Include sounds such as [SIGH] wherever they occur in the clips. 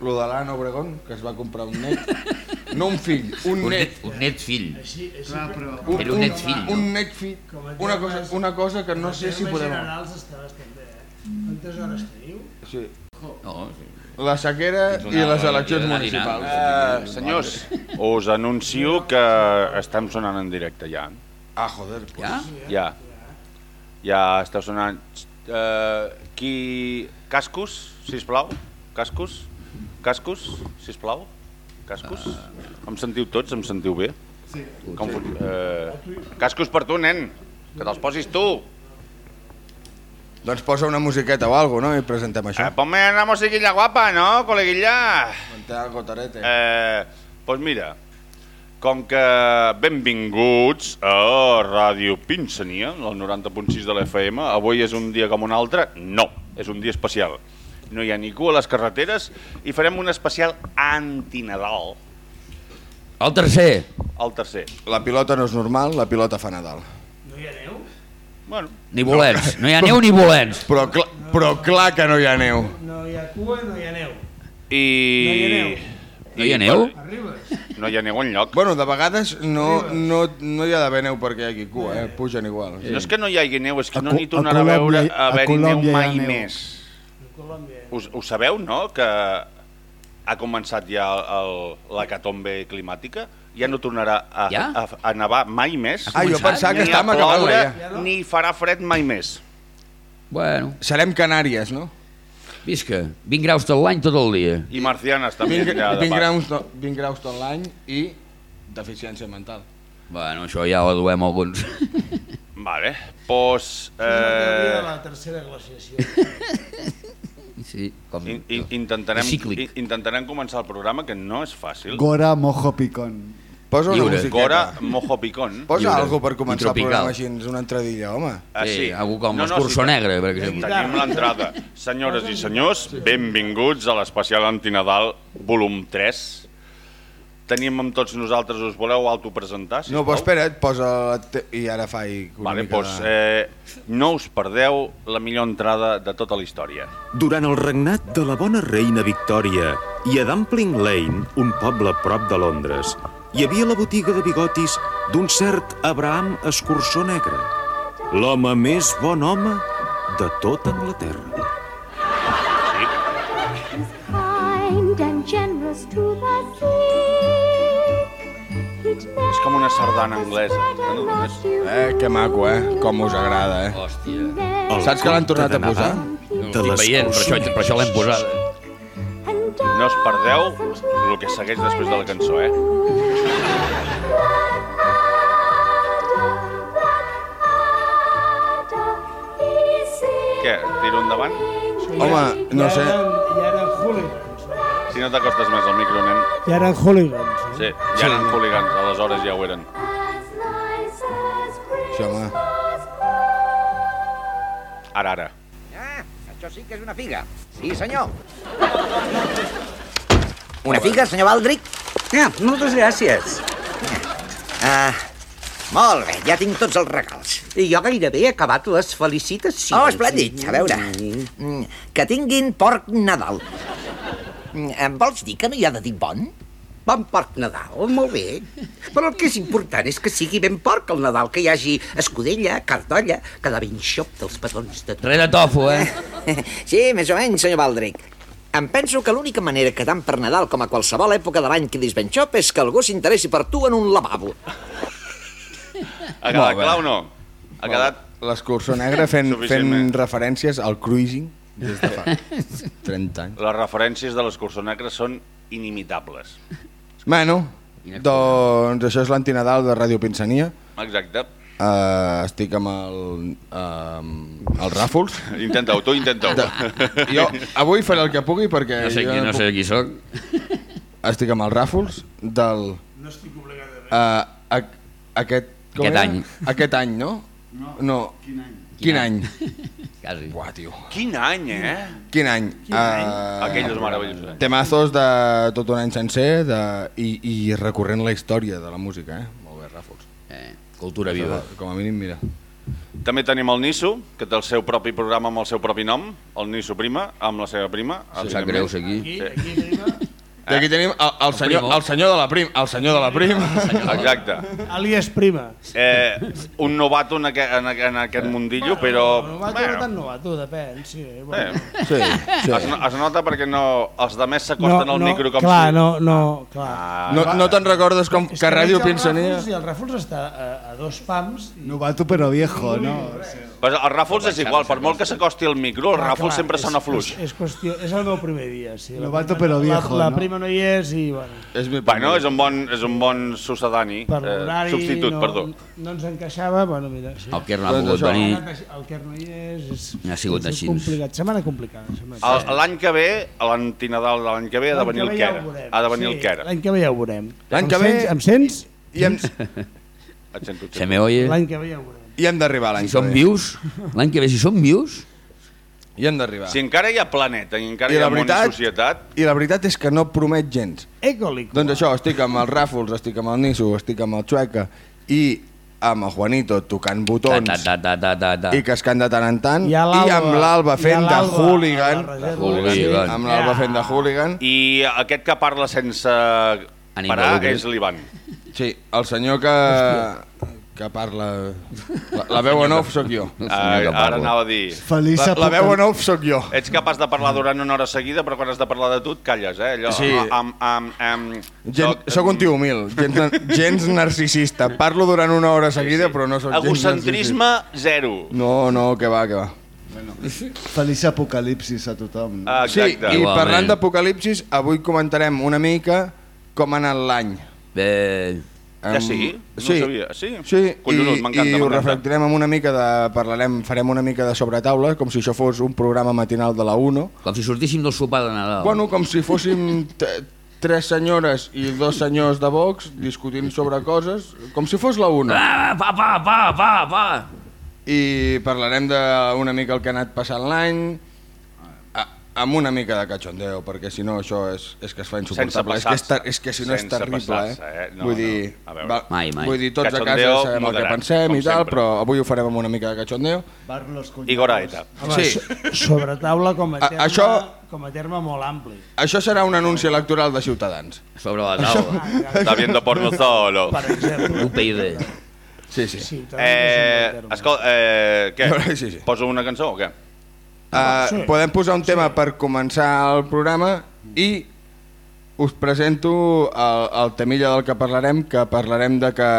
lo de l'Anna Obregón, que es va comprar un net. No un fill, un, Un net. net, un net fill. Així, així Clar, per- però- Un, Era un net fill. Un net fill. Com a Una cosa, una cosa que no sé si podem... generals està bastant bé, eh? Quantes hores teniu? Sí. No, sí. La sequera i les eleccions municipals. Uh, senyors, us anuncio que estem sonant en directe ja. Ah, joder. Pues. Ja? Ja. Ja esteu sonant. Uh, qui... Cascos, sisplau? Cascos? Cascos, sisplau? Cascos? Em sentiu tots? Em sentiu bé? Sí. Com, fun- eh, cascos per tu, nen. Que te'ls posis tu. Doncs posa una musiqueta o alguna no? I presentem això. Eh, ponme una musiquilla guapa, ¿no, coleguilla? Monté algo tarete. Eh, pues mira, com que benvinguts a Ràdio Pinsania, el 90.6 de l'FM, avui és un dia com un altre? No, és un dia especial. No hi ha ningú a les carreteres i farem un especial antinadal El tercer. al tercer. La pilota no és normal, la pilota fa Nadal. No hi ha neu? Bueno, Ni bolets. No hi ha neu ni bolets. Però, cl però clar que no hi ha neu. No hi ha cua, no hi ha neu. i... No hi ha neu. No hi ha neu? Arribes? No hi ha neu enlloc. Bueno, de vegades no, no, no hi ha d'haver neu perquè hi hagi cua, eh? pugen igual. No és que no hi hagi neu, és que A no n'hi a tornarà a veure a haver-hi neu mai neu. més. A Colòmbia. Us, ho sabeu, no?, que ha començat ja el, l'hecatombe climàtica? Ja no tornarà a, Ja? a, a nevar mai més. Ah, jo pensava que estàvem acabant ja. ni farà fred mai més. Bueno, Serem Canàries, no? visca. 20 graus tot l'any, tot el dia. I marcianes també. 20, ja, de 20, pas. graus, to- 20 graus tot l'any i deficiència mental. Bueno, això ja ho duem alguns. Vale, doncs... És la teoria de Eh, la tercera glaciació. [LAUGHS] Sí, com... in, in, intentarem, in, intentarem començar el programa, que no és fàcil. Gora mojo picón. Posa una musiqueta. Gora Mojo Picón. Posa Lliure. algo per començar el programa així, una entradilla, home. Ah, Sí, sí. algú com Escurçó Negre, per exemple. Tenim l'entrada. Senyores i senyors, benvinguts a l'especial antinadal volum 3. Tenim amb tots nosaltres, us voleu autopresentar? No, però espera't, posa... la te- I ara faig una Vale, doncs, de... eh, no us perdeu la millor entrada de tota la història. Durant el regnat de la bona reina Victòria i a Dumpling Lane, un poble prop de Londres, hi havia la botiga de bigotis d'un cert Abraham Escurçó Negre, l'home més bon home de tota Anglaterra. És com una sardana anglesa. never que no només- lost you Eh, que maco, eh? Com us agrada, eh? Hòstia. El Saps que l'han tornat a posar? No de ho estic veient, per això, per això l'hem posada. And No us perdeu el que segueix després de la cançó, eh? Què, tiro endavant? Home, no sé. Ja eren hooligans. eh? Si no t'acostes més al micro, nen. Ja eren hooligans. eh? Sí, ja eren hooligans, aleshores ja ho eren. Sí, home. Ara, ara. Ah, això sí que és una figa. Sí, senyor. Una figa, senyor Baldric? Ah, moltes gràcies. Ah, molt bé, ja tinc tots els regals. I jo gairebé he acabat les felicitacions. Oh, esplèndid, a veure. Mm, Que tinguin porc Nadal. Mm, Em vols dir que no hi ha de dir bon? Bon porc Nadal, molt bé. Però el que és important és que sigui ben porc el Nadal, que hi hagi escudella, cardolla, que de ben xop dels petons de tot. Re de tofu, eh? [LAUGHS] Sí, més o menys, senyor Baldric. Em penso que l'única manera que tant per Nadal com a qualsevol època de l'any quedis ben xop és que algú s'interessi per tu en un lavabo. Ha quedat clar o no? Ha quedat... L'escurçó negre fent, fent Suficientment. referències al cruising des de fa [LAUGHS] 30 anys. Les referències de l'escurçó negre són inimitables. Bueno, doncs això és l'antinadal de Ràdio Pinsania. Exacte. Uh, estic amb el, uh, el Ràfols. [LAUGHS] Intenta-ho, tu intenta-ho. Jo avui faré el que pugui perquè No sé jo qui, no puc- sé qui sóc. estic amb el Ràfols del... No estic obligat a res. Uh, a, aquest, com Aquest era? any. Aquest any, no? No. No. Quin any? Quin any? [LAUGHS] Quasi. Buah, tio. Quin any, eh? Quin any? Uh, Aquell és meravellós. eh? Temazos de tot un any sencer de, i, i recorrent la història de la música, eh? Molt bé, Ràfols. Eh, cultura viva. Com a mínim, mira. També tenim el Niso, que té el seu propi programa amb el seu propi nom, el Niso Prima, amb la seva prima. Em sap greu, aquí. Aquí, aquí prima, I aquí tenim el, el, senyor, el senyor de la prim, el senyor de la prima. Exacte. àlies prima. Eh, un novato en aquest, en, aquest- en aquest mundillo, però... Novato, no tan novato, depèn, sí. Bueno. Eh, Sí, sí. es, no- es nota perquè no, els de més s'acosten al micro com clar, si... no, no, clar. Ah, No, no te'n recordes com És que Ràdio veig el Pinsania... Ràfols I el Ràfols està a, a dos pams. I... Novato pero viejo, ¿no? Pues el Ràfols és igual, per molt que s'acosti el micro, el Ràfols sempre és- sona fluix. És, és, qüestió, és el meu primer dia, sí. La Novato però viejo, la, la prima no hi és i, bueno, És mi Bueno, és un bon, és un bon sucedani, per eh, substitut, no, perdó. no ens encaixava, bueno, mira, sí. El Quer no ha Doncs pogut venir. El Quer no hi és, és, Ha sigut és així. complicat. Setmana complicada. L'any que ve, a l'antinadal de l'any que ve, ha de venir el veurem. Ha de venir sí, el Quera. L'any que ve ja ho veurem. L'any Em que ve- Em sents? I hem, Et sento, et Se me oye? L'any que ve ja ho veurem. I hem d'arribar l'any Si que som ve. vius? L'any que ve, si som vius? I hem d'arribar. Si encara hi ha planeta i encara I hi ha la món i veritat- societat, I la veritat és que no promet gens. Ecolic. Doncs això, estic amb el Ràfols, estic amb el Niso, estic amb el Xueca i amb el Juanito tocant botons ta, ta, ta, ta, ta, ta. i cascant de tant en tant I i, amb l'Alba fent de hooligan. Hooligan. amb l'Alba fent de hooligan i aquest que parla sense Animal parar és l'Ivan. sí, el senyor que que parla la, la veu en off sóc jo Ah, ara parla. anava a dir... Feliç la, la veu en off sóc jo Ets capaç de parlar durant una hora seguida, però quan has de parlar de tu et calles, eh? Allò, Sí. Am, am, am, Gent, soc un tio humil, gens, gens narcisista. Parlo durant una hora seguida, però no sóc gens Egocentrisme zero. narcisista. No, no, que va, que va. Feliç apocalipsis a tothom. Ah, Sí, Exacte. i Igualment. parlant d'apocalipsis, avui comentarem una mica com ha anat l'any. Bé, Ja sí? No sí. sabia. Sí? Sí, Collonut, i, m'encanta, i ho reflectirem amb una mica de... Parlarem, farem una mica de sobretaula, com si això fos un programa matinal de la 1. com si sortíssim del sopar de Nadal. Bueno, com si fóssim tres senyores i dos senyors de Vox discutint sobre coses, com si fos la 1. Ah, pa, pa, pa, pa, pa. I parlarem d'una mica el que ha anat passant l'any, amb una mica de cachondeo, perquè si no això és, és que es fa insuportable. És que, és, ter- és que si no és terrible, eh? eh? No, vull dir, no. A veure. va, Mai, mai. vull dir, tots a Cachondeo casa sabem el que moderat, pensem i tal, sempre. però avui ho farem amb una mica de cachondeo. I Goraeta. Home, Sí. sobre taula com a A- terme, això- com a terme molt ampli. Això serà un anunci electoral de Ciutadans. Sobre la taula. Està viendo porno solo. Per exemple. UPyD. Sí, sí. Sí, Eh, escolta, eh, què? [LAUGHS] Sí, sí. Poso una cançó o què? Uh, Sí. Podem posar un tema per començar el programa i us presento el, el temilla del que parlarem, que parlarem de que,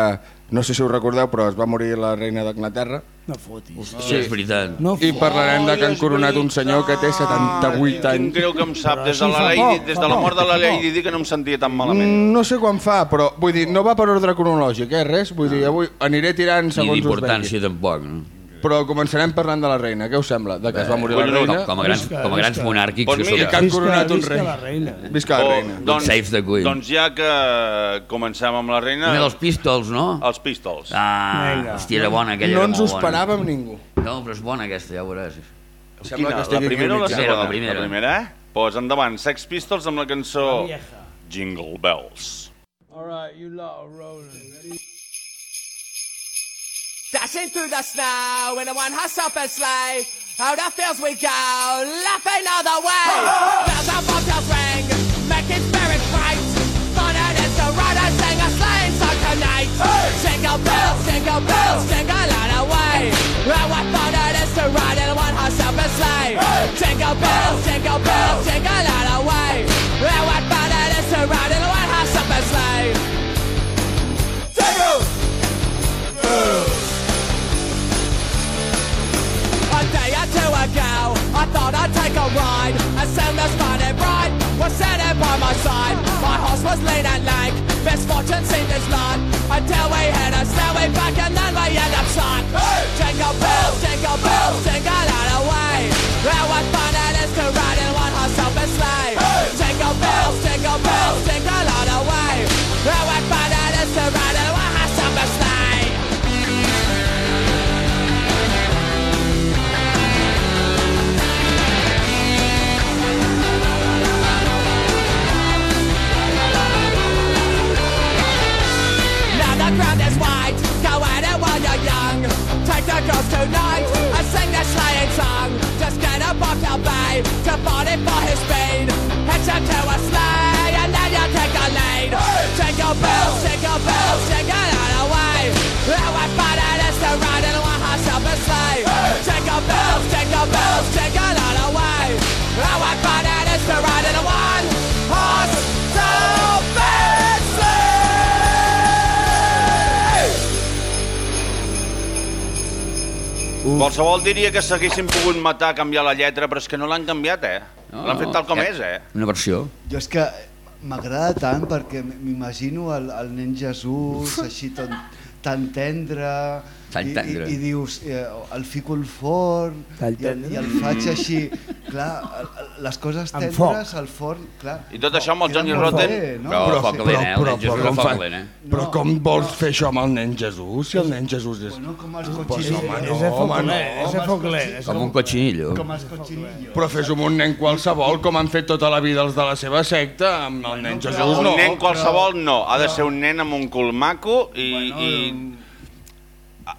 no sé si us recordeu, però es va morir la reina d'Anglaterra. No fotis. Sí, és veritat. No I parlarem de que han coronat un senyor que té 78 Quin anys. greu que em sap. Des de sí, la, Lady, des de la mort de la. Lady Di que no em sentia tan malament. Mm, No sé quan fa, però vull dir, no va per ordre cronològic, eh, res. Vull dir, avui aniré tirant Ni segons us d'importància vegi. tampoc. No? Però començarem parlant de la reina. Què us sembla? De que es va morir la reina? Com a grans, Visca, com a grans visca. monàrquics Pues que mira, que han Visca- coronat un visca rei. la reina. Visca la Oh, reina. doncs, Save the Queen. doncs ja que comencem amb la reina... Primer dels Pistols, no? Els Pistols. Ah, Vinga. hòstia, era bona aquella. No ens ho esperàvem ningú. No, però és bona aquesta, ja ho veuràs. Sembla Quina, que la primera o la segona? La primera. La primera, eh? Pues endavant, Sex Pistols amb la cançó Vieja. Jingle Bells. All right, you lot are rolling. Dashing through the snow in a one horse open sleigh. Out the fields we go, laughing all the way. Bells on bobtails ring, making spirits bright. Fun it is to ride and sing a sleighing song tonight. Jingle bells, jingle bells, jingle all the way. Oh, what fun it is to ride in a one horse open sleigh. Jingle bells, jingle bells, jingle all the way. Oh, what fun it is to ride A or two ago, I thought I'd take a ride. As soon as started right, was sitting by my side. My horse was lean and lank, misfortune seemed his lot. Until we hit a stairway back and then we end up shot. Jingle bells, jingle bells, jingle all the way. Well, what fun it is to ride in one horse open sleigh. Jingle bells, jingle bells, jingle all the way. Well, what fun it is to ride slave to body for his speed, hitch him to a sleigh, and then you take a lead. Hey! Take your bills, take your bills, take it all away. How I find to ride in one horse open sleigh. Hey! Take your bills, take your bills, take it all away. How I find to ride in a Qualsevol diria que s'haguessin pogut matar, canviar la lletra, però és que no l'han canviat, eh? No, l'han fet tal com eh, és, eh? Una versió. Jo és que m'agrada tant perquè m'imagino el, el nen Jesús així tan, tan tendre, Tan i, tendre. i, i dius, eh, el fico al forn i, el, i el faig així, [LAUGHS] clar, les coses tendres al forn, clar. I tot això amb el Johnny molt Rotten... no? Però, Però- eh? El però- fa- eh? Però com vols fer això amb el nen Jesús? Si el nen Jesús és... Bueno, com els cotxinillos. home, no, home, no. és de foc lent. és Com un cotxinillo. Com els cotxinillos. Però fes-ho amb un nen qualsevol, com han fet tota la vida els de la seva secta, amb el nen Jesús Un no. nen qualsevol no, ha de ser un nen amb un cul maco i, Bueno, i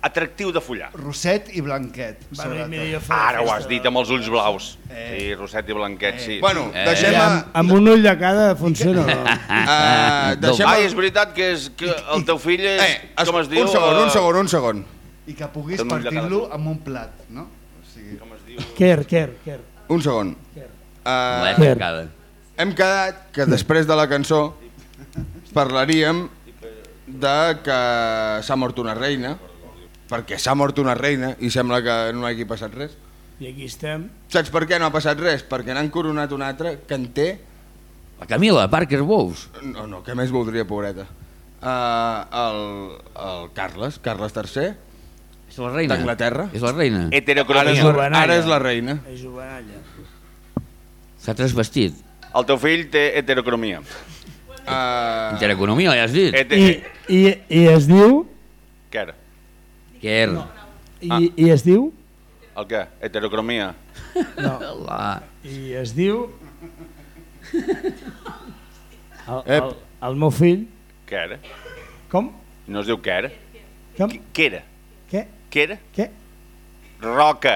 atractiu de follar. Rosset i blanquet, Va, mira, Ara ho has dit amb els ulls blaus. Sí, Roset i Blanquet, sí. Bueno, Eh. deixem... I A, amb, amb un ull de cada funciona. no? [LAUGHS] uh, deixem Ai, és veritat que, és, que el teu fill és, eh, es, com es diu? un segon, un eh, segon, un segon. I que puguis partir-lo amb un plat, no? O sigui, Com es diu? Quer, quer, quer. Un segon. L'he Uh, hem quedat que després de la cançó parlaríem de que s'ha mort una reina, perquè s'ha mort una reina i sembla que no hagi passat res. I aquí estem. Saps per què no ha passat res? Perquè n'han coronat una altra que en té... La Camila, Parker Bowles. No, no, què més voldria, pobreta? Uh, el, el Carles, Carles III, És la reina. D'Anglaterra? És la reina. ara és, Heterocromia. la, ara és la reina. És jovenalla. S'ha transvestit. El teu fill té heterocromia. Uh, Intereconomia, ja has dit. I, i, I es diu... Què era? Quer. I, Ah. I es diu... El què? Heterocromia. No. [LAUGHS] La... I es diu... El, el, el meu fill... Què era? Com? No es diu què era? Com? Què era? Què? Què era? Què? Roca.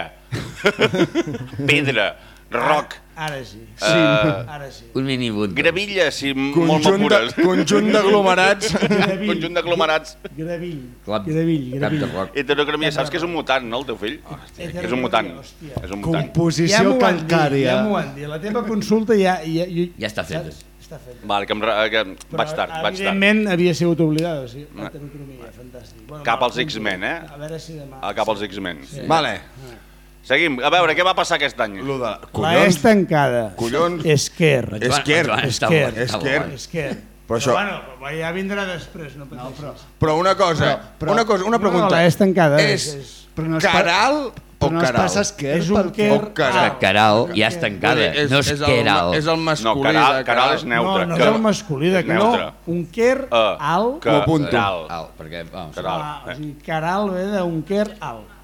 [LAUGHS] Pedra. Roc. Ara sí. Sí. Ara sí. Un minibunt. Gravilla, sí, molt conjunt de- m'apures. conjunt d'aglomerats. Gravill. Conjunt d'aglomerats. Gravill. Clap- Gravill, gravill. Heterocromia, saps que és un mutant, no, el teu fill? És un mutant. Hòstia. És un mutant. composició dir, calcària. Ja m'ho van dir. La teva consulta ja... Ja, ja, Ja està feta. Està feta. Vale, que, em, que Però, vaig tard, vaig tard. evidentment, havia sigut oblidada. O sigui, heterocromia, fantàstic. Bueno, Cap als X-Men, eh? A veure si demà... A cap als X-Men. Vale. Seguim. A veure, què va passar aquest any? Lo de... La és Collons, tancada. Collons. Esquer. Esquer. Esquer. Esquer. Esquer. Però això- bueno, però ja vindrà després, no pateixis. No, però... Però una cosa, però- una cosa, una No, pregunta. la és tancada, És, és- és- Però no es pa- caral o Però no es caral? passa esquer És un pel quer... O caral. Que Caral ja és tancada. És, No és és, Queral. el, és el masculí No, caral, de caral és No, neutre. no és el masculí de És que no. neutre. Un quer Eh, alt. que- Ho apunto. Caral. Al, perquè, vamos, Caral. Ah, o sigui, caral ve d'un quer alt.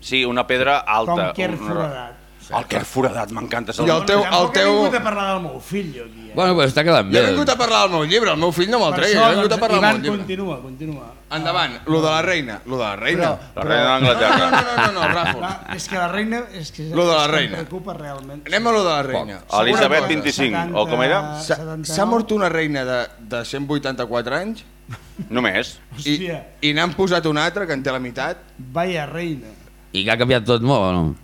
Sí. Una pedra alta. Com quer un- foradat. El quer foradat, m'encanta. I el teu, el Tampoc he teu... vingut a parlar del meu fill, jo, aquí. Eh? Bueno, però està quedant Jo bé. he vingut a parlar del meu llibre, el meu fill no me'l això, jo he vingut a parlar del Ivan, meu llibre. continua, continua. Endavant, lo de la reina, lo de la reina. La reina No, d'Anglaterra. no, no, no, no, Ràfol. Ah, és que la reina... És que, Lo de la que reina. Em preocupa realment. Anem a lo de la reina. Elisabet Segona cosa, 25, o com era? S'ha mort una reina de, de 184 anys Només. i, i n'han posat una altra que en té la meitat vaya reina. I que ha canviat tot molt o no?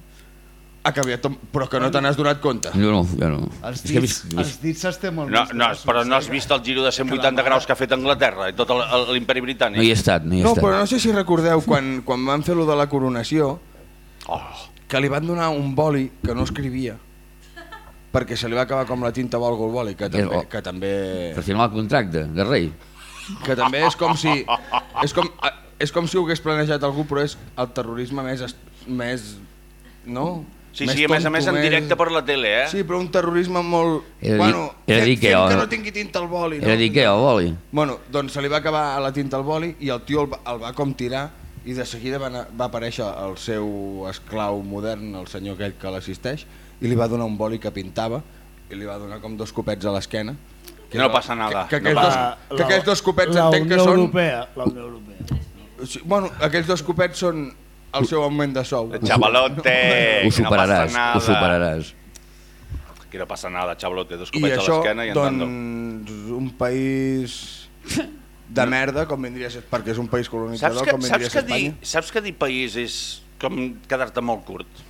ha canviat, tot, però que no te n'has donat compte. Jo no, jo no. Els És que he dits, vist, els dits molt No, més no, grossos, però no has eh? vist el giro de 180 graus que ha fet Anglaterra i tot el- el- l'imperi britànic? no hi he estat, no hi he No, estat. però no sé si recordeu quan, quan van fer lo de la coronació Oh, que li van donar un boli que no escrivia perquè se li va acabar com la tinta Volgo el boli, que també, que també, Per firmar el contracte de rei. que també és com si és com, és com si ho hagués planejat algú però és el terrorisme més més no? sí, Més sí, a més a més en directe per la tele, eh? Sí, però un terrorisme molt... Era dir- bueno, era dir que jo- que no tingui tinta al boli. Era no? dir què, el boli? Bueno, doncs se li va acabar la tinta al boli i el tio el va, el va com tirar i de seguida va, anar- va aparèixer el seu esclau modern, el senyor aquell que l'assisteix, i li va donar un boli que pintava i li va donar com dos copets a l'esquena. Que No era- passa nada, Que, que, no aquests, passa dos, que aquests dos copets entenc que són... Europea. La Unió Europea. Sí, Bueno, aquells dos copets són el seu augment de sou. Chavalote, Ho no superaràs, nada. ho superaràs. Que no passa nada, chavalote, dos I copets a això, l'esquena i andando. doncs, un país de merda, com vindria a ser, perquè és un país Saps colonitzador, que, com vindria saps, a ser que dir, Espanya. saps que dir país és com quedar-te molt curt?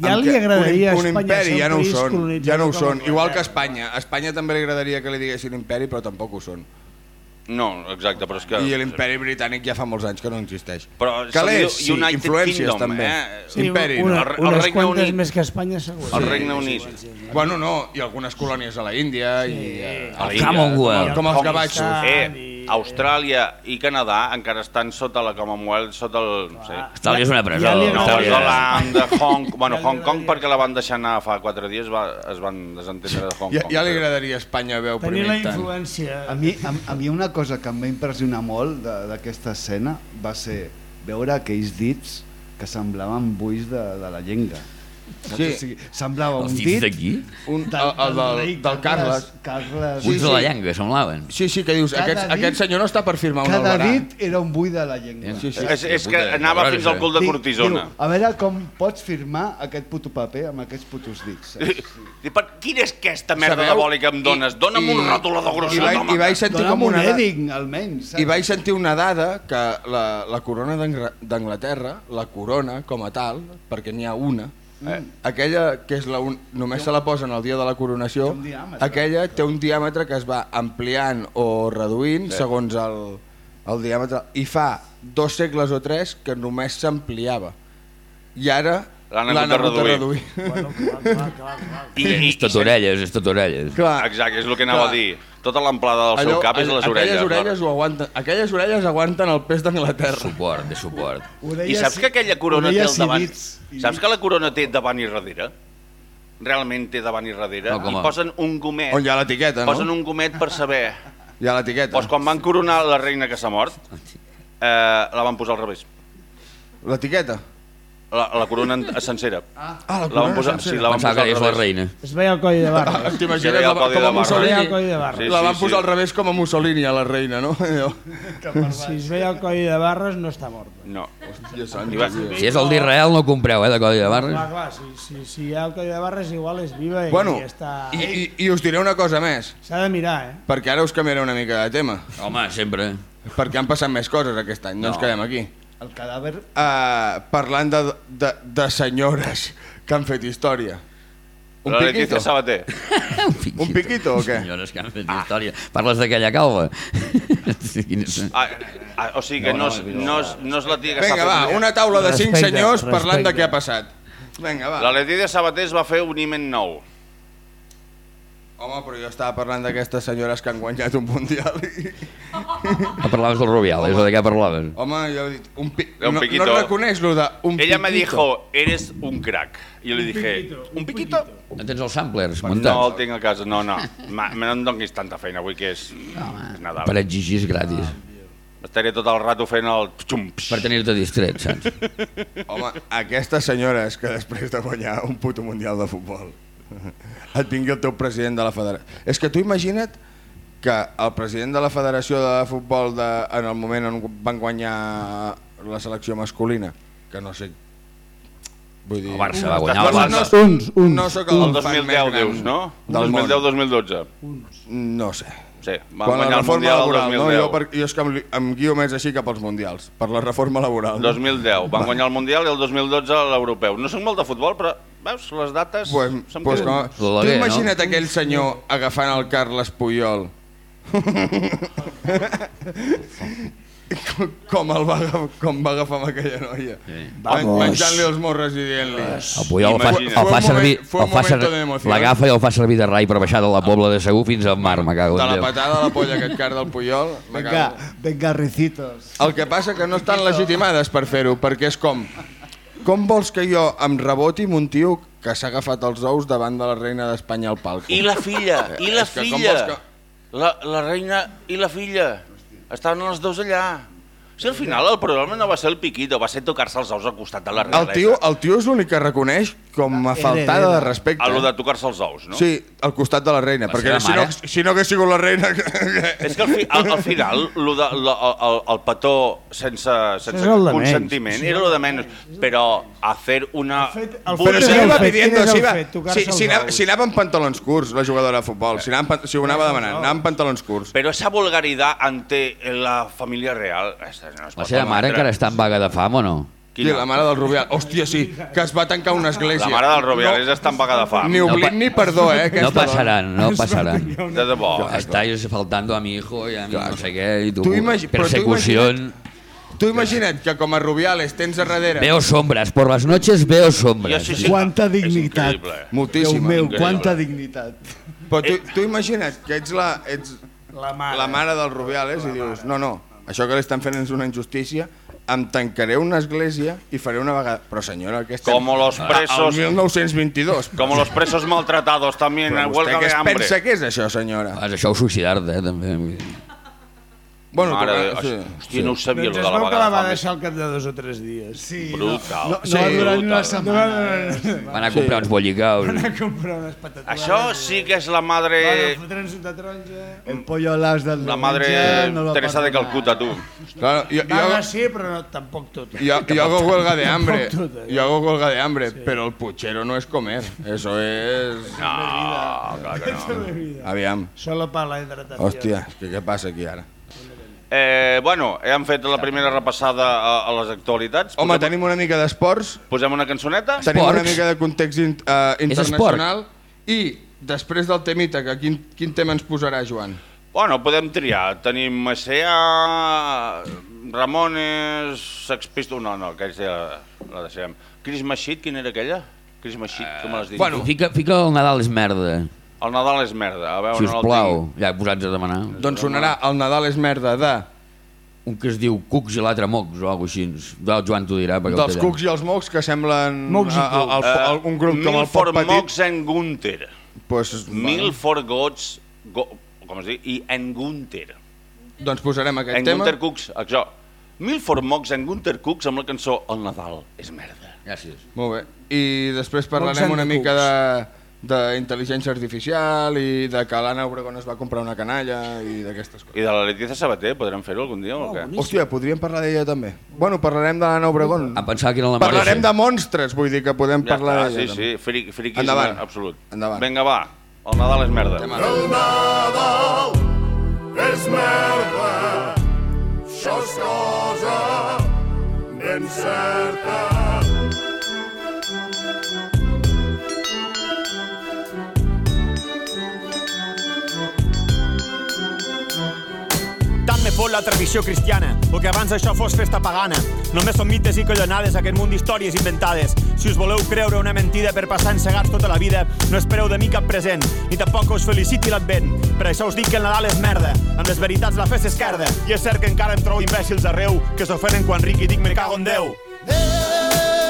Ja li agradaria a un, un Espanya imperi, ja no ho són, ja no ho són. Igual que. Espanya. A Espanya també li agradaria que li diguessin imperi, però tampoc ho són. No, exacte, però és que... I l'imperi britànic ja fa molts anys que no existeix. Però Calés, sí, United influències Kingdom, també. eh? Sí, imperi, una, no? Unes Regne quantes Unit. més que Espanya, segur. El Regne Unit. Bueno, no, i algunes colònies a la Índia i... eh, A El Commonwealth. Com els gavatxos. Eh, Austràlia i Canadà encara estan sota la Commonwealth, sota el... No sé, Austràlia és una presó. Ja. Zelanda, [LAUGHS] Hong... Bueno, Ja li Hong Kong perquè la van deixar anar fa quatre dies, va, es van desentendre de Hong Ja, Kong. ja li agradaria a Espanya haver Tenir la influència... A mi, a, a mi una cosa que em va impressionar molt de- d'aquesta escena va ser veure aquells dits que semblaven buis de, de la llengua. Sí. O sigui, semblava un Els dit... dits d'aquí? Un, el, del- el, del, rei del Carles. Carles. Ulls de la llengua, semblaven. Sí, sí, que dius, Cada aquest, dit- aquest senyor no està per firmar un Cada albarà. dit era un bull de la llengua. Sí, sí. És, és que anava fins al cul de cortisona. diu, a veure com pots firmar aquest puto paper amb aquests putos dits. saps? I per, quina és aquesta merda Sabeu? de boli que em dones? Dóna'm I- un ròtulador I vaig, home. I vaig sentir com un una... Edding, almenys. saps? I vaig sentir una dada que la, la corona d'Anglaterra, la corona com a tal, perquè n'hi ha una, eh, aquella que és la un... només se la posen el dia de la coronació, aquella té un diàmetre que es va ampliant o reduint segons el, el diàmetre, i fa dos segles o tres que només s'ampliava. I ara L'han hagut de reduir. reduir. Bueno, clar, clar, clar, clar. I, i, És tot orelles, és tot orelles. Clar, Exacte, és el que anava Clar. a dir. Tota l'amplada del seu cap és les orelles. Aquelles orelles, ho aguanten, aquelles orelles aguanten el pes d'Anglaterra. Suport, de suport. I saps que aquella corona té al davant... dits. I- Saps que la corona té davant i darrere? Realment té davant i darrere. No, I a- posen un gomet. On hi ha l'etiqueta, no? Posen un gomet per saber. Hi ha l'etiqueta. Doncs quan van coronar la reina que s'ha mort, eh, la van posar al revés. L'etiqueta? La, la corona en- sencera. Ah, la van posar, sí, la van Pensava posar que al és la revés. reina. Es veia el coll de barra. [LAUGHS] Ah, T'imagines veia el la- codi com de a barra. Mussolini? el de barra. Sí, la van sí, posar sí. al revés com a Mussolini a la reina, no? [LAUGHS] Allò. Si es veia el coll de barres no està mort. No. Hòstia, sant, I va- tio. Si és el d'Israel no compreu, eh, de codi de barres. Clar, clar, si, si, si hi ha el coll de barres igual és viva i Bueno, està... i, i, i us diré una cosa més, S'ha de mirar, eh? perquè ara us canviaré una mica de tema, Home, sempre. perquè han passat més coses aquest any, no, ens No. quedem aquí. El cadàver... Uh, parlant de, de, de senyores que han fet història. Un la piquito? Letícia Sabater. [LAUGHS] Un piquito o què? Senyores que han fet història. Parles d'aquella calva? [LAUGHS] Ah, ah, o sigui que no, és, no, és, no és la tia que Vinga, va, fet... una taula de cinc Respecte, senyors parlant de respecte. què ha passat. Vinga, va. La Letícia Sabater es va fer un imen nou. Home, però jo estava parlant d'aquestes senyores que han guanyat un mundial. I... Ah, parlaves del Rubial, és de què parlaves? Home, jo he dit, un pi... Un no, piquito. no reconeix lo de un Ella me piquito. dijo, eres un crack. I jo li dije, un piquito? No tens els samplers No el muntats? tinc a casa, no, no. Ma, no em donis tanta feina avui que és, és Nadal. Per exigir és gratis. Estaré tot el rato fent el. Per tenir-te distret, saps? Home, aquestes senyores que després de guanyar un puto mundial de futbol et vingui el teu president de la federació. És que tu imagina't que el president de la federació de futbol de, en el moment on van guanyar la selecció masculina, que no sé... Vull dir... El Barça va guanyar el Barça. Uns, uns. No sóc El el, fan 2010, més gran dius, no? Del món. 2010-2012. No sé. Sí, van Quan guanyar el Mundial el laboral, no? 2010. Jo, per, jo és que em, em guio més així cap als mundials, per la reforma laboral. 2010, van guanyar el Mundial i el 2012 l'Europeu. No soc molt de futbol, però veus, les dates Pues, se'm pues queden. com, tu L'Oleguer, no? imagina't aquell senyor agafant el Carles Puyol [LAUGHS] com, el va, agaf- com va agafar amb aquella noia Sí. Men- menjant-li els morres i dient-li El Puyol el fa, Imagina't. el fa servir, el fa servir, l'agafa i el fa servir de rai per baixar de la pobla de Segur fins al mar, me cago de la Déu. patada a la polla aquest car del Puyol me Venga, cago. venga, ricitos. el que passa que no estan legitimades per fer-ho perquè és com com vols que jo em reboti amb un tio que s'ha agafat els ous davant de la reina d'Espanya al palco I la filla, [LAUGHS] i la filla. que- La, la reina i la filla. Estaven les dos allà. Si al final el problema no va ser el piquito, va ser tocar-se els ous al costat de la el realesa. tio, el tio és l'únic que reconeix com a faltada de respecte A lo de tocar-se els ous, no? Sí, al costat de la reina, La perquè si no, si no hagués sigut la reina... És que al, fi, al, al final lo de, lo, el, el petó sense, sense és el de consentiment menys. era lo de menys, però hacer una... fet- el Però fet si el va fet, pidiendo, quin és si, va, si, si, anava, si anava en pantalons curts, la jugadora de futbol, si, anava, si ho anava demanant, anava en pantalons curts. Però esa vulgaridad ante la família real... No La seva mare encara està en vaga de fam o no? Sí, la mare del Rubial. Hòstia, sí, que es va tancar una església. La mare del Rubiales no, està en vaga de fam. Ni oblit ni perdó, eh? aquesta No pasarán, no pasarán. De debò. Estáis faltando a mi hijo y a mi no sé qué, y tu Tu però tu imagina't que com a Rubiales tens a darrere... Veo sombras, por las noches veo sombras. Jo sí, sí. Quanta És dignitat. increïble. Moltíssima. Déu meu, Increïble. quanta dignitat. Però tu, tu imagina't que ets la, ets La mare. la mare del Rubiales i dius, no, no, això que li estan fent és una injustícia, em tancaré una església i faré una vegada... Però senyora, que estem... Como los presos- Al 1922. Como los presos maltratados también Però en vostè huelga què de es hambre. pensa que és això, senyora? Ah, això o suïcidar-te, eh, també. Bueno, Mare de... toca- sí. Hòstia, no ho sabia, Doncs de la veu que vaga la va deixar al cap de dos o tres dies. Sí, Brutal. No, no, Sí, va durar ni una setmana. Van a comprar uns bollicaus. Van a comprar unes patates. Això sí que és la madre... Fotre'ns un de taronja. El pollo a las del La madre no Teresa de. Calcuta, tu. Claro, yo, Vaga yo, sí, però no, tampoc tot. yo, yo hago huelga de hambre. Tampoc tot, eh? Yo hago huelga de hambre, pero el puchero no es comer. Eso es... No, clar que no. Aviam. Solo para la hidratación. Hòstia, que què passa aquí ara? Eh, bueno, hem fet la primera repassada a, a les actualitats. Home, Posem- tenim una mica d'esports, Posem una cançoneta? tenim una Esports. mica de context in, uh, internacional i després del temita, que quin, quin tema ens posarà, Joan? Bueno, podem triar. Tenim Macea, Ramones, Sex Pistols... No, no, aquella ja la deixem. Chris Machit, quina era aquella? Chris Machit, com l'has dit? bueno, Fica, fica el Nadal és merda, El Nadal és merda. A veure, si no us el plau. tinc. Ja posats a demanar. Doncs sonarà El Nadal és merda de Un que es diu Cucs i l'altre Mocs o alguna cosa així. El Joan t'ho dirà. perquè el dels. Cucs i els Mocs que semblen Mocs i a- a- al- Eh, al- un grup com el Pop Milford Petit. Mox and Gunther. Pues, Milford Goats... Go, com es diu? I en Gunther. doncs posarem aquest En tema. Gunther Cooks, això. Milford Mox and Gunther Cooks amb la cançó El Nadal és merda. Gràcies. Molt bé. I després parlarem Mocs una mica de d'intel·ligència artificial i de que l'Anna Obregón es va comprar una canalla i d'aquestes coses. I de la Leticia Sabater, podrem fer-ho algun dia o què? Hòstia, podríem parlar d'ella també. Bueno, parlarem de l'Anna Obregón. Em pensava que era la Parlarem Marisa. de monstres, vull dir que podem Ja parlar d'ella. sí, també. sí, fric, friquisme Endavant. absolut. Endavant. Vinga, va, el Nadal és merda. Tema. és merda, això és cosa ben certa. Fot la tradició cristiana, o que abans això fos festa pagana. Només són mites i collonades aquest munt d'històries inventades. Si us voleu creure una mentida per passar encegats tota la vida, no espereu de mi cap present, ni tampoc us feliciti l'advent. Per això us dic que el Nadal és merda, amb les veritats la fes esquerda. I és cert que encara em trobo imbècils arreu, que s'ofenen quan ric i dic me cago en Déu. Si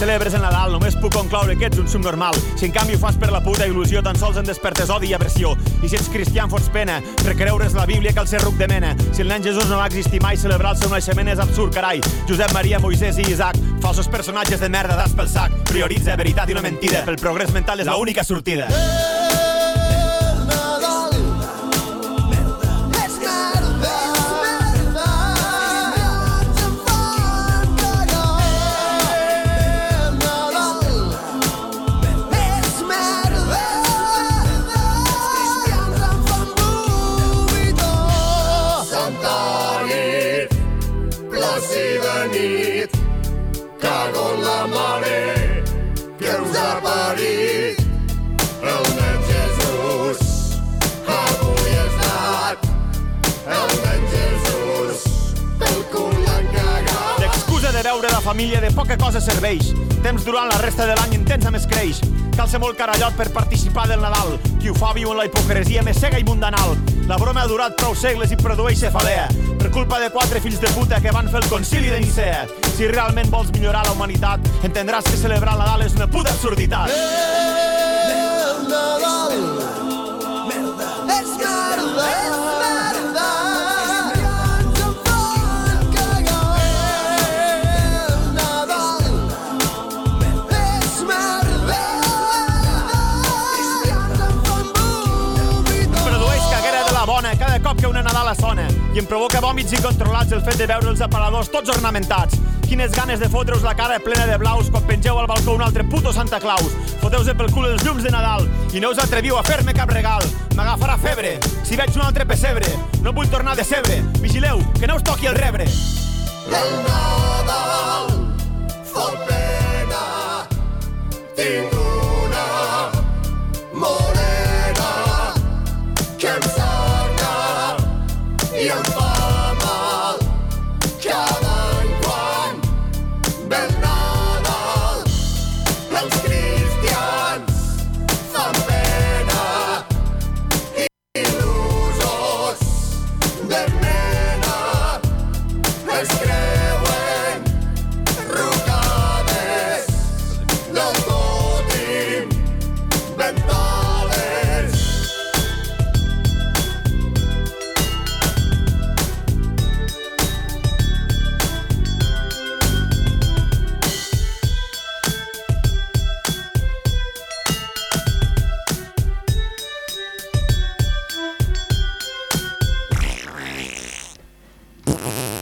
celebres el Nadal, només puc concloure que ets un subnormal. Si en canvi ho fas per la puta il·lusió, tan sols en despertes odi i aversió. I si ets cristià fots pena, per creure's la Bíblia cal ser ruc de mena. Si el nen Jesús no va existir mai, celebrar el seu naixement és absurd, carai. Josep Maria, Moisès i Isaac, falsos personatges de merda das pel sac. Prioritza veritat i no mentida, pel progrés mental és l'única sortida. Santa la família de poca cosa serveix. Temps durant la resta de l'any intens a més creix. Cal ser molt carallot per participar del Nadal. Qui ho fa viu en la hipocresia més cega i mundanal. La broma ha durat prou segles i produeix cefalea. Per culpa de quatre fills de puta que van fer el concili de Nicea. Si realment vols millorar la humanitat, entendràs que celebrar el Nadal és una puta absurditat. El Nadal, merda, és merda, és merda. I em provoca vòmits incontrolats el fet de veure els aparadors tots ornamentats. Quines ganes de fotre-us la cara plena de blaus quan pengeu al balcó un altre puto Santa Claus. Foteu-se pel cul els llums de Nadal i no us atreviu a fer-me cap regal. M'agafarà febre si veig un altre pessebre. No vull tornar de sebre. Vigileu, que no us toqui el rebre. El Nadal fot pena, tinc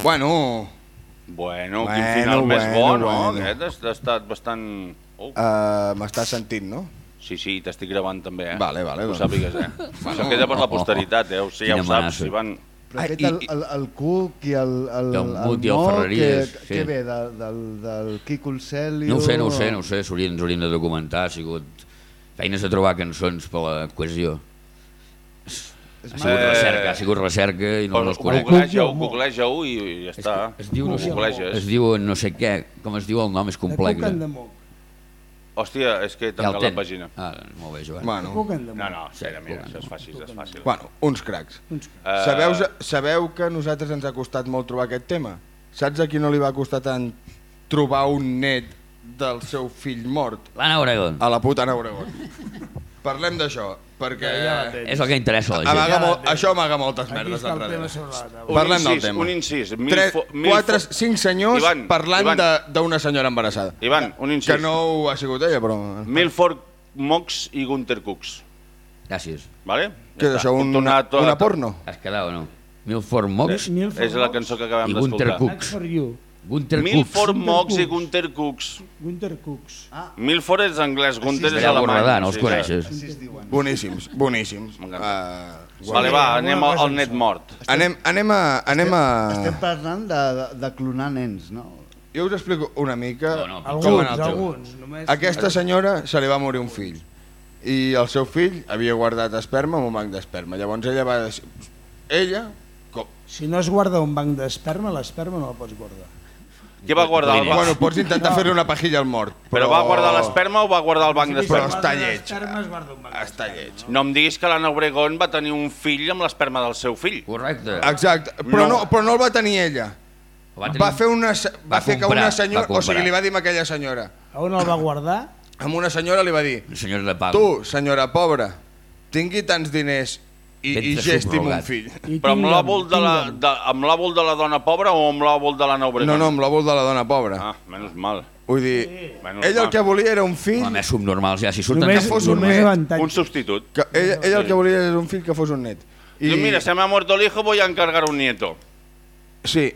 Bueno, Bueno, Bueno, quin final més bo, bueno, no? bueno. Aquest ha estat bastant... Oh. uh, m'estàs sentint, no? Sí, sí, t'estic gravant també, eh? Vale, vale, Ho doncs. sàpigues, eh? [LAUGHS] Bueno. Això queda per la posteritat, eh? O sigui, ja Quina ho saps, amenaça. Ivan. Però aquest, el, el, el Cuc i el, el, I el Mut i el Mo, Ferreries, que, sí. que ve del, del, del Quico el Celio... No ho sé, no ho sé, no ho sé, s'haurien ens haurien de documentar, ha sigut feines de trobar cançons per la cohesió. Ha sigut Eh, recerca, ha sigut recerca i no les conec. Googlege-ho, googlege-ho i ja està. Es diu, no sé, es diu no sé què, com es diu el nom, és complex. Cuc Eh? Moc. Hòstia, és que he Ja tancat la ten. pàgina. Ah, molt bé, Joan. Bueno. No, no, espera, mira, això és fàcil, és fàcil. Bueno, uns cracs. Uns Eh, Sabeu, sabeu que a nosaltres ens ha costat molt trobar aquest tema? Saps a qui no li va costar tant trobar un net del seu fill mort? L'Anna Oregon. A la puta Anna Oregon. Parlem d'això, perquè... Ja tens. És el que interessa a la gent. Amaga Ja la molt, això amaga moltes Aquí merdes el darrere. Parlem del tema. un incís. Mil Tres, mil quatre, cinc senyors Ivan, parlant d'una senyora embarassada. Ivan, un incís. Que no ho ha sigut ella, però... Milford Mox i Gunter Cooks. Gràcies. Vale? Què és això, un, una, una porno? Has quedat o no? Milford Mox Milford És la cançó que acabem i Gunter d'escoltar. Cooks. Gunter Cooks. Milford Gunter Mox i Cooks. Gunter Cooks. Winter Cooks. Ah, Milford és anglès, Gunter és alemany. Borredà, no els Sí, coneixes. Boníssims, boníssims. Uh, Vale, va, anem al, al net mort. anem, anem a... Anem a... Estem parlant de, de, de clonar nens, no? Jo us explico una mica No, no, Alguns, alguns. Només... Aquesta senyora se li va morir un fill i el seu fill havia guardat esperma en un banc d'esperma. Llavors ella va... Ella, com... Si no es guarda un banc d'esperma, l'esperma no el pots guardar. Què va guardar? El Bueno, banc? Bueno, pots intentar fer-li una pajilla al mort. Però va guardar l'esperma o va guardar el banc Però d'esperma? està lleig. Està lleig. No em diguis que l'Anna Obregón va tenir un fill amb l'esperma del seu fill. Correcte. Exacte, però no, No. però no el va tenir ella. Va, tenir- Va fer, una, va Va fer que comprar, una senyora... va O sigui, li va dir a aquella senyora. A on el va guardar? A una senyora li va dir Senyors de pago. tu, senyora pobra, tingui tants diners i, i gesti'm un fill. I Però amb l'òvul de, la, de, amb l'òvul de la dona pobra o amb l'òvul de l'Anna Obregón? No, no, amb l'òvul de la dona pobra. Ah, menys mal. Vull dir, Menys ell el que volia era un fill... Home, més subnormals ja, si surten... Només, que fos un net. avantatge. Un substitut. Que ell, ell el que volia era un fill que fos un net. I... Mira, se me ha muerto el hijo, voy a encargar un nieto. Sí.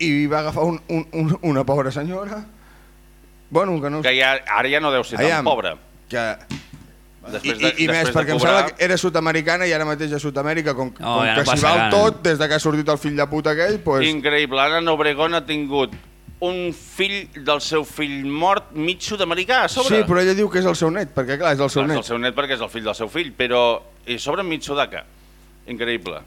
I va agafar un, un, un, una pobra senyora... Bueno, que no... Que ja, ara ja no deu ser tan Aviam, pobra. Que... I, Després i, de, i més, després de perquè em cobrar... sembla que era sud-americana i ara mateix a Sud-amèrica, com, No, com ja no que s'hi val gana. tot, des de que ha sortit el fill de puta aquell, pues, Increïble, Anna Obregón ha tingut un fill del seu fill mort mig sud-americà a sobre. Sí, però ella diu que és el seu net, perquè clar, és el seu Clar, és net. el seu net perquè és el fill del seu fill, però i sobre mig sudaca. Increïble.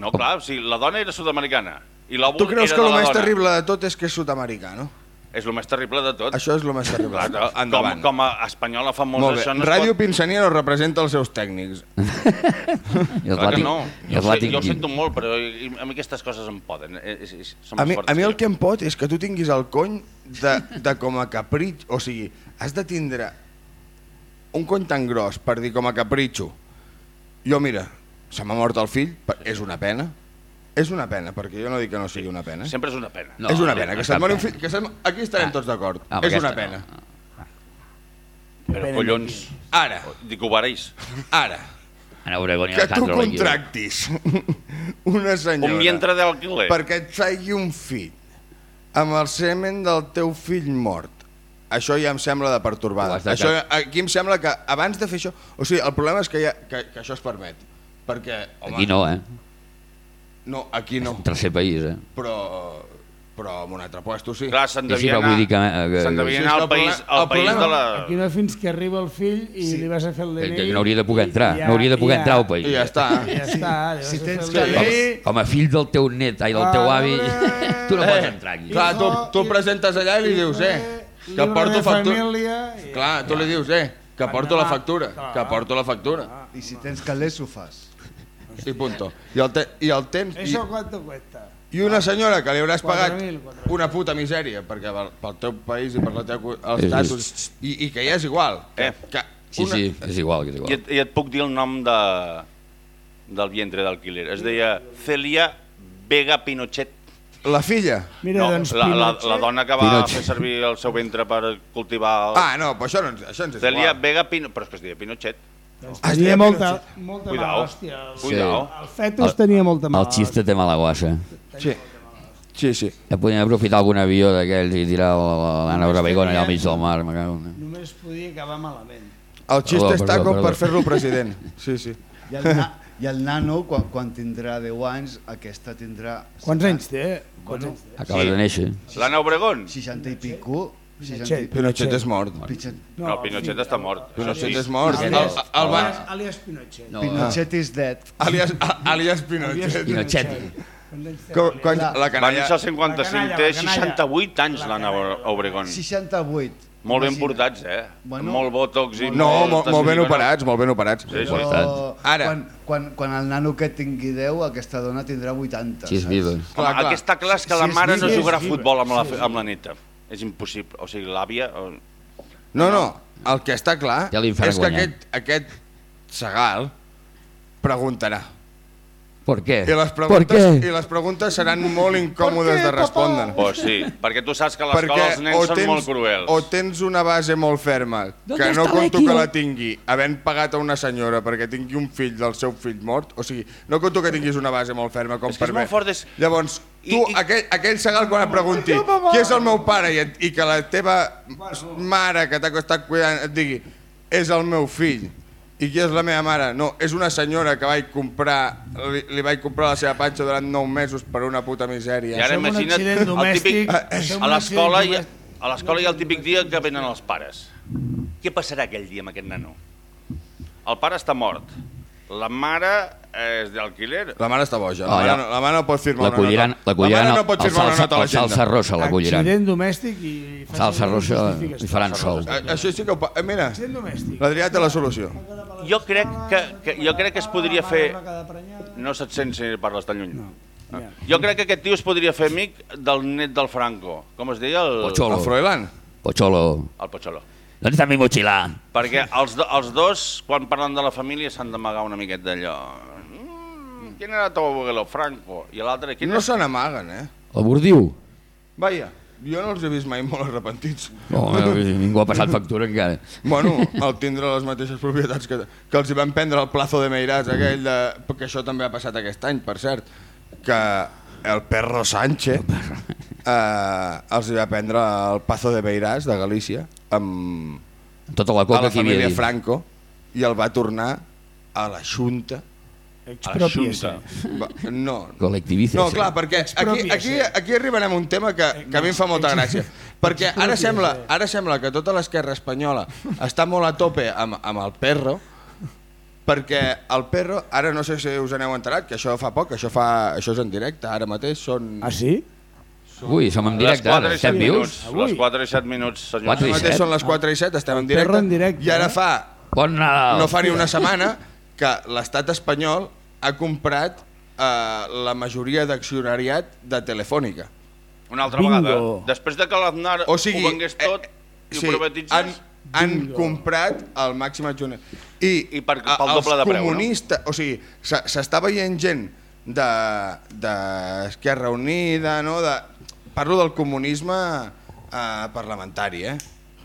No, clar, o sigui, la dona era sud-americana i Tu creus era que el més dona. terrible de tot és que és sud-americà, no? És el més terrible de tot. Això és el més terrible. Clar, com, Endavant. com a espanyola fa molt, bé. això no Ràdio pot... Pinsania no representa els seus tècnics. [LAUGHS] Els Clar que no. Jo, els sé, jo ho sento molt, però a mi aquestes coses em poden. Eh, És, és, som A mi, forts a mi el jo. que em pot és que tu tinguis el cony de, de com a capritx, o sigui, has de tindre un cony tan gros per dir com a capritxo. Jo, mira, se m'ha mort el fill, és una pena, és una pena, perquè jo no dic que no sigui una pena. Sempre és una pena. No, és una pena, que mori un pena. fill... Que se't... Aquí estarem Ah. tots d'acord. Ah, és aquesta una no. pena. Però collons, Ara, dic ho vareis. ara, Ana Obregón i que tu contractis [LAUGHS] una senyora Un vientre d'alquiler. perquè et faci un fill amb el semen del teu fill mort això ja em sembla de pertorbada. De Això, aquí em sembla que abans de fer això... O sigui, el problema és que, ja, que, que això es permet. Perquè, home, Aquí no, eh? No, aquí no. Tercer país, eh? Però, però en un altre puesto sí. Clar, se'n sí, devia però anar, vull dir que- que- se'n devia Sí, anar és al que país, problema- al país de la... Aquí no fins que arriba el fill i Sí. li vas a fer el Que, DNI... que no hauria de poder entrar, i no hauria de poder i entrar al país. I ja està. I ja està, Si tens calés- DNI... Com a fill del teu net, ai, del teu avi, [LAUGHS] tu no pots entrar aquí. Clar, tu, tu presentes allà i li dius, eh, que porto factura. Clar, tu li dius, eh, que porto la factura, que porto la factura. I si tens calés, ho fas. I punto. I el, te, i el tens... I, Eso cuánto cuesta? I una senyora que li hauràs pagat 4.000, 4.000. una puta misèria perquè pel, pel teu país i per la teva els estatus i, i que ja és igual. Que, Eh. que Sí, sí, és igual, que és I igual. et, I et puc dir el nom de, del vientre d'alquiler. Es deia Celia Vega Pinochet. La filla? Mira, no, doncs la, la, la dona que va Pinochet. fer servir el seu ventre per cultivar... El... Ah, no, però això, no, això ens és Celia igual. Vega Pinochet. Però és que es deia Pinochet. Doncs tenia molta, molta mala hòstia. El, Cuidao. el fetus tenia molta mala El xiste té mala guassa. Sí, sí, sí. Ja podíem aprofitar algun avió d'aquells i tirar l'Anna Obregón allà al mig del mar. me cago en- Només podia acabar malament. El xiste Perdó, està perdó, com perdó. per fer-lo president. Sí, sí. I el, na i el nano, quan, quan tindrà 10 anys, aquesta tindrà... Quants anys té? Quants anys té? Acaba de néixer. L'Anna Obregón? 60 i pico. 60 Pinochet. Pinochet és mort. Pinochet, No, Pinochet està mort. Pinochet és mort. Alias, el, el va... alias, alias Pinochet. No, Pinochet is dead. Alias, a- alias Pinochet. Pinochet. L'alias? quan, la Va canalla... néixer al 55, La canalla, té la canalla. 68 anys l'Anna Obregón. 68. Molt ben portats, eh? Bueno, molt botox i... No, molt, molt ben operats, molt ben operats. Sí, sí. Ara. Quan, quan, quan el nano que tingui 10, aquesta dona tindrà 80. Si és viva. Home, Clar, és que la mare no jugarà a futbol amb la, Sí, amb la neta. És impossible. O sigui, l'àvia... eh, No, no, el que està clar Ja és que aquest, aquest segal preguntarà. Per què? I les Per preguntes, què? i les preguntes seran molt incòmodes de respondre. Pues sí, perquè tu saps que a l'escola els nens són molt cruels. o tens una base molt ferma, que no conto que la tingui, havent pagat a una senyora perquè tingui un fill del seu fill mort, o sigui, no conto que tinguis una base molt ferma com És per fort, és- Llavors, tu, I- i- aquell, aquell segal quan et pregunti qui és el meu pare i, et, i que la teva mare que t'ha estat cuidant et digui és el meu fill i qui és la meva mare? No, és una senyora que vaig comprar, li, li vaig comprar la seva panxa durant 9 mesos per una puta misèria. I ara Som un imagina't accident el domèstic, típic... A l'escola ha- a l'escola hi ha el típic dia que venen els pares. Què passarà aquell dia amb aquest nano? El pare està mort. La mare és d'alquiler. La mare està boja, la, Oh, mare, ja. no, la mare no pot firmar una nota. La mare no pot al firmar una salsa, nota a al l'agenda. salsa rosa, l'acolliran. Accident domèstic i... Al salsa rosa li faran sol. Eh, Això sí que ho... pa- Eh, mira, Accident domèstic. l'Adrià té la solució. Jo crec que, que, jo crec que es podria fer... No se't sent si parles tan lluny. Ja. Jo crec que aquest tio es podria fer amic del net del Franco. Com es deia? El, Pocholo. El Froilán? Pocholo. el Pocholo. ¿Dónde está mi mochila? Perquè els, do, els dos, quan parlen de la família, s'han d'amagar una miqueta d'allò. ¿Quién era tu abuelo? Franco. I l'altre, ¿quién No es? se n'amaguen, eh? El Bordiu? Vaja, jo no els he vist mai molt arrepentits. No, eh, ningú ha passat factura encara. [LAUGHS] Bueno, el tindre les mateixes propietats que, que els hi van prendre el plazo de Meiràs aquell de... que això també ha passat aquest any, per cert, que el perro Sánchez eh, els hi va prendre el Pazo de Meiràs de Galícia amb Tota la a coca la que hi havia família dins. Franco i el va tornar a la Junta Expropiese. Va, no, Col·lectivices. no, clar, perquè aquí, aquí, aquí arribarem a un tema que, que a mi em fa molta gràcia. Perquè ara sembla, ara sembla que tota l'esquerra espanyola està molt a tope amb, amb el perro, perquè el perro, ara no sé si us n'heu enterat, que això fa poc, això, fa, això és en directe, ara mateix són... Ah, sí? Ui, som en directe ara. 4 i 7 Estem minuts. vius? Les 4 i 7 minuts, senyor. Ara i mateix són les 4 i 7, estem en perro directe, en directe, i ara eh? fa, Bon Nadal. no fa ni una setmana que l'estat espanyol ha comprat eh, la majoria d'accionariat de Telefònica. Una altra Bingo. vegada. Després de que l'Aznar O sigui, ho vengués tot eh, i sí, ho privatitzés... han, han comprat el màxim accionari. I, I per- a- pel doble de preu, no? comunistes, o sigui, se- s'està veient gent d'Esquerra de, Unida, no? De, parlo del comunisme eh, parlamentari, eh?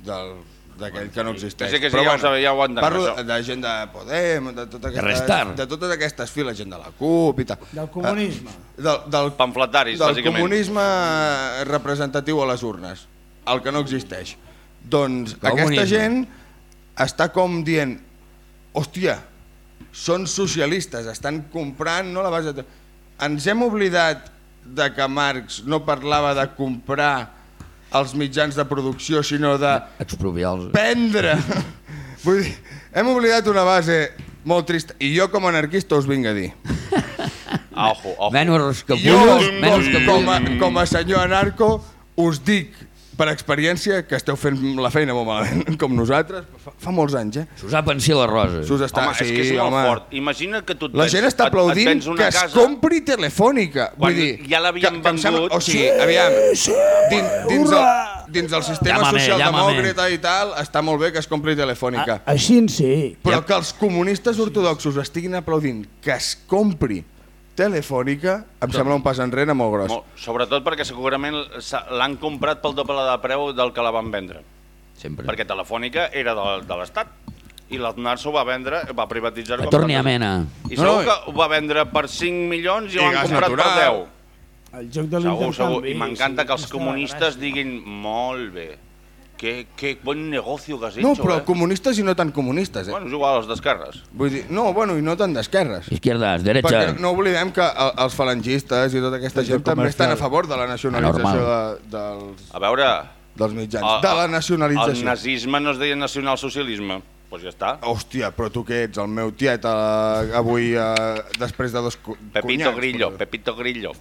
Del, d'aquell que no existeix. Que sí, que sí, ja ho sabia, ja ho entenem, Parlo això. de, de gent de Podem, de, tota aquestes, Restar. de totes aquestes files, gent de la CUP i tal. Del comunisme. Eh, del, del, Pamfletaris, del bàsicament. comunisme representatiu a les urnes, el que no existeix. Doncs Comunisme. aquesta gent està com dient, hòstia, són socialistes, estan comprant no la base de... Ens hem oblidat de que Marx no parlava de comprar els mitjans de producció, sinó de Expropiar-los. prendre. [LAUGHS] Vull dir, hem oblidat una base molt trista. I jo com a anarquista us vinc a dir. Ojo, ojo. Menys capullos, menys com, com, a, capullos. com a senyor anarco, us dic per experiència que esteu fent la feina molt malament, [LAUGHS] com nosaltres, fa, fa molts anys, eh? S'us ha pensat la rosa. S'us està, Home, sí, és que és molt home. fort. Imagina que tu et La vens- gent està et- et aplaudint vens una que es casa- compri Telefònica. Quan Vull dir, ja l'havien em sembla- vengut. O sigui, aviam, dins, dins, el, dins el sistema Llámame, socialdemòcrata i tal, està molt bé que es compri Telefònica. A, així en sí. Però que els comunistes ortodoxos estiguin aplaudint que es compri Telefònica em sembla un pas enrere molt gros. Sobretot perquè segurament l'han comprat pel doble de preu del que la van vendre. Sempre. Perquè Telefònica era de, de l'Estat i l'Aznar s'ho va vendre, va privatitzar La torni a mena. I No, segur no, que ho va vendre per 5 milions i, I ho han comprat natural. per 10. El joc de Segur, segur. I m'encanta sí, que els comunistes diguin molt bé, que, que bon negocio que has No, hecho, però eh? comunistes i no tan comunistes, eh? Bueno, és igual, els d'esquerres. Vull dir, no, bueno, i no tan d'esquerres. Izquierdas, derecha. Perquè no oblidem que el- els falangistes i tota aquesta gent també estan a favor de la nacionalització de, dels, A veure, dels mitjans. el, de la el nacionalització. nazisme no es deia nacionalsocialisme. Doncs pues ja està. Hòstia, però tu què ets? El meu tiet eh, avui, eh, després de dos cu Pepito cunyats, Grillo, però- Pepito Grillo.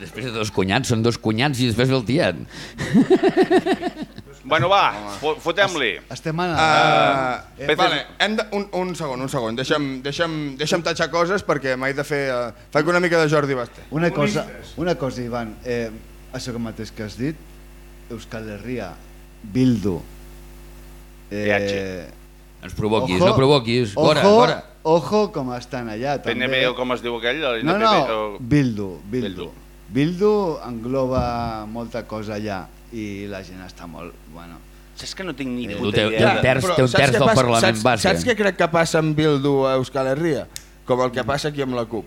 Després de dos cunyats, són dos cunyats i després ve el tiet. [LAUGHS] Bueno, va, fo- fotem-li. Estem a... Uh, Eh, vale, hem de, un, un segon, un segon. Deixa'm, deixa'm, deixa'm tatxar coses perquè m'he de fer... Uh, faig una mica de Jordi Basté. Una cosa, una cosa, Ivan, eh, això que mateix que has dit, Euskal Herria, Bildu... Eh, Ens provoquis, no provoquis. Ojo, fora. ojo com estan allà, també. PNB o com es diu aquell? el No, no, o- Bildu, Bildu. Bildu engloba molta cosa allà i la gent està molt... Bueno, Saps que no tinc ni Bildu puta té- idea? té un terç- Però té un terç del passa- Parlament saps, basc, Saps eh? què crec que passa amb Bildu a Euskal Herria? Com el que passa aquí amb la CUP.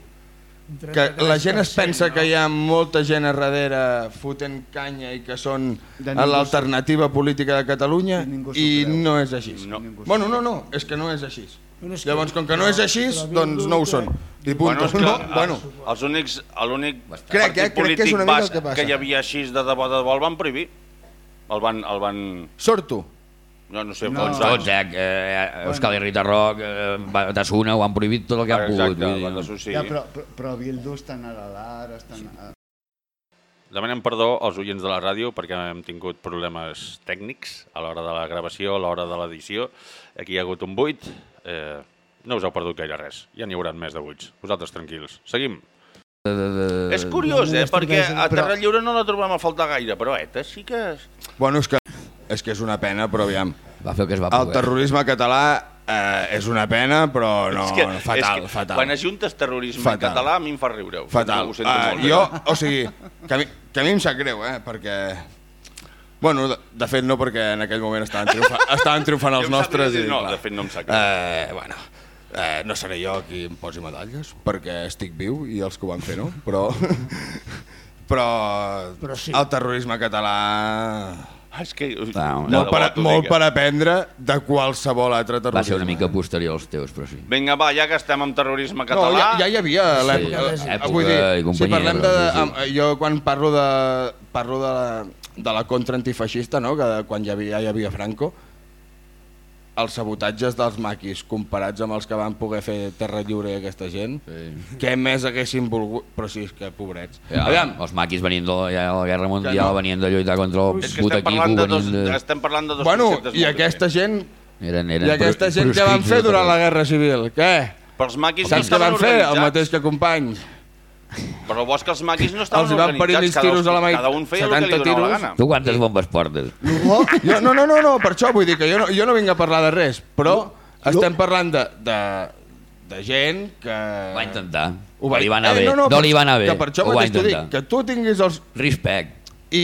Que la gent es pensa que hi ha molta gent a darrere fotent canya i que són l'alternativa política de Catalunya I no és així. No. Bueno, no, no, és que no és així. Llavors, com que no és així, doncs no ho són. I punt. Bueno, és que, no, bueno, els únics, l'únic Crec, partit eh, crec que és una mica el que passa. que hi havia així de debò de debò el van prohibir. El van... El van Sorto. no, no sé, No. no. Tots, eh? eh Euskal Herrita Rock, eh, Batasuna, ho han prohibit tot el que han pogut. Exacte, d'associar. ja, però, però, però Bildu estan a la LAR, estan... A... Demanem perdó als oients de la ràdio perquè hem tingut problemes tècnics a l'hora de la gravació, a l'hora de l'edició. Aquí hi ha hagut un buit. Eh, no us heu perdut gaire res. Ja n'hi haurà més de buits. Vosaltres tranquils. Seguim. És curiós, eh? Perquè a Terra Lliure no la trobem a faltar gaire, però ETA sí que... És... Bueno, és que, és que és una pena, però aviam. Va fer el que es va El poder. terrorisme català eh, és una pena, però no, és que, fatal, és que fatal. Quan ajuntes terrorisme Fatal. català, a mi em fa riure. Fatal. Ho sento Uh, molt. jo, o sigui, que a, mi, que a mi em sap greu, eh, perquè... Bueno, de, de fet no, perquè en aquell moment estaven triomfant, [LAUGHS] estaven triomfant els nostres i... no, clar. de fet no em sap greu. Eh, bueno, eh, no seré jo qui em posi medalles, perquè estic viu i els que ho van fer no, però... [LAUGHS] però, Però sí. el terrorisme català... Ah, és que... No, de Molt per, molt per aprendre de qualsevol altre terrorisme. Va ser una mica posterior als teus, però sí. Vinga, va, ja que estem amb terrorisme No, català... ja, ja hi havia Sí, l'època. sí, eh, època vull dir, i si companyia, parlem de, am- jo quan parlo de, parlo de, la, de la contra antifeixista, no? que quan hi havia, ja hi havia Franco, els sabotatges dels maquis comparats amb els que van poder fer Terra Lliure i aquesta gent, Sí. què més haguessin volgut... Però sí, és que pobrets. Ja, Aviam, els maquis venien de la, ja, de la Guerra Mundial, no. venien de lluitar contra el que puta estem parlant, Quico, de dos, de... estem parlant de dos bueno, i aquesta gent, Eren, i eren aquesta pro- gent què van fer durant la Guerra Civil? Què? Però els maquis Saps què van estaven fer? El mateix que companys. Però el bo és que els maquis no estaven Els van parir organitzats. els tiros a la mà cada un feia el que li 70 donava la tiros. gana. Tu quantes bombes portes? Jo, no, no, no, no, per això vull dir que jo no, jo no vinc a parlar de res, però estem parlant de, de, de gent que... Va intentar. Ho No li va anar bé. no, no, no per- li va anar bé. Que per això Ho va mateix t'ho dic, intentar. que tu tinguis els... Respect. I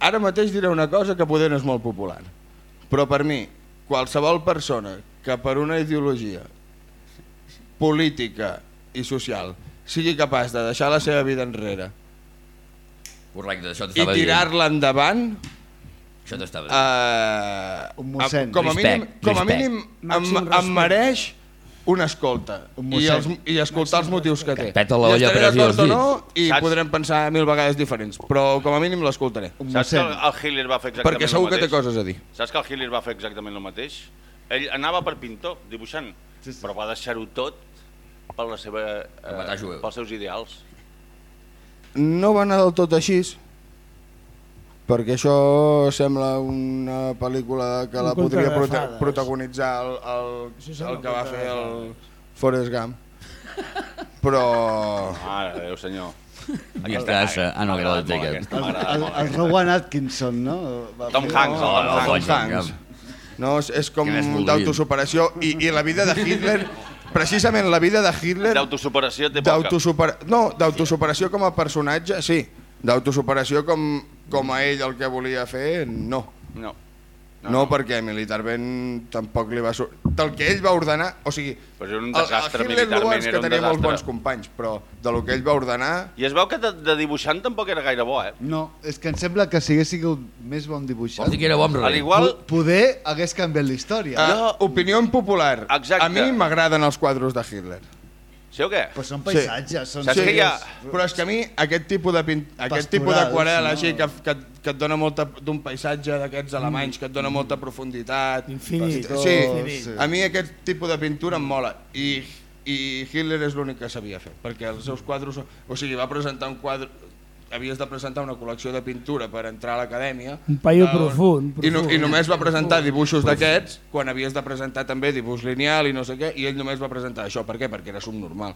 ara mateix diré una cosa que poder no és molt popular, però per mi qualsevol persona que per una ideologia política i social sigui capaç de deixar la seva vida enrere Correcte, això i tirar-la endavant Això t'estava dient. eh, Un mossèn. com a mínim, Respect, com a respect. mínim Màxim em, em mereix una escolta Un i, els, i escoltar els motius que té. Peta la I olla estaré d'acord o no i Saps? podrem pensar mil vegades diferents, però com a mínim l'escoltaré. Saps que el, mossèn. el Hitler va fer exactament Perquè segur que té coses a dir. Saps que el Hitler va fer exactament el mateix? Ell anava per pintor, dibuixant, Sí, sí. però va deixar-ho tot per la seva, jueus. pels seus ideals. No va anar del tot així, perquè això sembla una pel·lícula que Un la podria prota fades. protagonitzar el, el, el que va fer el Forrest Gump. Però... Mare de Déu, senyor. Aquesta assa... Ah, no, que era El, el, el. Rowan Atkinson, no? Tom Hanks, No, el Tom Tom Hanks. No, és, és com d'autosuperació i, i la vida de Hitler, precisament la vida de Hitler D'autosuperació té poca. d'autosupera... no, d'autosuperació com a personatge, sí. D'autosuperació com, com a ell el que volia fer, no. No. No, no, perquè militarment tampoc li va... Del que ell va ordenar, o sigui... Però era un el- desastre el Hitler militarment, és era que un tenia molts desastre. bons companys, però de lo que ell va ordenar... I es veu que de, de dibuixant tampoc era gaire bo, eh? No, és que em sembla que si hagués sigut més bon dibuixant... Vols dir que era bo amb A res? l'igual... po- Poder hagués canviat la història. Uh, opinió impopular. Exacte. A mi m'agraden els quadros de Hitler. Sí o què? Però són paisatges, són... Saps que hi ha- Però és que a mi aquest tipus de pin... aquest tipus d'aquarel no? així que, que, que et dona molta d'un paisatge d'aquests alemanys que et dona molta profunditat. Infinit. Sí, Infinit. a mi aquest tipus de pintura em mola i, i Hitler és l'únic que sabia fer perquè els seus quadros, o sigui, va presentar un quadre havies de presentar una col·lecció de pintura per entrar a l'acadèmia Un paio Eh, profund, i, no, profund. i només va presentar dibuixos d'aquests quan havies de presentar també dibuix lineal i no sé què i ell només va presentar això, per què? perquè era subnormal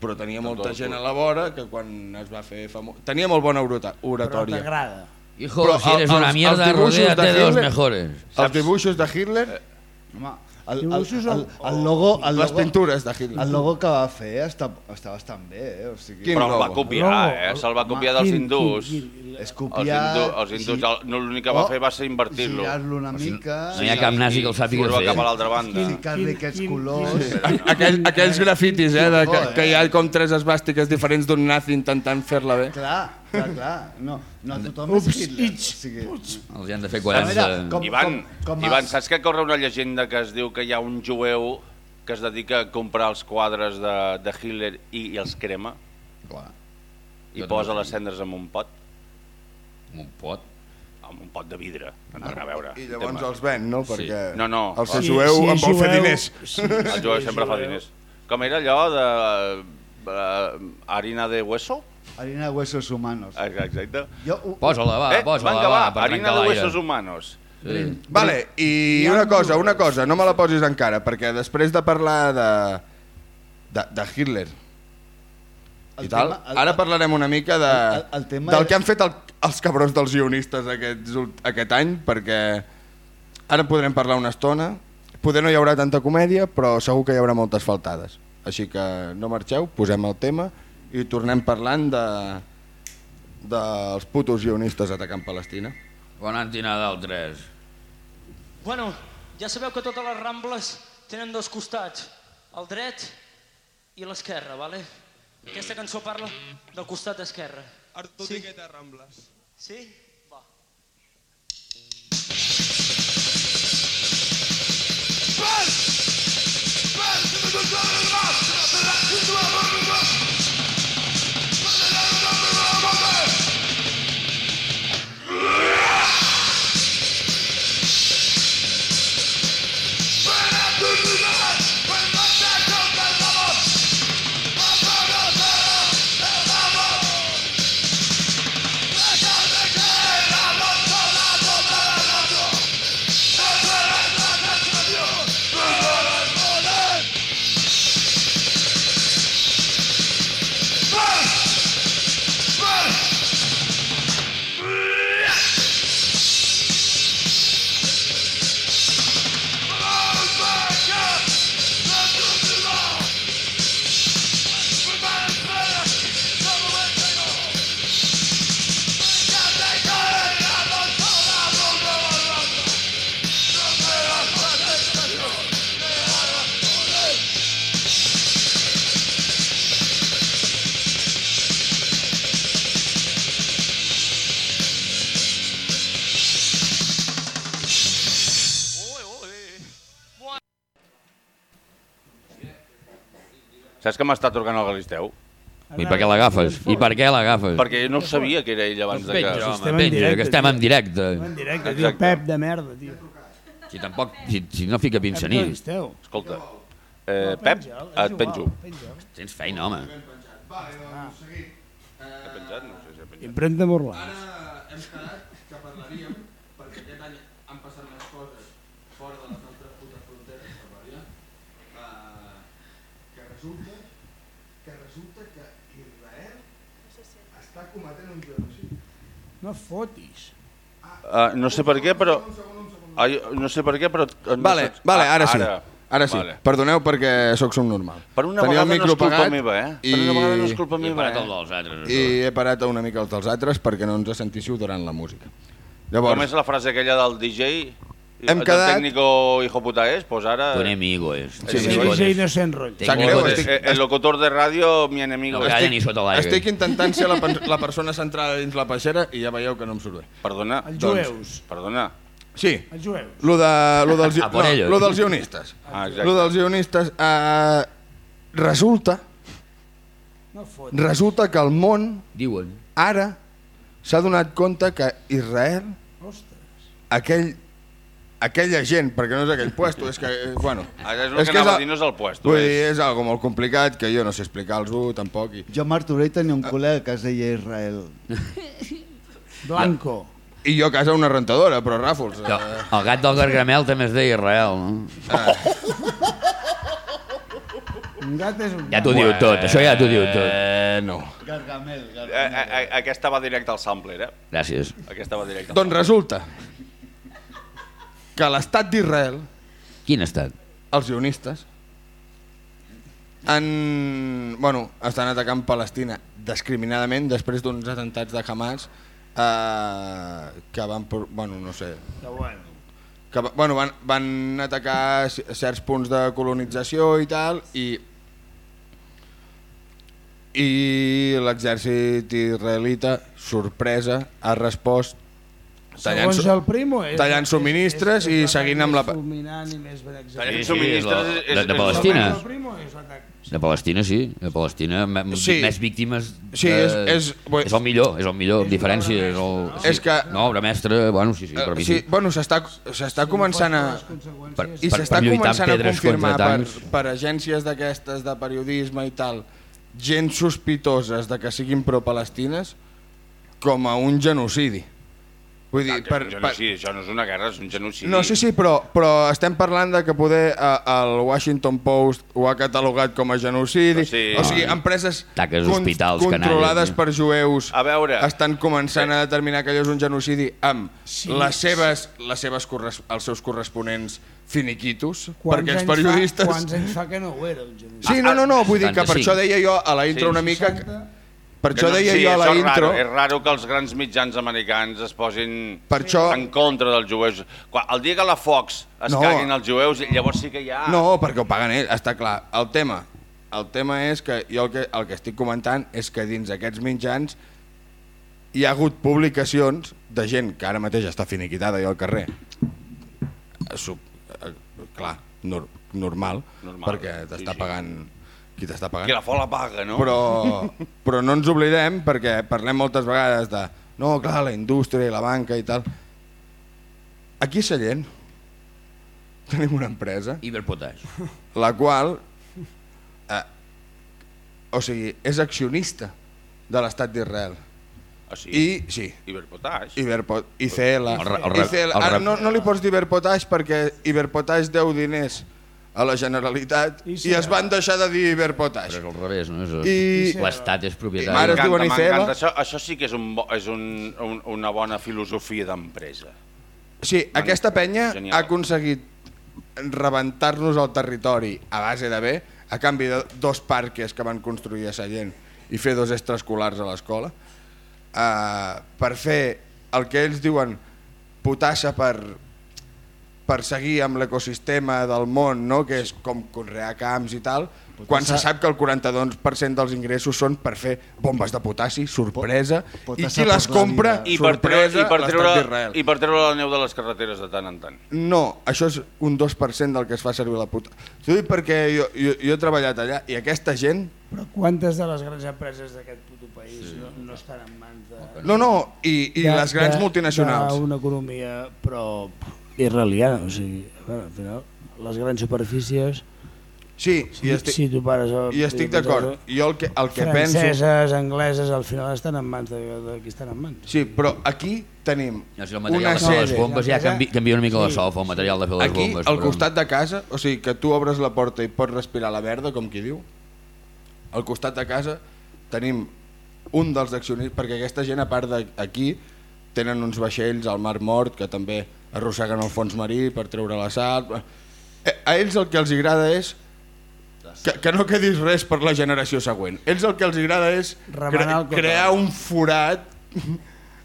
però tenia molta gent a la vora que quan es va fer famós... Tenia molt bona orata- Però oratòria. t'agrada. Hijo, Però si eres una mierda, rodéate de los mejores. Els dibuixos de Hitler, Home, el, el, el, o- el, logo... El les logo, pintures de Hitler. El logo que va fer està, està bastant bé, eh? O sigui, Quin Però el va logo? copiar, Logo. eh? Se'l va copiar dels hindús. és Els, copiar... hindú, els hindús, gi- el- no, l'únic que va o fer va ser invertir-lo. Girar-lo una mica... No hi ha cap nazi que el sàpiga fer. cap a l'altra banda. Ficar-li aquests colors... Aquell, aquells grafitis, eh, de, que, que hi ha com tres esbàstiques diferents d'un nazi intentant fer-la bé. Clar, clar, clar. No, no tothom Ups, és Hitler. its, O sigui, Els hi han de fer A veure, 40... com- Ivan, com a- Ivan, saps que corre una llegenda que es diu que hi ha un jueu que es dedica a comprar els quadres de, de Hitler i, i els crema Clar. i Jo posa les cendres en un pot, Amb un pot. amb un pot de vidre. Anar a veure. I llavors Tema. els ven, no? Perquè No, no. el ser jueu si en és vol fer diners. sí, El jueu sempre fa diners. Com era allò de uh, harina de hueso? Harina de huesos humanos. Exacte. Jo, ho- Posa-la, va, eh, posa-la, va, va, per harina de huesos humanos. Sí. Vale, i una cosa, una cosa, no me la posis encara, perquè després de parlar de, de, de Hitler El i tal, tema- el- ara parlarem una mica de, el- el- tema del que han fet el, els cabrons dels guionistes aquests, aquest any, perquè ara podrem parlar una estona, poder no hi haurà tanta comèdia, però segur que hi haurà moltes faltades. Així que no marxeu, posem el tema i tornem parlant de dels putos guionistes atacant Palestina. Bon antinadal 3. Bueno, ja sabeu que totes les Rambles tenen dos costats, el dret i l'esquerre, vale? Aquesta cançó parla del costat esquerre. Artur Sí. Piquet a Rambles. Sí? Va. Thank Saps que m'està trucant el Galisteu? I per què l'agafes? I per què l'agafes? Perquè jo no sabia que era ell abans de que... Estem en penja, directe, que estem en directe. En directe, tio. Pep de merda, tio. Si tampoc, si, si no fica pincení. Escolta, eh, Pep, et penjo. Tens feina, home. He penjat? No sé si he penjat. Impremta Morlans. Ara hem quedat que parlaríem, perquè aquest any han passat més coses fora de les nostres putes fronteres, per variar, eh, que resulta que resulta que Israel està cometent un genocidi. No fotis. Uh, no sé per què, però... Ai, no sé per què, però... No Vale, sé- vale, Ah, ara sí. Ara sí. Vale. Perdoneu perquè sóc subnormal. Per una Tenia el vegada no micro és culpa meva, eh? I... Per una vegada no és culpa I meva, parat eh? el dels altres. I he parat una mica els dels altres perquè no ens sentíssiu durant la música. Com Llavors, és la frase aquella del DJ? Hem el quedat- técnico hijo puta es? Pues ara... Tu enemigo és. Sí, Sí, sí, no s'enrotlla. Sap greu, El, estic, el locutor de ràdio, mi enemigo. No calla ni sota l'aigua. estic intentant ser la, la persona centrada dins la peixera i ja veieu que no em surt bé. Perdona. Els Doncs- jueus. Perdona. Sí, Els jueus. lo, de, lo, dels, no, ellos. lo dels sionistes. Ah, exacte. Lo dels sionistes. Eh, resulta, No fotis. resulta que el món Diuen. ara s'ha donat compte que Israel, Ostres. aquell, aquella gent, perquè no és aquell puesto, és que, eh, bueno... Ara és el que anava a dir, no és el puesto, Vull és- dir, és algo molt complicat que jo no sé explicar-los tampoc. I, Jo a Martorell tenia un col·lega que es deia Israel. [LAUGHS] Blanco. I jo a casa una rentadora, però Ràfols... El, Eh, el gat del Gargamel també es deia Israel, no? Un gat és un Ja t'ho diu tot, això ja t'ho diu tot. eh, no. Gargamel, Eh, eh, eh, aquesta va directe al sampler, eh? Gràcies. Aquesta va directe al Doncs resulta que l'estat d'Israel, Quin estat? els sionistes, han, bueno, estan atacant Palestina discriminadament després d'uns atentats de Hamas eh, que van, por- bueno, no sé, Que bueno. que va- bueno, van, van atacar certs punts de colonització i tal i i l'exèrcit israelita sorpresa ha respost tallant, Segons el Primo és... tallant subministres i l'atac seguint amb la fulminant i més ben executat. Tallant Sí, sí, subministres és la- és- de- de és- Palestina. És. De Palestina, sí. De Palestina, Sí. més víctimes... Sí, eh, és- és- és el millor, és el millor, amb diferència. És, el, sí. És que- No, obra mestra, bueno, sí, sí, per Eh, mi sí, sí. bueno, s'està s'està començant a... Per, I s'està començant a confirmar per, per agències d'aquestes de periodisme i tal, gent sospitoses de que siguin pro-palestines com a un genocidi. Vull dir, per, Per, per, sí, això no és una guerra, és un genocidi. no, sí, sí, però, però estem parlant de que poder eh, el Washington Post ho ha catalogat com a genocidi, Sí. o sigui, empreses Taques con- hospitals controlades canalles, per jueus A veure, estan començant a determinar que allò és un genocidi amb les seves, les seves corres, els seus corresponents finiquitos, perquè els periodistes... Fa, quants anys fa que no ho era, el genocidi? Sí, no, no, no, vull dir que per 75. això deia jo a la intro Sí, una mica... que- 60. Per que això no- deia sí, jo a la intro... Raro, és raro que els grans mitjans americans es posin Per això- en contra dels jueus. Quan, el dia que la Fox es No. caguin els jueus, llavors sí que hi ha... No, perquè ho paguen ells, està clar. El tema, el tema és que jo el que, el que estic comentant és que dins aquests mitjans hi ha hagut publicacions de gent que ara mateix està finiquitada i al carrer. Sub, eh, clar, nor, normal, Normal, perquè sí, t'està sí. pagant qui t'està pagant. Que la fo la paga, no? Però, però no ens oblidem, perquè parlem moltes vegades de no, clar, la indústria i la banca i tal. Aquí a Sallent tenim una empresa Iberpotash. la qual eh, o sigui, és accionista de l'estat d'Israel. Ah, sí? I, sí, Iberpotash. Iberpot, ICL. El el el Ara, re- no, no li pots dir Iberpotash perquè Iberpotash deu diners a la Generalitat i, ICL. es van deixar de dir Iberpotash. Però és al revés, no? És, I- L'estat és propietari. Ara es diuen M'encanta, ICL. Això, això sí que és, un, bo- és un, un, una bona filosofia d'empresa. Sí, aquesta penya Genial. ha aconseguit rebentar-nos el territori a base de bé, a canvi de dos parques que van construir a Sallent i fer dos extraescolars a l'escola, eh, per fer el que ells diuen putassa per, per seguir amb l'ecosistema del món, no? que és com conrear camps i tal, quan se passar- sap que el 42% dels ingressos són per fer bombes de potassi, sorpresa, pot i qui les compra, I per, sorpresa, i, per l'estat treure, d'Israel. I per treure la neu de les carreteres de tant en tant. No, això és un 2% del que es fa servir la puta. T'ho dic perquè jo, jo, jo he treballat allà i aquesta gent... Però quantes de les grans empreses d'aquest puto país sí. no, no estan en mans de... No, no, i, i de- les grans de- multinacionals. D'una economia, però israeliana, o sigui, veure, al final, les grans superfícies... Sí, si, i estic- si tu pares a, i estic d'acord. Jo el que, el que penso... Franceses, angleses, al final estan en mans de, de qui estan en mans. Sí, però aquí tenim Ja, si el una material de fer les bombes ja canvi, canvia una mica la Sí. solfa, el material de fer les Aquí, bombes. al costat de casa, o sigui, que tu obres la porta i pots respirar la verda, com qui diu, al costat de casa tenim un dels accionistes, perquè aquesta gent, a part d'aquí, tenen uns vaixells al Mar Mort que també arrosseguen el fons marí per treure la sal. Eh, A ells el que els agrada és que, que no quedis res per la generació següent. Ells el que els agrada és cotó. crear un forat [LAUGHS]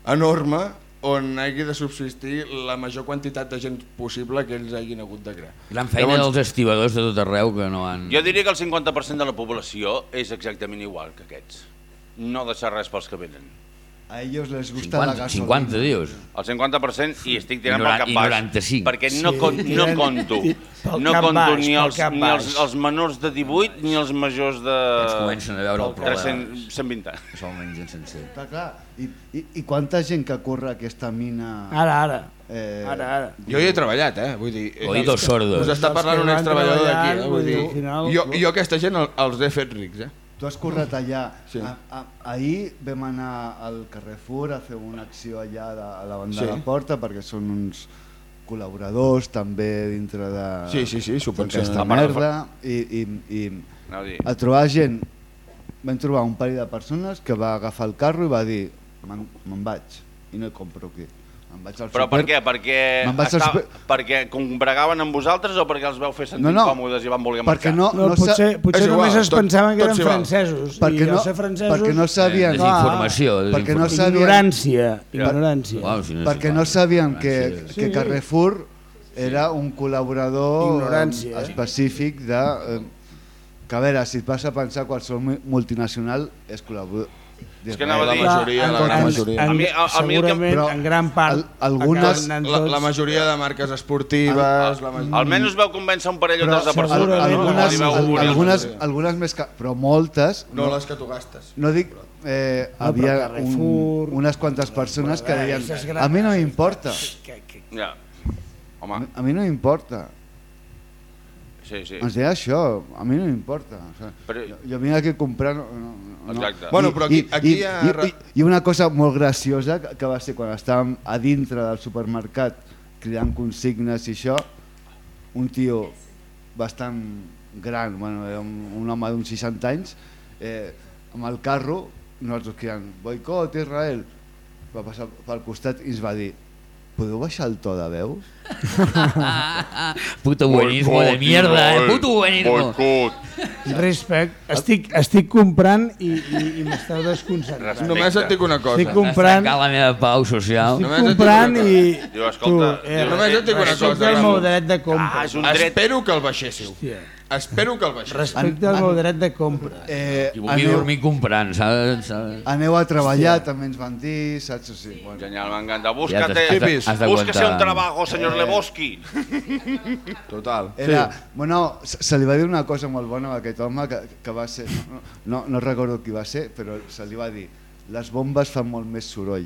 enorme on hagi de subsistir la major quantitat de gent possible que ells hagin hagut de crear. Gran feina Llavors- dels estibadors de tot arreu que no han... Jo diria que el 50% de la població és exactament igual que aquests. No deixar res pels que venen. A ellos les gusta 50, la gasolina. 50 dius. El 50% i estic tirant I pel cap i baix. 95. Perquè no, Sí, con, no conto. No conto baix, ni, els, ni els, els menors de 18 ni els majors de... Ens comencen a veure el problema. 300, 120 anys. Se'l mengen sencer. Està clar. I, i, I quanta gent que corre aquesta mina... Ara, ara. Eh, Ara, ara. Jo hi he treballat, eh? Vull dir, eh, Oídos sordos. Us està parlant un ex-treballador d'aquí, eh? Vull dir, jo, jo aquesta gent el, els he fet rics, eh? Tu has corret allà. Sí. A, a, ahir vam anar al Carrefour a fer una acció allà de, a la banda Sí. de la porta perquè són uns col·laboradors també dintre de Sí, sí, sí, de merda i, i, i a dir. a trobar gent vam trobar un parell de persones que va agafar el carro i va dir me'n me'n vaig i no hi compro aquí me'n vaig al Però per súper. què? Perquè, vaig al està, súper- perquè combregaven amb vosaltres o perquè els veu fer sentir No, no, còmodes i van voler perquè marxar? no, No, no, sa- potser, potser igual, només es tot- pensaven que tot eren francesos. perquè I no, ser francesos... perquè no sabien Eh, que, desinformació, perquè no desinformació. sabien Ignorància, ignorància. Uau, si no perquè no sabien que, que Carrefour era un col·laborador Ignorància, eh, específic de... Eh, que a veure, si et vas a pensar qualsevol mu- multinacional és col·laborador. És que anava a La dir- majoria, la gran en- majoria. En, A mi- a- a mi el que- però en gran part, al- algunes- La, la majoria de marques esportives... La ma... Almenys veu convèncer un parell o Però tres de persones. segurament no? algunes, al- algunes, algunes més que... Però moltes... No les que tu gastes. No dic... Eh, No, havia un, Carrefour, unes quantes persones que deien a mi no m'importa, Ja. a Home, mi- a mi no m'importa. sí, sí. Ens deia això, a mi no m'importa. O sigui, Però- jo, jo vinc aquí a comprar... No, no, no. Exacte. Bueno, però aquí- I, aquí i, hi ha i, i, I una cosa molt graciosa que, va ser quan estàvem a dintre del supermercat cridant consignes i això, un tio bastant gran, bueno, un, un home d'uns 60 anys, eh, amb el carro, nosaltres cridant boicot Israel, va passar pel costat i ens va dir podeu baixar el to de veu? [LAUGHS] Puto buenismo de mierda, eh? Puto buenismo. Boicot. respect. Estic, estic comprant i, i, i m'està desconcentrant. Només et dic una cosa. Estic comprant, Trencar la meva pau social. estic Només comprant una i... Diu, escolta, tu, eh, Només et dic una cosa, al meu Ramon. dret de compra. Ah, és un dret... Espero que el baixéssiu. Hòstia. Espero que el baixéssiu. Respecte al meu dret de compra. Eh, Qui vulgui dormir comprant, de- aneu a treballar, també ens van dir, saps? O sigui, bueno, Genial, m'encanta. Ja Búscate, t'has- has has búscase un trabajo, senyor Eh. Lebowski. Total. Era, bueno, se li va dir una cosa molt bona a aquest home que, que va ser, no, no, no recordo qui va ser, però se li va dir les bombes fan molt més soroll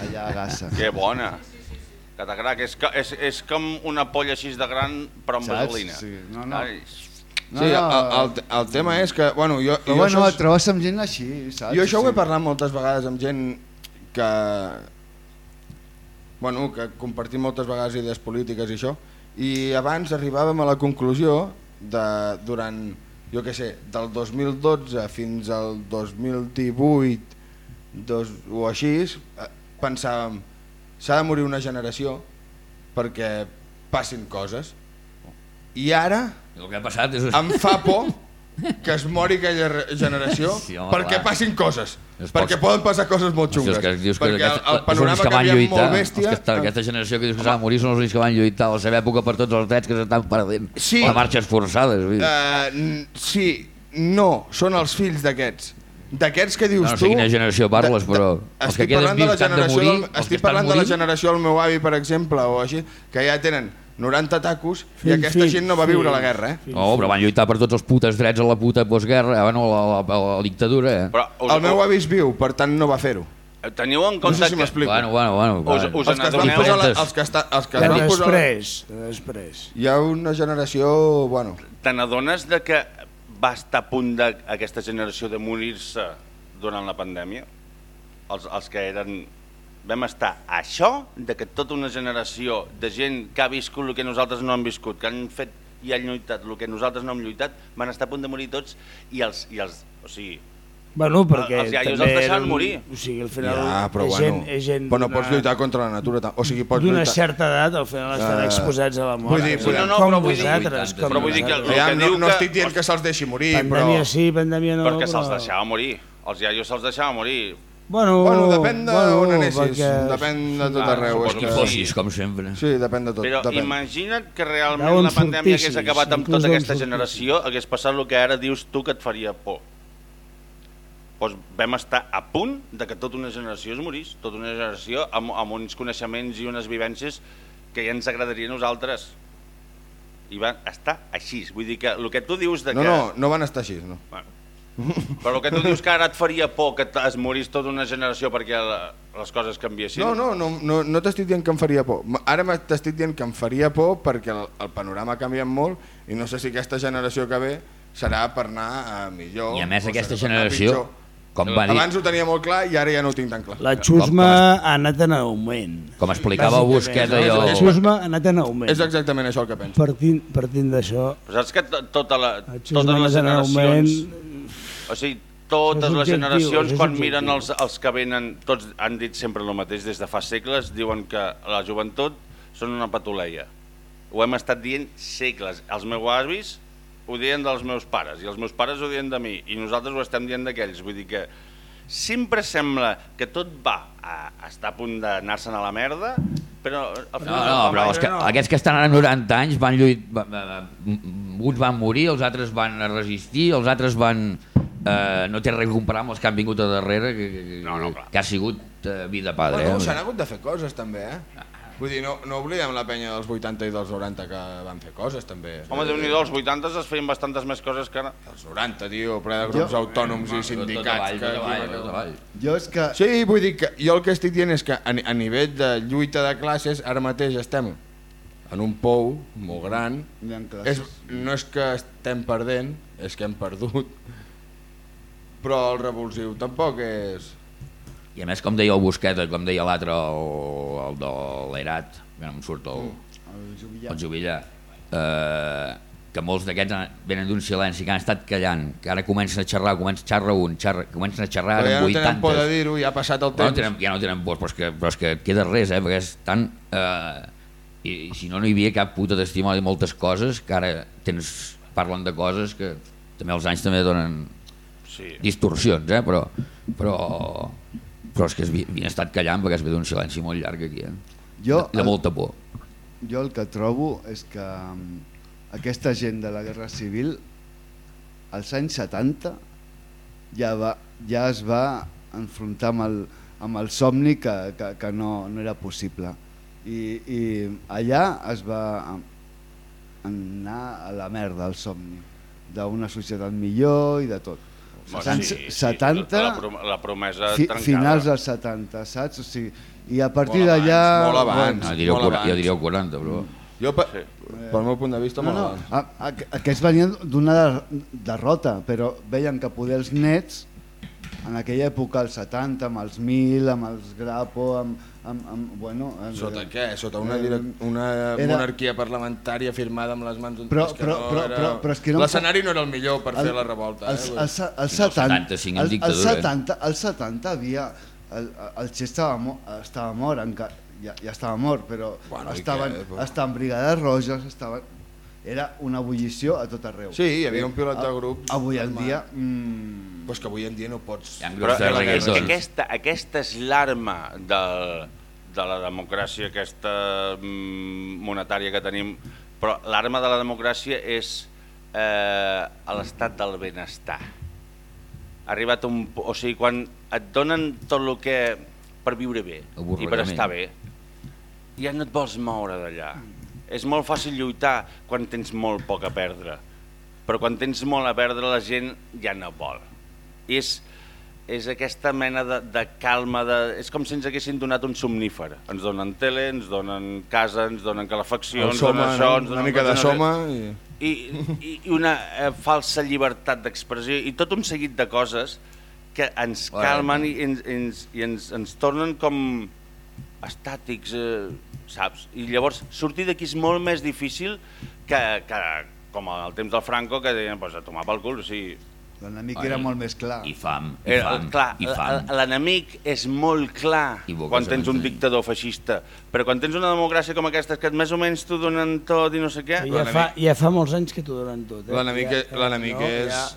allà a Gaza. Que bona. Que t'agrada, que és, que és, és com una polla així de gran, però amb Saps? vaselina. Sí, no, no. Ai, No, Sí, el, no, el, el tema és que, bueno, jo, però jo, bueno, això, et trobes amb gent així, saps? jo això ho he Sí. parlat moltes vegades amb gent que, bueno, que compartim moltes vegades idees polítiques i això, i abans arribàvem a la conclusió de, durant, jo què sé, del 2012 fins al 2018 dos, o així, eh, pensàvem, s'ha de morir una generació perquè passin coses. I ara El que ha passat és... em fa por, que es mori aquella generació Sí, home, perquè clar. passin coses. Els perquè poden passar coses molt xungues. que dius que perquè aquesta, el, panorama que van lluitar, molt bèstia. els que està, aquesta generació que dius que s'ha de morir són els únics que van lluitar a la seva època per tots els drets que s'estan perdent. Sí. A marxes forçades. Uh, sí, no, són els fills d'aquests. D'aquests que dius no, no tu... sé quina generació parles, però els que queden parlant de la vius que han de morir, del, que estic parlant de la generació del meu avi, per exemple, o així, que ja tenen 90 tacos i aquesta fill, gent no va viure fill. la guerra, eh? No, però van lluitar per tots els putes drets a la puta postguerra, eh, bueno, a la, a la, a la dictadura. Eh? Però us, El meu avi és viu, per tant no va fer-ho. teniu en No compte sé si que... Bueno, bueno, bueno. Us, bueno. us Els que es van posar la, els que, està, els que es De van posar després, de després. hi ha una generació, bueno, te n'adones de que va estar a punt de, aquesta generació de morir-se durant la pandèmia? Els, els que eren... Vam estar a això de que tota una generació de gent que ha viscut el que nosaltres no hem viscut, que han fet i han lluitat el que nosaltres no hem lluitat, van estar a punt de morir tots i els... I els o sigui, Bueno, perquè Els iaios també els deixaven eren- morir. O sigui, al final ja, però és bueno, gent, és gent però no pots lluitar contra la natura, o sigui, pots d'una lluitar... certa edat, al final estan Eh, exposats a la mort. vull dir, com podem- no, no, però vull dir- vosaltres, com però vull dir que el Ja, que no, diu no que- estic dient que se'ls deixi morir, però... Pandèmia sí, pandèmia no. perquè se'ls però- deixava morir. Els iaios se'ls deixava morir. Bueno, Bueno, depèn de bueno, on anessis, perquè- depèn de tot Ah, arreu. Qui que fossis, com sempre. Sí, depèn de tot. Però depèn. imagina't que realment la pandèmia hagués acabat amb inclús tota aquesta sortissis. generació, hagués passat el que ara dius tu que et faria por. Doncs vam estar a punt de que tota una generació es morís, tota una generació amb, amb uns coneixements i unes vivències que ja ens agradaria a nosaltres. I van estar així. Vull dir que el que tu dius de No, que... no, no van estar així, no. Bueno, però el que tu dius que ara et faria por que es morís tota una generació perquè les coses canviessin... No, no, no, no, no t'estic dient que em faria por. Ara t'estic dient que em faria por perquè el, el panorama ha canviat molt i no sé si aquesta generació que ve serà per anar a millor I a més aquesta generació, com va dir, Abans ho tenia molt clar i ara ja no ho tinc tan clar. La xusma ha anat en augment. com explicava el Busqueta i La xusma ha anat en augment. És exactament això el que penso. Partint, partint d'això, saps que to- tota la, la totes xusma ha les anat en augment... O sigui, totes les generacions, quan miren els, els que venen, tots han dit sempre el mateix des de fa segles, diuen que la joventut són una patuleia. Ho hem estat dient segles. Els meus avis ho deien dels meus pares, i els meus pares ho deien de mi, i nosaltres ho estem dient d'aquells. Vull dir que sempre sembla que tot va a, a estar a punt d'anar-se'n a la merda, però al No, final no, va però mai. els que, aquests que estan ara 90 anys van lluitar, uns van morir, els altres van resistir, els altres van... Eh, no té res a comparar amb els que han vingut a darrere, que, que, No, no, clar. que ha sigut eh, vida padre. Bueno, eh? s'han hagut de fer coses també, eh? Vull dir, no, no oblidem la penya dels 80 i dels 90 que van fer coses també. Home, déu nhi als 80 es feien bastantes més coses que ara. Els 90, tio, ple de grups Jo- autònoms i Tot sindicats. avall, que- tot avall, tot avall. Jo és que... Sí, vull dir que jo el que estic dient és que a, a nivell de lluita de classes ara mateix estem en un pou molt gran. És, no és que estem perdent, és que hem perdut. Però el revulsiu tampoc és... I a més, com deia el Busqueta, com deia l'altre, el, el de l'Erat, que no em surt el, El Jubillar. el Jubillar, eh, que molts d'aquests venen d'un silenci, que han estat callant, que ara comencen a xerrar, comencen a xerrar un, xerra, comencen a xerrar Però ja amb no 80. tenen por de dir-ho, ja ha passat el Bueno, no temps. tenen, ja no tenen por, però és que, però és que queda res, eh, perquè és tan... Eh, i, I si no, no hi havia cap puta testimoni de moltes coses, que ara tens, parlen de coses que també els anys també donen Sí. distorsions, eh, però, però, però és que havien estat callant perquè es ve d'un silenci molt llarg aquí, eh? Jo, de, de el- molta por. Jo el que trobo és que mm, aquesta gent de la Guerra Civil als anys 70 ja, va, ja es va enfrontar amb el, amb el somni que, que, que no, no era possible i, i allà es va anar a la merda el somni d'una societat millor i de tot Bueno, sí, sí, 70 la, prom- la promesa fi, trencada. finals dels 70 saps? O sigui, i a partir Molt d'allà abans, molt abans. No, diríeu, molt cura- abans. jo diríeu 40, però... Jo, pe, Sí. pel meu punt de vista, No, molt no, abans. a, a, aquests venien d'una der- derrota, però veien que poder els nets, en aquella època, als 70, amb els Mil, amb els Grapo, amb... amb, amb bueno, amb, Sota què? Sota una, direc- una Era- monarquia parlamentària firmada amb les mans... d'un- Però- que però- no però- era- però- però és que no L'escenari no era el millor per El- fer la revolta. Els, eh? els, Sí, no, 70, 75 en els, els dictadura, eh? 70, els 70 havia... El, el Che estava, mo, estava mort, encara, ja, ja estava mort, però Bueno, estaven, què? estaven brigades roges, estaven... era una ebullició a tot arreu. Sí, hi havia un pilot de A- grup. Avui en dia... Mm, Però és que avui en dia no pots... Però és, aquesta, aquesta és l'arma del, de la democràcia, aquesta mm, monetària que tenim, però l'arma de la democràcia és eh, l'estat del benestar. Ha arribat un... O sigui, quan et donen tot el que... per viure bé i per estar bé, ja no et vols moure d'allà. És molt fàcil lluitar quan tens molt poc a perdre, però quan tens molt a perdre la gent ja no vol. És, és aquesta mena de, de calma, de, és com si ens haguessin donat un somnífer. Ens donen tele, ens donen casa, ens donen calefacció, ens donen això, ens Una donen mica de soma i- I, i, i una eh, falsa llibertat d'expressió i tot un seguit de coses que ens calmen i ens, ens, i ens, ens tornen com estàtics, eh, saps? I llavors sortir d'aquí és molt més difícil que, que com al temps del Franco que deien pues, a tomar pel cul, o sigui, L'enemic era molt més clar. I fam, i fam, clar, i fam. l'enemic és molt clar I quan tens un dictador feixista, però quan tens una democràcia com aquesta que més o menys t'ho donen tot i no sé què... Ja fa, ja fa molts anys que t'ho donen tot. Eh? L'enemic Ja- no, és, ja-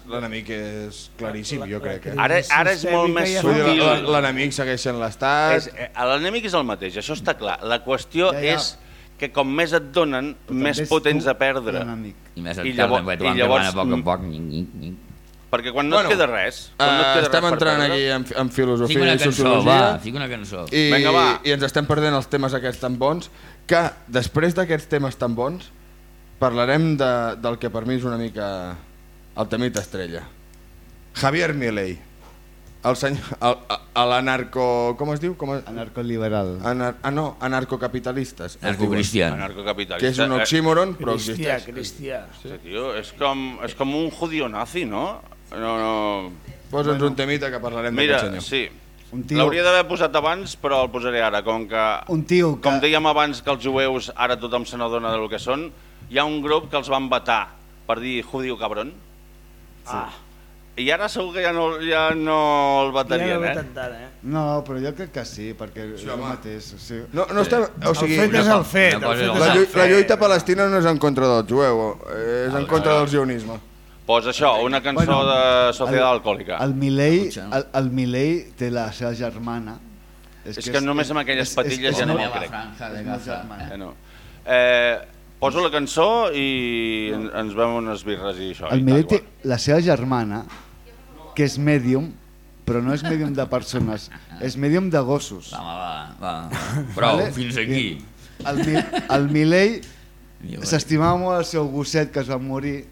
és claríssim, jo crec. Eh? Ara, ara és molt més sutil. L'enemic segueix sent l'Estat. És, eh, L'enemic és el mateix, això està clar. La qüestió Ja, ja. és que com més et donen, més tu a perdre. I més I et llavors- i tu van llavors, a poc a poc. Perquè quan no Bueno, et queda res... Quan no et Uh, queda estem res entrant aquí en, en filosofia i cançó, sociologia va, fica una cançó. i, Vinga, va. i ens estem perdent els temes aquests tan bons que després d'aquests temes tan bons parlarem de, del que per mi és una mica el temit estrella Javier Milei el senyor, l'anarco... com es diu? Com es... Anarcoliberal. Anar, ah no, anarcocapitalistes. es Anarcocristià. Anarcocapitalista. Que és un oxímoron, però Cristià, existeix. cristià. Sí, tio, és com, és com un judío nazi, no? No, no... Posa'ns un temita que parlarem Mira, d'aquest senyor. sí. Un tio- L'hauria d'haver posat abans, però el posaré ara, com que... Un tio que... Com dèiem abans que els jueus ara tothom se n'adona del que són, hi ha un grup que els van vetar per dir judío cabrón. Ah. I ara segur que ja no, ja no el Ja vetarien, no eh? tant eh? No, però jo crec que sí, perquè és el home. mateix. O sigui, No, no estem, o sigui, el fet és el fet. una El fet és la, el llu la fet. lluita palestina no és en contra del jueu, és en contra del zionisme. Pues això, una cançó Bueno, de Societat el- Alcohòlica. El Milei, el, el Milei té la seva germana. És que només amb aquelles patilles ja no meva crec. franja de És molt gaza. germana. Eh, no. eh, poso la cançó i en- ens veiem unes birres i això. El i Milei té la seva germana, que és mèdium, però no és mèdium de persones, és mèdium de gossos. Va, va, va. Prou, Vale? fins aquí. El, el Milei s'estimava molt el seu gosset que es va morir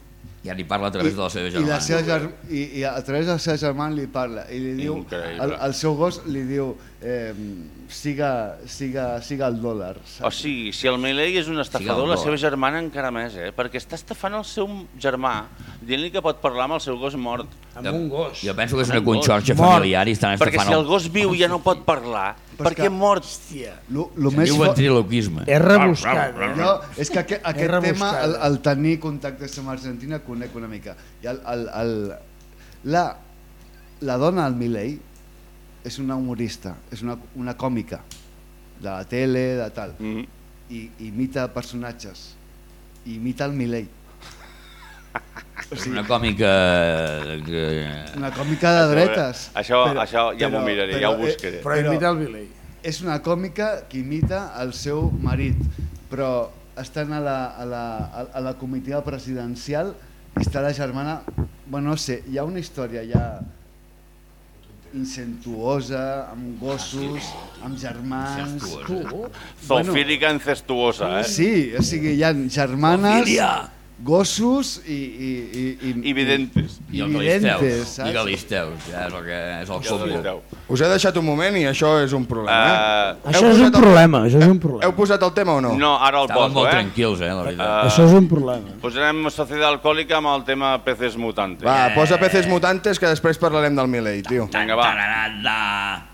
Ja li parla a través de la seva i, la germana. seva ger i, i a través de la seva germana li parla i li diu, Increïble. el, el seu gos li diu eh, siga, siga, siga el dòlar O saps? sigui, si el Milei és un estafador, la seva germana encara més, eh? Perquè està estafant el seu germà, dient-li que pot parlar amb el seu gos mort. Amb un gos. Jo penso que és una conxorxa familiar i estan Perquè estafant si el gos viu ja no pot parlar, per és què mort? Hòstia. Lo, lo més diu ventriloquisme. És rebuscat. eh? Jo, és que aquest, aquest tema, el, el tenir contactes amb Argentina, conec una mica. I el, el, el, la, la dona del Milei és una humorista, és una, una còmica de la tele, de tal, Mm. i imita personatges, i imita el Milei. [LAUGHS] És una còmica... Que... Una còmica de dretes. Això, això ja m'ho miraré, ja ho eh, buscaré. Però imita el Vilei. és una còmica que imita el seu marit, però estan a la, a la, a la comitiva presidencial i està la germana... Bueno, no sé, hi ha una història ja incentuosa, amb gossos, amb germans... Zoofílica incestuosa, eh? Sí, o sigui, hi ha germanes. Gossos i... I, i, i, I videntes. I el videntes, saps? I Galisteus, ja és el que és el combo. Us he deixat un moment i això és un problema. Eh? Uh, Això és un posat el- problema, això és un problema. Heu posat el tema o no? no, ara el Estaven poso, molt eh? tranquils, eh, la veritat. Uh, Això és un problema. Posarem Societat Alcohòlica amb el tema Peces Mutantes. Va, posa peces mutantes que després parlarem del Milei, tio. Vinga, va. Tararada.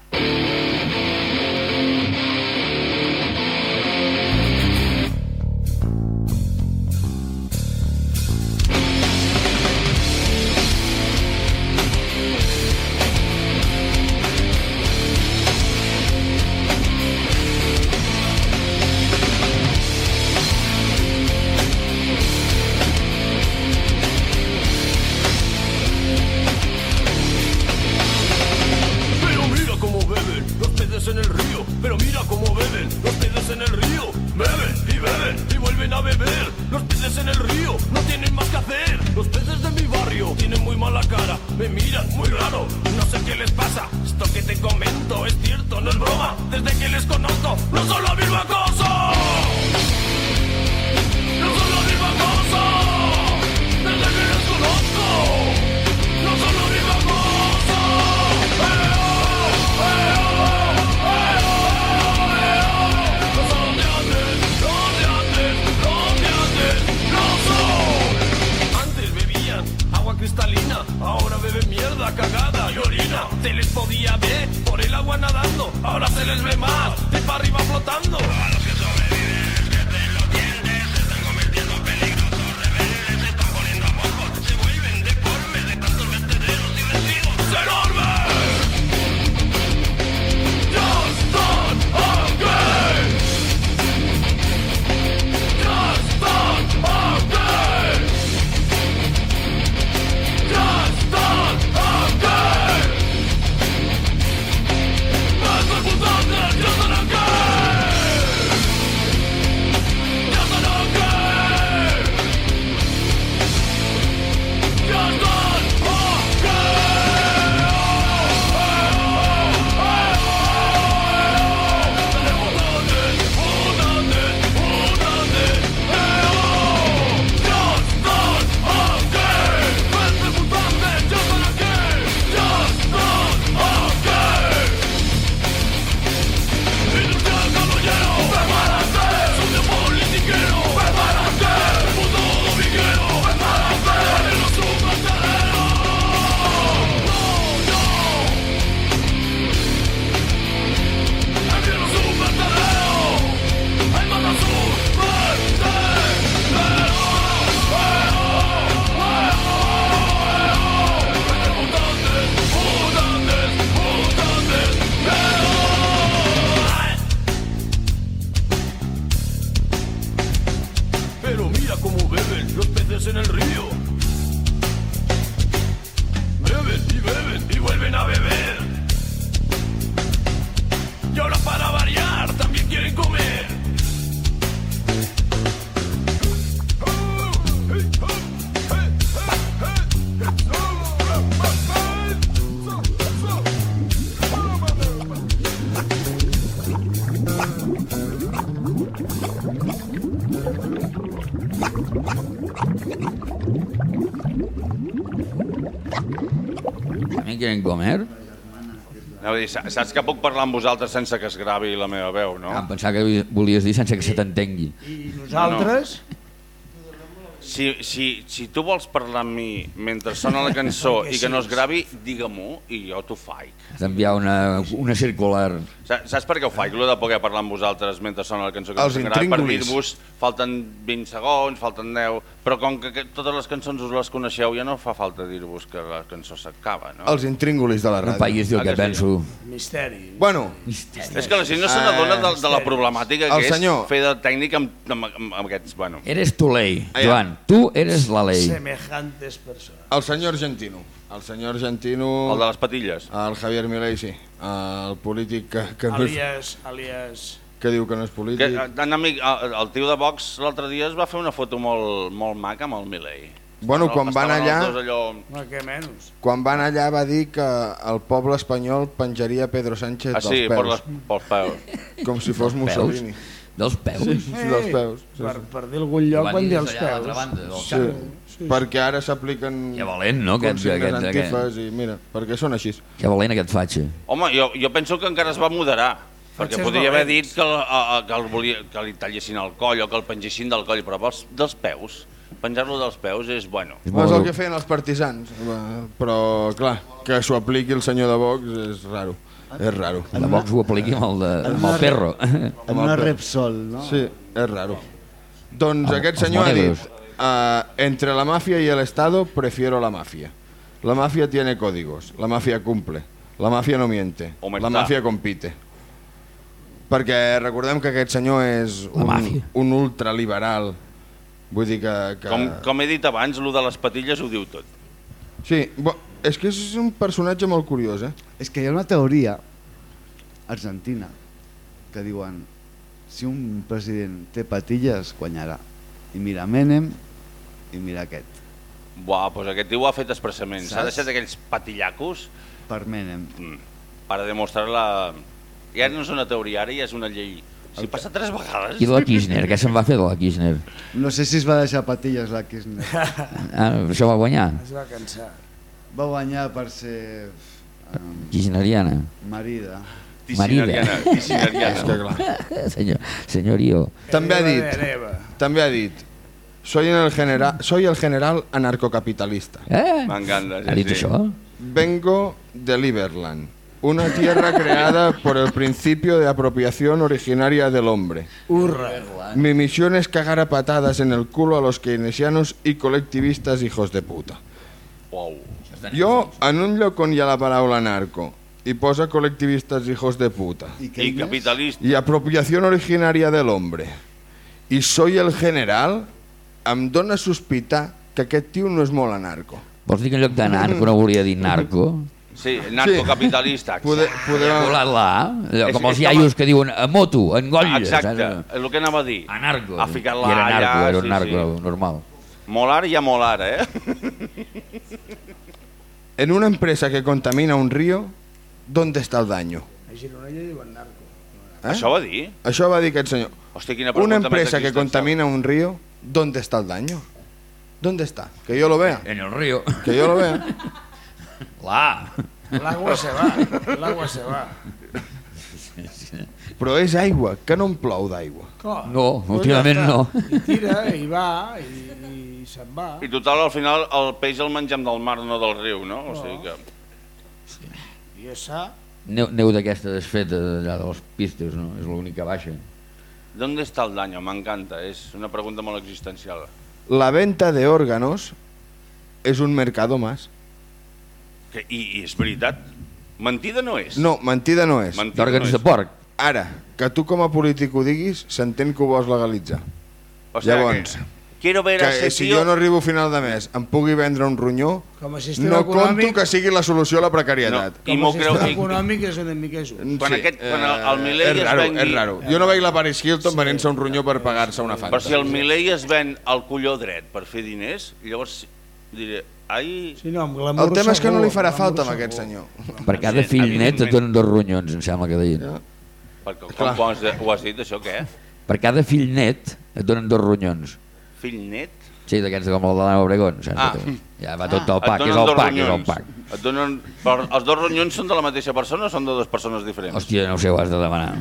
Comer? Anava a dir, sa- saps que puc parlar amb vosaltres sense que es gravi la meva veu, no? Ah, em pensava que volies dir sense que se t'entengui. I nosaltres... Si, si, si tu vols parlar amb mi mentre sona la cançó [LAUGHS] i que no es gravi, digue-m'ho i jo t'ho faig. D'enviar una, una circular. Sa- Saps per què ho faig, lo de poder parlar amb vosaltres mentre sona la cançó que no s'agrada? Per intríngulis. dir-vos, falten 20 segons, falten 10, però com que que totes les cançons us les coneixeu, ja no fa falta dir-vos que la cançó s'acaba, no? Els intríngulis de la No ràdio. paguis dir el Ah, que que penso. Misteri. Bueno, És que la gent no se n'adona de, de la problemàtica El que és senyor- fer de tècnic amb, amb, amb, amb aquests... Bueno. Eres tu ley, Ah, ja. Joan. Tu eres la ley. Semejantes persones. el senyor Argentino. El senyor Argentino... El de les patilles. El Javier Milei, sí. El polític que, que, no és, Alias, alias... que diu que no és Que, polític. en amic, el, el tio de Vox l'altre dia es va fer una foto molt, molt maca amb el Milei. Bueno, quan van allà- Allò... No, què menys. Quan van allà va dir que el poble espanyol penjaria Pedro Sánchez Ah, sí, dels per peus. les, pels peus. Com si fos Mussolini. peus? Dels peus? Sí, sí, dels peus. Sí, Per, sí. per dir algun lloc Van van dir els peus. banda, del Sí, camp. sí. perquè ara s'apliquen Que valent, no? Aquest, consignes aquest, aquest, antifes i mira, perquè són així. que valent aquest fatxa. Home, jo, jo penso que encara es va moderar. Perquè podria haver dit que, el, a, a, que, el volia, que li tallessin el coll o que el pengessin del coll, però dels, dels peus, penjar-lo dels peus és, bueno... És No és el que feien els partisans, eh, però clar, que s'ho apliqui el senyor de Vox és raro. És raro. De Vox ho apliqui amb el, de, amb el perro. En una Repsol, no? Sí, és raro. Doncs El- aquest senyor ha dit, uh, entre la mafia y el Estado prefiero la mafia. La mafia tiene códigos, la mafia cumple, la mafia no miente, la mafia compite. Perquè recordem que aquest senyor és un, un ultraliberal. Vull dir que... que... Com, com he dit abans, el de les patilles ho diu tot. Sí, bo, és que és un personatge molt curiós, eh? És que hi ha una teoria argentina que diuen si un president té patilles, guanyarà. I mira Menem i mira aquest. Buah, doncs aquest tio ho ha fet expressament. S'ha deixat aquells patillacos Per Menem. mm, per demostrar la... Ja no és una teoria, ara ja és una llei. Si passa tres vegades... I de la Kirchner, què se'n va fer de la Kirchner? No sé si es va deixar patilles la Kirchner. [LAUGHS] Ah, això va guanyar, Es va cansar. Va guanyar per ser um, Kirchneriana. marida. Que [LAUGHS] clar. Senyor, senyorio. També ha dit, també ha dit, soy el, genera soy el general anarcocapitalista. Eh? M'encanta. Ha dit això? Vengo de Liberland, una tierra creada por el principio de apropiación originaria del hombre. Urra. Mi misión es cagar a patadas en el culo a los keynesianos y colectivistas hijos de puta. Uau. Jo, en un lloc on hi ha la paraula narco i posa colectivistes hijos de puta I, I capitalista. y apropiación originaria del hombre y soy el general, em dóna sospitar que aquest tio no és molt anarco. Vols dir que en lloc de narco no volia dir narco? [LAUGHS] Sí, narcocapitalista. Pode, Ha podeu... volat la, allò, com els iaios que diuen a moto, en goll. Exacte, és el que anava a dir. A narco. Ha ficat I la era narco, allà, era un sí, narco sí. normal. Molar i a molar, eh? En una empresa que contamina un río, ¿dónde está el daño? A Gironella diuen narco. Eh? Això va dir? Això va dir aquest senyor. Hòstia, quina pregunta Una empresa que contamina un río, ¿dónde está el daño? ¿Dónde está? Que yo lo vea. En el río. Que yo lo vea. [LAUGHS] La. El agua se va, el agua se va. [LAUGHS] Però és aigua, que no en plou d'aigua. Clar. No, Pues últimament ja està. no. I tira, i va, i, i se'n va. I total, al final, el peix el mengem del mar, no del riu, no? O sigui que... I és sa. Neu, neu d'aquesta desfeta d'allà dels pistes, no? És l'únic que baixa. ¿Dónde está el daño? M'encanta, és una pregunta molt existencial. La venta de órganos és un mercado más. Que, i, I és veritat, mentida no és. No, mentida no és. Mentida D'òrgans no de és. porc. Ara, que tu com a polític ho diguis, s'entén que ho vols legalitzar. O sigui Llavors, que, quiero ver a que si tío... jo no arribo a final de mes em pugui vendre un ronyó, Com a no econòmic, compto que sigui la solució a la precarietat. I com a creu... sistema i- econòmic és una mica és un. Quan aquest- quan el- el Milei és es raro, vengui- és raro. Jo no veig la Paris Hilton venent-se un ronyó per pagar-se una Però fanta. si el Milei es ven el colló dret per fer diners, llavors diré, ai... Sí, no, amb El tema és que no li farà falta amb aquest senyor. Per cada fill net et donen dos ronyons, em sembla que deien. Perquè, com, Clar. ho has dit, això, què? Per cada fill net et donen dos ronyons. Fill net? Sí, d'aquests com el de l'Anna Obregón, saps? Ah. Ja va tot el Et pack, és el pack, és el pack. Et donen... Però els dos ronyons són de la mateixa persona o són de dues persones diferents? Hòstia, no ho sé, ho has de demanar.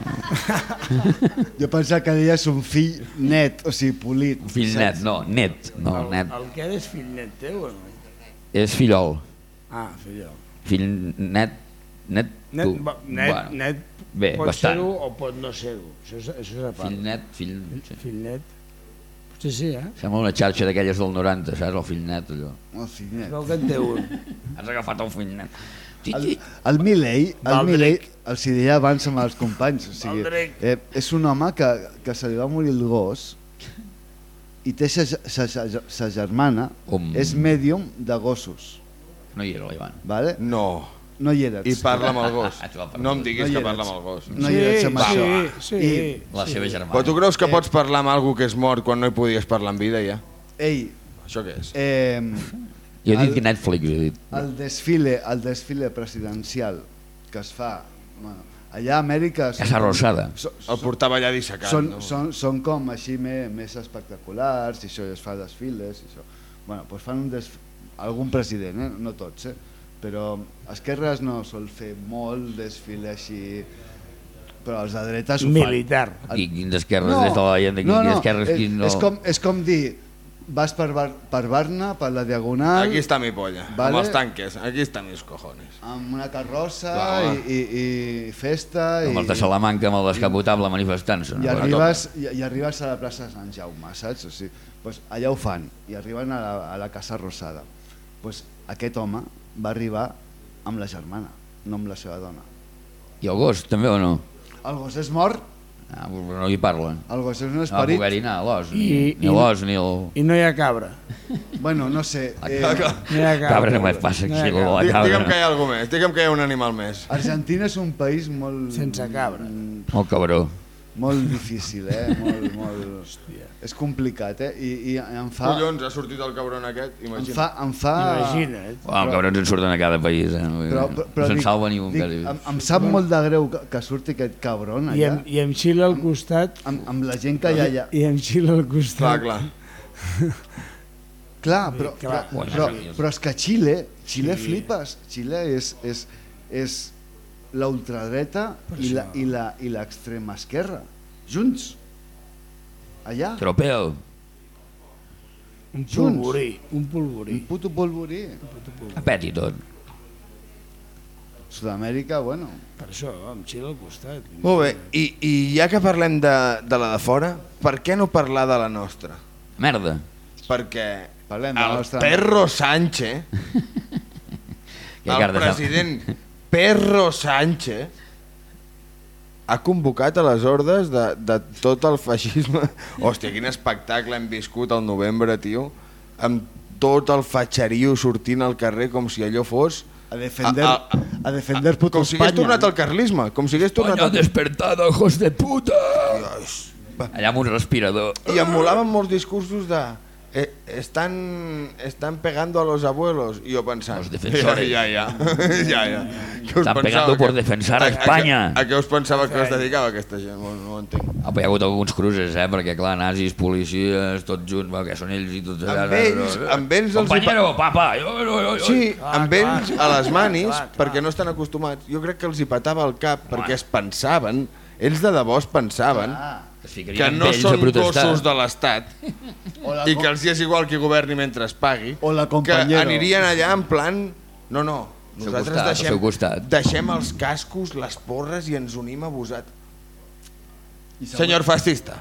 Jo pensava que deies un fill net, o sigui, polit. Fill net, no, net, no, El, net. el que és fill net teu o no? És fillol. Ah, fillol. Fill net, net, Net, tu. net, Bueno, net bé, pot bastant. ser-ho o pot no ser-ho. Això, és, això és a part. Fill net, fill... Sí. Fill net. Potser sí, eh? Sembla una xarxa d'aquelles del 90, saps? El fill net, allò. El fill Es net. veu que en té un. Has agafat el fill net. El, el Milei, el. Milei, els hi deia abans amb els companys, o sigui, eh, és un home que, que se li va morir el gos i té sa, sa, sa, sa germana, Hom. és mèdium de gossos, No hi era l'Ivan. vale? No. No hi eres. I parla amb el gos. [LAUGHS] Ah, No em diguis No que parla amb el gos. No hi eres amb sí, això. sí, I- La seva Però germana. tu creus que pots parlar amb algú que és mort quan no hi podies parlar en vida, ja? Ei, Això què és? eh, [LAUGHS] Jo he dit el- que Netflix, he dit. el desfile, el desfile presidencial que es fa bueno, allà a Amèrica... són Casa Rosada. El portava allà dissecat, són, no? són, són com així més, més espectaculars i això i es fa desfiles i això. Bueno, doncs fan un des... algun president, eh? no tots, eh? però Esquerres no sol fer molt desfile així però els de dretes ho fan. Militar. I quins esquerres des de la gent no, quins no, esquerres, és, quins no... és, com, és com dir vas per, Bar, per Barna, per la Diagonal Aquí està mi polla, Vale. amb els tanques. Aquí estan mis cojones. amb una carrossa Va, i, i, i festa Com i, els de Salamanca amb el descapotable manifestant-se. i, No? arribes, i, i arribes a la plaça de Sant Jaume, saps? O sigui, doncs allà ho fan i arriben a la, a la Casa Rosada. Doncs aquest home va arribar amb la germana, no amb la seva dona. I el gos, també o no? El gos és mort, Ah, no hi parla. el gos és un No esperit. poder-hi anar, l'os. Ni, I- ni l'os, ni el... I no hi ha cabra. [LAUGHS] Bueno, no sé. Eh, No hi ha cabra. Cabra només passa No aquí, hi ha la cabra. Digue'm que hi ha algú més, digue'm que hi ha un animal més. Argentina és un país molt... Sense cabra. El cabró. Molt difícil, eh? [LAUGHS] Molt, molt... És complicat, eh? I, i em fa... Collons, ha sortit el cabron aquest, Em imagina. fa... Em fa... Imagina't. Uau, cabrons en surten a cada país, eh? Però, però, però no se'n dic- salva ni un. dic, quasi. em, em sap molt de greu que, que surti aquest cabron I allà. amb, I amb Xile al costat... Amb, amb la gent que hi ha allà. I amb Xile al costat... Clar, clar. Clar, però, Clar. però, però, però és que Xile, Xile Sí. flipes. Xile és, és, és la ultradreta i la- i la- i l'extrema esquerra. Junts. Allà. Tropel. Un Junts. polvorí, un polvorí. Un puto polvorí. A pet i tot. Sud-amèrica, bueno. Per això, amb Xile al costat. Molt bé, i, i ja que parlem de, de la de fora, per què no parlar de la nostra? Merda. Perquè Parlem de la el nostra... Perro Sánchez, [LAUGHS] Que el president [LAUGHS] Perro Sánchez, ha convocat a les hordes de, de tot el feixisme. [LAUGHS] Hòstia, quin espectacle hem viscut al novembre, tio, amb tot el fatxerio sortint al carrer com si allò fos... A defender, a, a, a defender puto com si hagués Espanya. tornat al carlisme, com si hagués tornat España al... despertado, hijos de puta. Dios. Allà amb un respirador. I em molaven molts discursos de... Eh, están, están pegando a los abuelos. I jo pensant... Los defensores. Ja, ja, [LAUGHS] ja. ja, ja. Pensava pegando por defensar a España. A, a, què us pensava que es dedicava aquesta gent? No, no ho entenc. Ah, però hi ha hagut alguns cruces, eh? Perquè, clar, nazis, policies, tots junts, que són ells i tots allà. Amb ells, amb ells els hi Compañero, pa- papa, jo, jo, jo, jo. Sí, Clar, amb clar, ells clar, a les manis, clar, clar. perquè no estan acostumats. Jo crec que els hi patava el cap, perquè es pensaven, ells de debò es pensaven, ficarien que no són gossos de l'Estat O la i que els hi és igual qui governi mentre es pagui, O la que anirien allà en plan... No, no, nosaltres costat, deixem, costat. deixem els cascos, les porres i ens unim a vosaltres. I segur- Senyor fascista.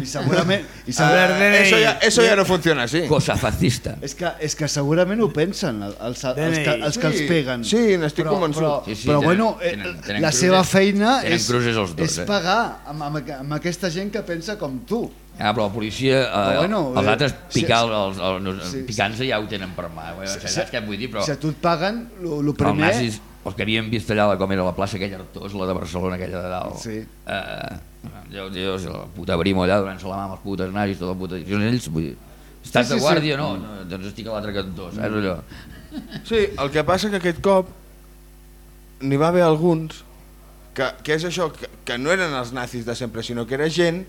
I segurament... I Ah, segurament eso, ya, eso ya no funciona así. cosa fascista. És que, és que segurament ho pensen els, els, els, que, els que els Sí, peguen. sí, n'estic però, convençut. Però, Sí, sí, però tenen- bueno, eh, tenen- tenen la cruces- seva feina és, els dos, és eh? pagar amb, amb, amb aquesta gent que pensa com tu. Ah, però la policia, eh, Però bueno, els eh, altres si- picar, els, els, els, si- picant-se ja ho tenen per mà. Bueno, Si- saps què vull dir? Però Si a tu et paguen, el els primer... nazis, els que havíem vist allà, com era la plaça aquella Artós, la de Barcelona, aquella de dalt, Sí. eh, Déu, Dios, la puta brimo allà, donant-se la mà amb els putes nazis, tot el puta... I ells, vull dir, estàs Sí, sí, de sí. guàrdia? No, no, doncs estic a l'altre cantó, saps allò? Sí, el que passa que aquest cop n'hi va haver alguns que, que és això, que, que no eren els nazis de sempre, sinó que era gent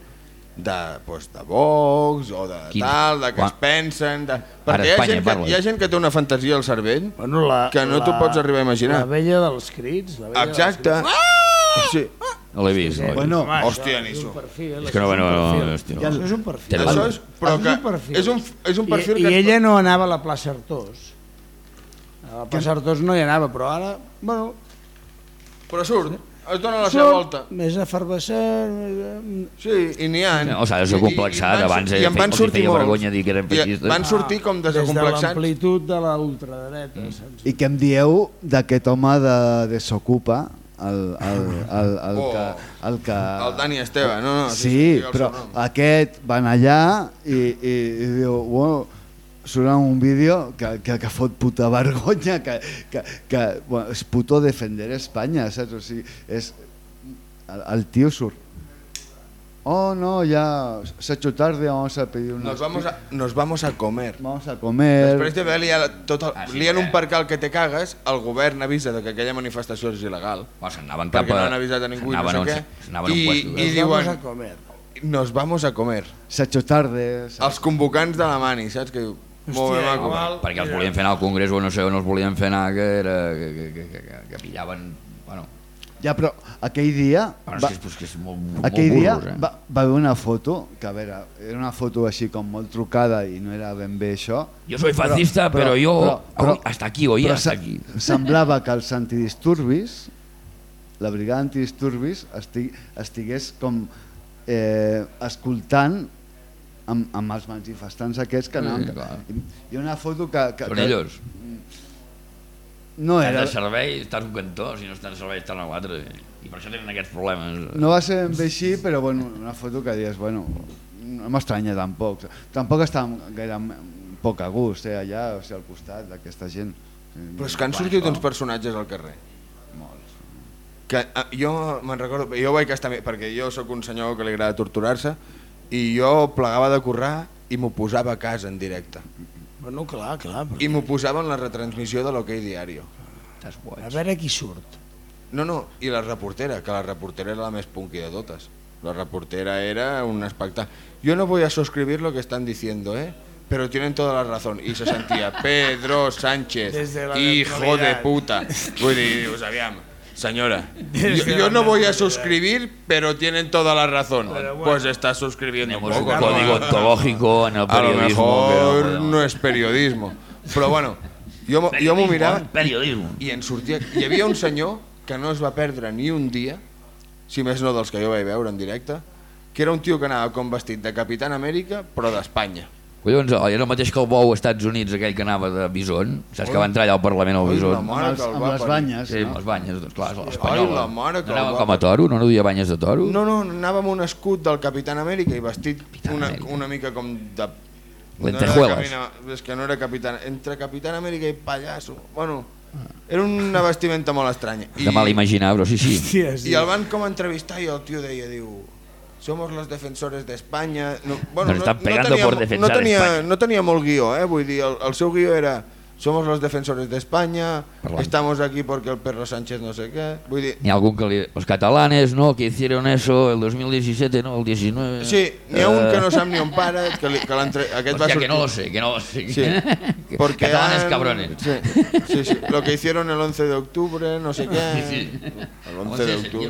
de, pues, de Vox o de Quin? tal, de que Quan? es pensen... De... Perquè hi ha, Espanya gent que, hi ha gent que té una fantasia al cervell Bueno, la, que no t'ho pots arribar a imaginar. La vella dels crits. La vella Exacte. Dels crits. Sí. No l'he vist. no l'he vist. Bueno, Home, Hòstia, això és un perfil, És que no, bueno, no, hòstia, no. Això és un perfil. Això és, però que és un perfil. és un, és un perfil I, que... I ella no anava a la plaça Artós. A la plaça Artós no hi anava, però ara, bueno, Però surt, es dona la seva volta. més efervescent, més... Sí, i n'hi ha. O sigui, és complexat, abans i en van sortir feia vergonya dir que eren feixistes. van sortir com des de l'amplitud de la ultradreta, Mm. I què em dieu d'aquest home de Desocupa, el, el, el, el, Oh. que, el que... El Dani Esteve, no, no. Sí, el però aquest van allà i, i, i diu, bueno, surt un vídeo que, que, que fot puta vergonya, que, que, que bueno, és puto defender Espanya, saps? O sigui, és, el, el tio surt. Oh, no, ya se ha hecho tarde, vamos a pedir unos... Nos vamos a, nos vamos a comer. Vamos a comer... Després d'haver liat tot el, lien un percal que te cagues, el govern avisa de que aquella manifestació és il·legal. Bueno, s'anaven cap perquè no a... han avisat a ningú i no sé un- què. un I, puesto. i Nos diuen, vamos a comer. nos vamos a comer. Se ha hecho tarde... saps? Els convocants de la Mani, saps? Que diu, molt bé, Hòstia, maco. igual. perquè els volien fer anar al Congrés o no sé on els volien fer anar, que, era, que, que, que, que, que, que pillaven... Bueno, Ja, però aquell dia... bueno va- és, que és, que és molt, molt Aquell dia burros, eh? va, va haver una foto, que a veure, era una foto així com molt trucada i no era ben bé això. Jo soy fascista, però, jo... Però, hasta aquí, oi, però hasta se- aquí. Semblava que els antidisturbis, la brigada antidisturbis, estig, estigués com eh, escoltant amb, amb els manifestants aquests que Sí, anaven... clar. Hi, hi ha una foto que... que Són que ells. No Estan era... de servei, estan un cantó, si no estan de servei estan a l'altre. I per això tenen aquests problemes. No va ser ben bé així, però bueno, una foto que dius, bueno, no m'estranya tampoc. Tampoc estàvem gaire poc a gust, eh, allà, o sigui, al costat d'aquesta gent. Però és que han sortit uns personatges al carrer. Molts. que eh, jo me'n recordo, jo vaig estar, perquè jo sóc un senyor que li agrada torturar-se, i jo plegava de currar i m'ho posava a casa en directe. Bueno, clar, clar. Però... I m'ho posava en la retransmissió de l'Hockey Diario. A veure qui surt. No, no, i la reportera, que la reportera era la més punky de totes. La reportera era un espectáculo. Yo no voy a suscribir lo que están diciendo, ¿eh? Pero tienen toda la razón. Y se sentía [LAUGHS] Pedro Sánchez, hijo de puta. Vull dir, dius, aviam, señora, yo, no voy a suscribir, pero tienen toda la razón. Bueno. Pues está suscribiendo Tenemos poco. un código ontológico en el A lo periodismo que no mejor no és periodismo. Però bueno, jo, jo m'ho mirava Periodismo. i en sortia... Hi havia un senyor que no es va perdre ni un dia, si més no dels que jo vaig veure en directe, que era un tio que anava com vestit de Capitán Amèrica, però d'Espanya. Collons, oh, era el mateix que el bou als Estats Units, aquell que anava de bison. Saps que va entrar allà al Parlament al Oi, bison? la mare que el amb les banyes, Sí, no? amb les banyes, doncs clar, l'espanyol. la mare que no anava el va com a toro? No, no duia banyes de toro? No, no, anava amb un escut del Capitán Amèrica i vestit una, una mica com de... Lentejuelas. No és que no era Capitán... Entre Capitán Amèrica i pallasso. Bueno, era una vestimenta molt estranya. De mal imaginar, però sí, sí. Hòstia, sí. I el van com entrevistar i el tio deia, diu, somos los defensores d'Espanya. No, Nos están pegando tenia, por defensar no tenia, España. no tenia molt guió, eh? vull dir, el, el seu guió era somos los defensores de España, Parlant. estamos aquí porque el perro Sánchez no sé qué. Vull dir, Ni algún que li... Los catalanes, ¿no? Que hicieron eso el 2017, ¿no? El 19. sí, n'hi ha un Eh, que no sap ni on para, que, li, que l'entre... Aquest va Hostia, sortir... que no lo sé, que no lo sé. Sí, [LAUGHS] porque Catalanes han- cabrones. Sí, sí, sí, lo que hicieron el 11 de octubre, no sé què... Sí, sí. El 11 d'octubre.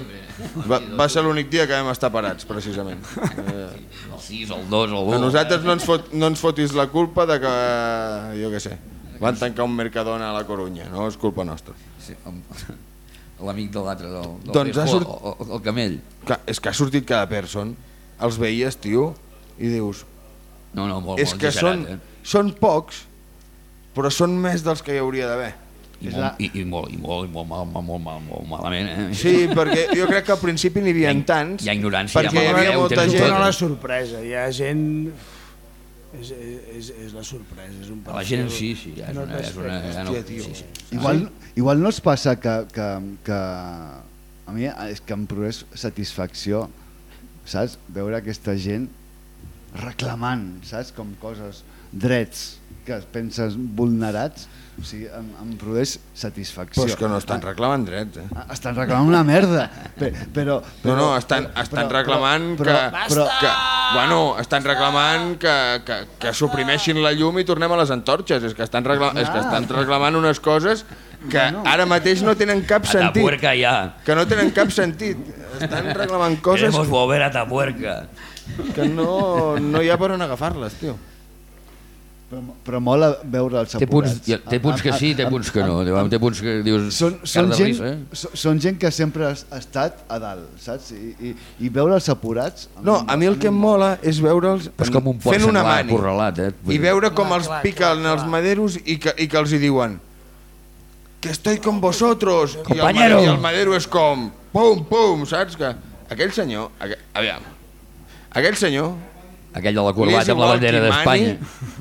Va, va ser l'únic dia que vam estar parats, precisament. Eh, El 6, el 2, el 1. A nosaltres no ens, fot, no ens fotis la culpa de que, jo què sé, van tancar un Mercadona a la Corunya, no és culpa nostra. Sí, amb- [LAUGHS] L'amic de l'altre, del, del Doncs ha Feijó, sort- el, el, el camell. Que, és que ha sortit cada person, els veies, tio, i dius, No, no, molt, és molt que exagerat, són, eh? són pocs, però són més dels que hi hauria d'haver. I, molt, i, i, molt, i, molt, i molt, mal, molt, molt, mal, molt malament, eh? Sí, perquè jo crec que al principi n'hi havia tants, Hi ha ignorància, perquè hi ja havia ho molta tens gent... tot. Dóna la sorpresa, hi ha gent... És, és, és la sorpresa, és un A la gent perfil sí, sí, ja és no una... És una ja no, sí, sí. Igual, igual no es passa que, que, que a mi és que em produeix satisfacció, saps? Veure aquesta gent reclamant, saps? Com coses, drets que es penses vulnerats, o sigui, em, em produeix satisfacció. Però és que no estan reclamant drets, eh? Ah, Estan reclamant una merda, pe- però... No, però no, estan, estan però- reclamant però- que, però- que... Bueno, estan reclamant que, que, que suprimeixin la llum i tornem a les antorxes. És que estan, recla és que estan reclamant unes coses que ara mateix no tenen cap A sentit. Tapuerca ja. Que no tenen cap sentit. Estan reclamant coses Queremos volver a Tapuerca. que no, no hi ha per on agafar-les, tio. Però, però mola veure els Té punts, apurats. ja, té punts que sí, té punts que no. Té punts que dius... Són, són, gent, eh? són gent que sempre ha estat a dalt, saps? I, i, i veure els apurats... No, a mi el que em mola és veure'ls és com un fent una mani eh? I veure com Clar, els clar, piquen clar, els maderos i que, i que els hi diuen que estoy con vosotros i el, Compañero. i el madero és com pum, pum, saps? Que aquell senyor, aqu aviam, aquell senyor Aquell de la corbata amb la bandera d'Espanya.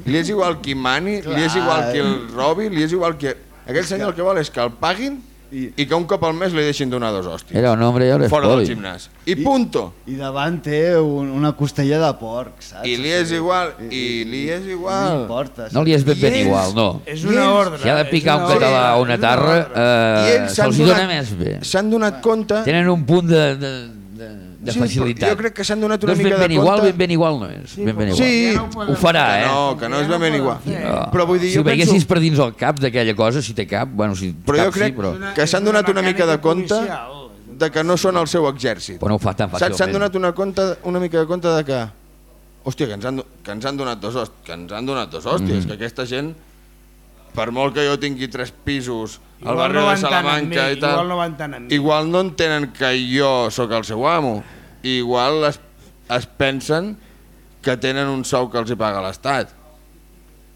li és igual qui mani, li és Clar. igual qui el robi, li és igual que... Aquell senyor el que vol és que el paguin I- i que un cop al mes li deixin donar dos hòsties. Era un hombre i ara Fora del gimnàs. I punto. I davant té un, una costella de porc, saps? I li és igual, i li és No igual. importa. No li és ben ben I igual, no. És una I ordre. Si ha de picar un una català o una tarra. I eh, se'ls dona donat- més bé. S'han donat compte... Tenen un punt de, de, de, de Sí, facilitat. jo crec que s'han donat una no mica ben de igual, compte- ben ben igual no és. ben ben igual. Sí, Ho farà, que eh? no, que no és ben ben igual. No. Però vull dir, si ho veiessis penso... per dins el cap d'aquella cosa, si té cap, bueno, si Però cap jo crec sí, però... que s'han donat una mica de compte de que no són el seu exèrcit. Però no ho fa tan? S'han donat una, compte, una mica de compte de que... Hòstia, que ens han, que ens han donat dos hòsties, que ens han donat dos hòsties, Mhm. que aquesta gent, per molt que jo tingui tres pisos al Igual barri no de Salamanca mi, i tal, igual no igual no entenen que jo sóc el seu amo, igual es, es pensen que tenen un sou que els hi paga l'Estat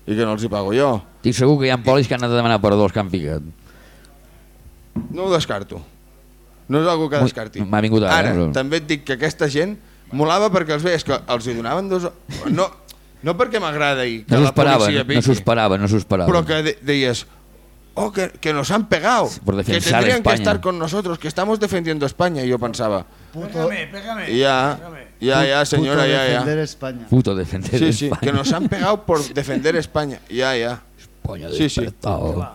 i que no els hi pago jo. Estic segur que hi ha polis que han de demanar perdó als que han picat. No ho descarto. No és algo que descarti. m'ha vingut ara, Ara, eh, però- també et dic que aquesta gent molava perquè els veies que els hi donaven dos... No, no perquè m'agrada i que No la policia no s'ho no s'ho esperava. però que de, deies oh, que, que nos han pegado, Por que tendrían que España. estar con nosotros, que estamos defendiendo España. Y yo pensaba, Pégame, pégame. ya, ya, ya, señora, Puto ya, defender ya. España. Puto defender Sí, sí, España. que nos han pegado por defender España. Ja, ja. Sí, sí.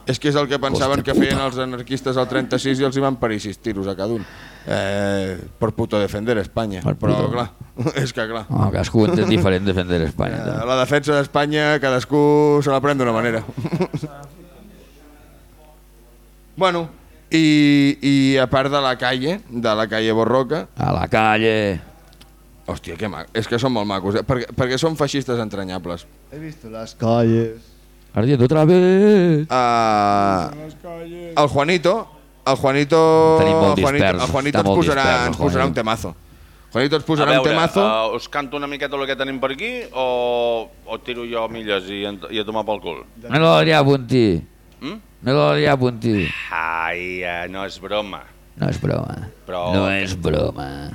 És que és el que pensaven que feien els anarquistes al 36 i els hi van parir sis tiros a cada un. Eh, per puto defender Espanya. Per Però, clar, [LAUGHS] és que clar. No, cadascú entén diferent defender Espanya. Eh. La defensa d'Espanya, cadascú se la pren d'una manera. [LAUGHS] bueno, i, i a part de la calle, de la calle Borroca... A la calle... Hòstia, que maco. És que són molt macos, eh? perquè, perquè són feixistes entranyables. He visto las calles. Ardiendo otra vez. Uh, el Juanito, el Juanito, Tenim molt el Juanito, dispers, el Juanito està ens molt posarà, dispers, el ens posarà un Juanito. temazo. Juanito ens posarà un temazo. uh, us canto una miqueta el que tenim per aquí o, o tiro jo milles i, i a tomar pel cul? No lo haría Punti. Mm? Lo haría Punti. Ai, eh, no és broma. No és broma. Però- No és broma.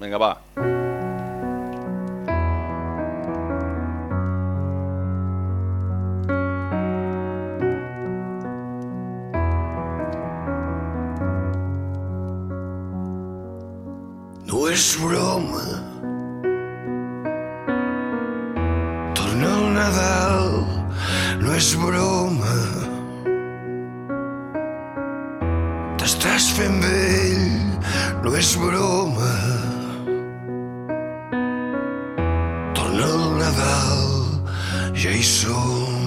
Vinga, va. És broma. Torna el Nadal, no és broma. T'estàs fent vell, no és broma. Torna el Nadal, ja hi som.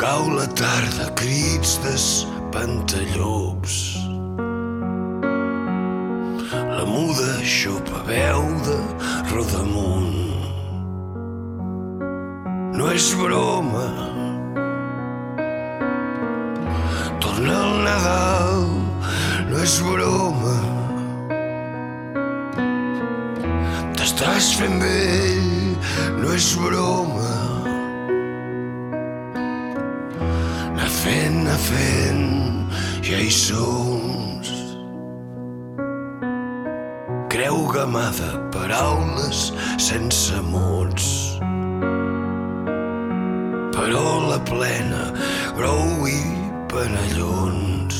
Cau la tarda, crits d'espantallops. Muda xopa veu de rodamunt. No és broma. Torna el Nadal, no és broma. T'estàs fent vell, no és broma. Anar fent, anar fent, ja hi som. Creu gamada, paraules sense mots. Parola plena, brou i panellons.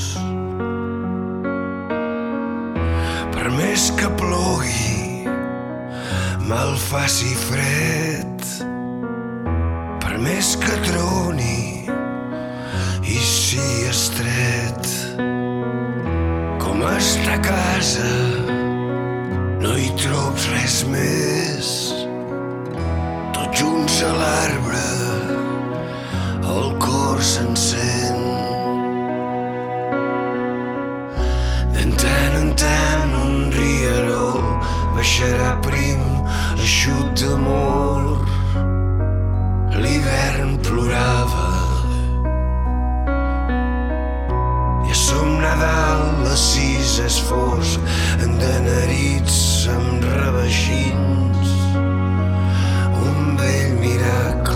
Per més que plogui, mal faci fred. Per més que troni i sigui estret. Com està casa, no hi trobs res més. Tots junts a l'arbre, el cor s'encén. De tant en tant un rierol baixarà prim, eixut d'amor. L'hivern plorava i som Nadal les sis és fos endenerits amb reveixins un vell miracle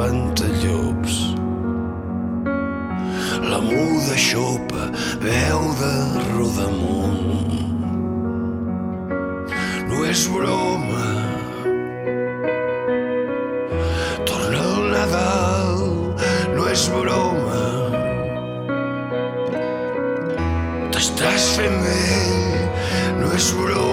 d'espantallops. La muda xopa veu de rodamunt. No és broma. Torna el Nadal, no és broma. T'estàs fent vell, no és broma.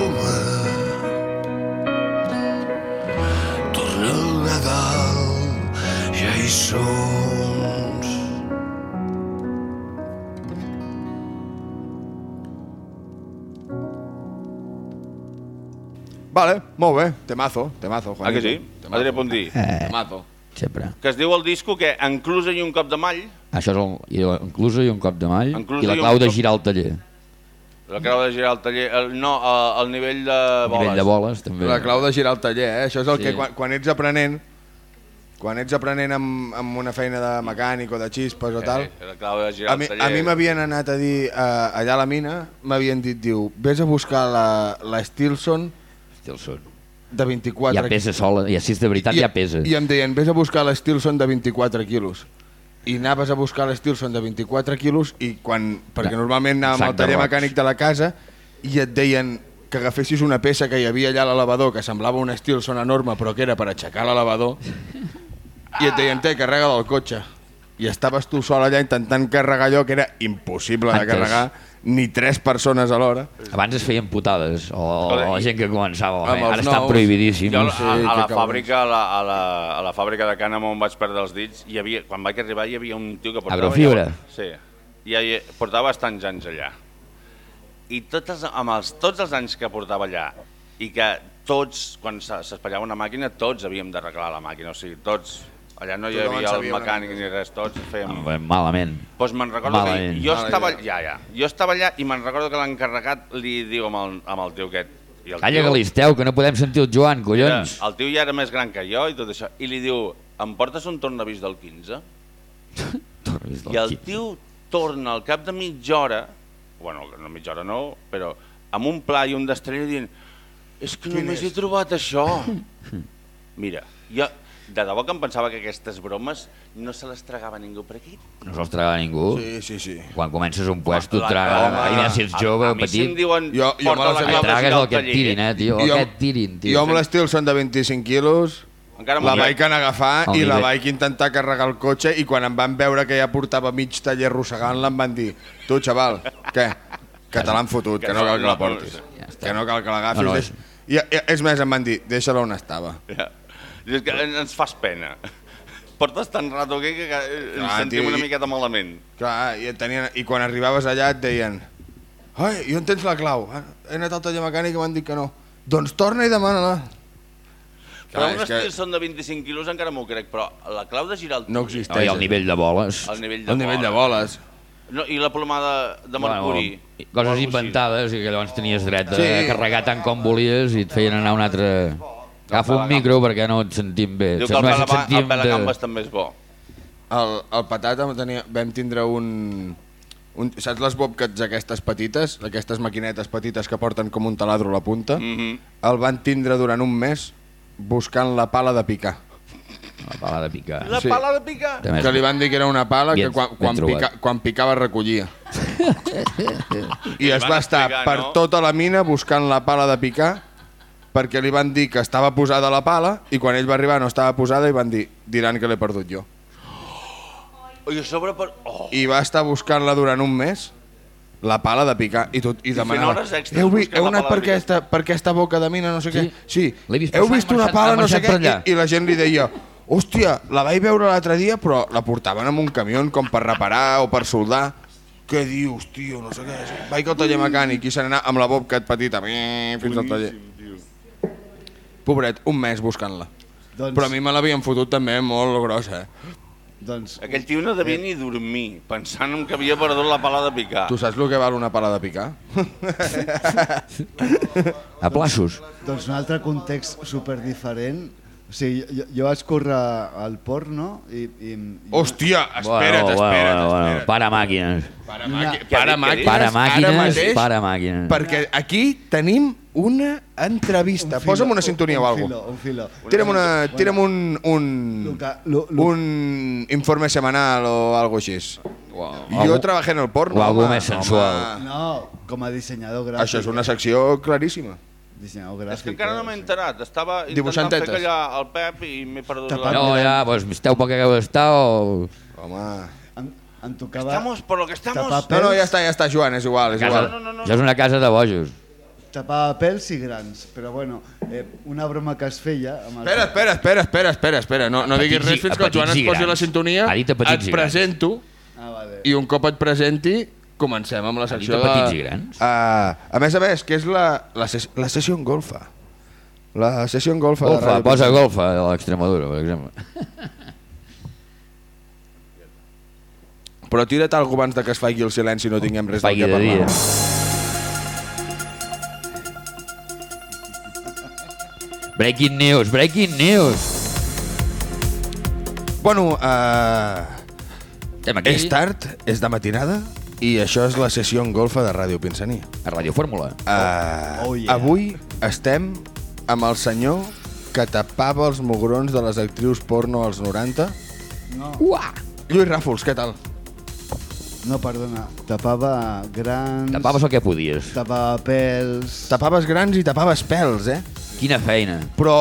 Vale, molt bé, temazo, temazo, Ah, que sí? Juanito. Adrià Pondí. Eh. Temazo. Sempre. Que es diu el disco que Enclusa i un cop de mall, Això és el, i incluso i un cop de mall Enclusa i la i clau de cop- girar el taller. la creu de girar el taller, el, no, el, el nivell de boles. nivell de boles, també. La clau de girar el taller, eh? Això és el Sí. que quan, quan ets aprenent, quan ets aprenent amb, amb una feina de mecànic o de xispes o tal, Eh, clau de a el mi, taller. a mi m'havien anat a dir, eh, allà a la mina, m'havien dit, diu, vés a buscar la, la Stilson Stilson. de 24 Ja pesa sola, i és de veritat I, ja pesa. I em deien, vés a buscar la Stilson de 24 quilos. I anaves a buscar la Stilson de 24 quilos i quan, perquè Ja, normalment anàvem al taller mecànic de la casa i et deien que agafessis una peça que hi havia allà a l'elevador que semblava una Stilson enorme però que era per aixecar l'elevador i et deien, té, carrega del cotxe. I estaves tu sol allà intentant carregar allò que era impossible de Entès. carregar ni tres persones alhora. Abans es feien putades, o, o la gent que començava, eh? ara els estan nous. prohibidíssims. Jo a, Sí, a, la fàbrica, a la, a, la, a la fàbrica de Cànem on vaig perdre els dits, hi havia, quan vaig arribar hi havia un tio que portava... Agrofibra. Ja, sí, i hi, portava bastants anys allà. I tots, amb els, tots els anys que portava allà, i que tots, quan se- s'espatllava una màquina, tots havíem d'arreglar la màquina, o sigui, tots... Allà no hi havia el mecànic ni res, tots fèiem... Malament. Doncs me'n recordo Malament. que jo estava, ja, ja, jo estava allà i me'n recordo que l'encarregat li diu amb el, amb el tio aquest... I el Calla, tio- Galisteu, que no podem sentir el Joan, Mira, collons. el tio ja era més gran que jo i tot això. I li diu, em portes un tornavís del 15? [LAUGHS] I el tio torna al cap de mitja hora, bueno, no mitja hora no, però amb un pla i un destrella dient és que Quin només és?" he trobat això. [LAUGHS] Mira, jo de debò que em pensava que aquestes bromes no se les tragava ningú per aquí. No se'ls traga ningú. Sí, sí, sí. Quan comences un puesto, et La- traga... home, Primer, si ets jove, a, a mi si em petit, diuen Jo- jo me porta les la de tragues el que et taller", tirin, eh, tio? Jo- El que et tirin, tio. Jo amb l'Stilson de 25 quilos Encara la vaig anar a agafar i la vaig intentar carregar el cotxe i quan em van veure que ja portava mig taller arrossegant-la em van dir tu, xaval, què? Que te l'han fotut, que no cal que la portis. Que no cal que l'agafis. No, no, I, i, és més, em van dir, deixa-la on estava. Ja. I És que ens fas pena. Portes tan rato aquí que que ens Clar, sentim tio, una miqueta malament. Clar, i, tenien, i quan arribaves allà et deien ai, i on tens la clau? Ah, He anat al taller mecànic i m'han dit que no. Doncs torna i demana-la. Però Clar, un és que són de 25 quilos encara m'ho crec, però la clau de girar el no No, existeix. I el nivell de boles. el nivell de, el nivell de boles. No, I la plomada de mercuri. Bueno, O coses inventades i que llavors tenies dret de Sí. carregar tant com volies i et feien anar a un altre... Agafa un micro perquè no et sentim bé. Diu que el no pela, et sentim el pela gambes també és bo. El, el Patata tenia, vam tindre un, un... Saps les bobcats aquestes petites? Aquestes maquinetes petites que porten com un taladro a la punta? Mm -hmm. El van tindre durant un mes buscant la pala de picar. La pala de picar. La Sí. pala de picar. També Que li van dir que era una pala Bien- que quan, quan, pica, quan picava recollia. [LAUGHS] I es va estar explicar, per no? tota la mina buscant la pala de picar perquè li van dir que estava posada la pala i quan ell va arribar no estava posada i van dir diran que l'he perdut jo. I a sobre per... Oh, I va estar buscant-la durant un mes la pala de picar i, tot, i fent demanava hores extres heu, vi, heu anat per de picar." aquesta, per aquesta boca de mina no sé Sí. què? Sí, L'he vist heu vist una pala no sé què. I, i la gent li deia hòstia, la vaig veure l'altre dia però la portaven amb un camió com per reparar o per soldar. Què dius, tio, no sé què vaig al taller mecànic i se n'anà amb la bobcat petita fins al taller pobret, un mes buscant-la Doncs, però a mi me l'havien fotut també molt grossa eh? doncs aquell tio no devia ni dormir, pensant en que havia perdut la pala de picar. tu saps el que val una pala de picar? [LAUGHS] A plaços. Doncs un altre context super diferent O sigui, jo, jo vaig córrer al porno i... i, i Hòstia, espera't, bueno, espera't, bueno, bueno, espera't. para màquines. Para, màqui para màquines? Para ara màquines, mateix, para màquines. perquè aquí tenim una entrevista. Un filo, Posa'm una un- sintonia un o alguna filo, un filo. Tira'm, una, tira'm un, un, que- lo- lo- un informe semanal o algo així. O Jo algú- trabajé en el porno. o algo home, més sensual. home. No, com a dissenyador gràfic. Això és una secció claríssima. Dissenyador gràfic. És que encara no m'he enterat. Estava intentant fer callar el Pep i m'he perdut la... No, ja, pues, esteu pel que hagueu d'estar o... Home... Em, em tocava... Estamos por lo que estamos. No, no, ja està, ja està, Joan, és igual, és Casa, igual. ja és una casa de bojos. Tapava pèls i grans, però bueno, eh, una broma que es feia... Amb el... Espera, espera, espera, espera, espera, espera. No, no A diguis res fins a que el Joan i posi la sintonia, a et presento Ah, vale. i un cop et presenti comencem amb la secció a petits i grans? Uh, a més a més, que és la, la, ses la sessió en golfa. La sessió en golfa. de Golfa, Ràdio posa golfa de l'Extremadura, per exemple. Però tira't alguna abans de que es faci el silenci i no tinguem res del que de parlar. dia. Breaking news, breaking news. Bueno, uh, Estem aquí és tard, és de matinada i això és la sessió en golfa de Ràdio Pinsania. a Radio Fórmula. Uh, Oh, yeah. Avui estem amb el senyor que tapava els mugrons de les actrius porno als 90. No, Uah! Lluís Ràfols, què tal? no, perdona, tapava grans... Tapaves el que podies. Tapava pèls... Tapaves grans i tapaves pèls, eh? Quina feina. Però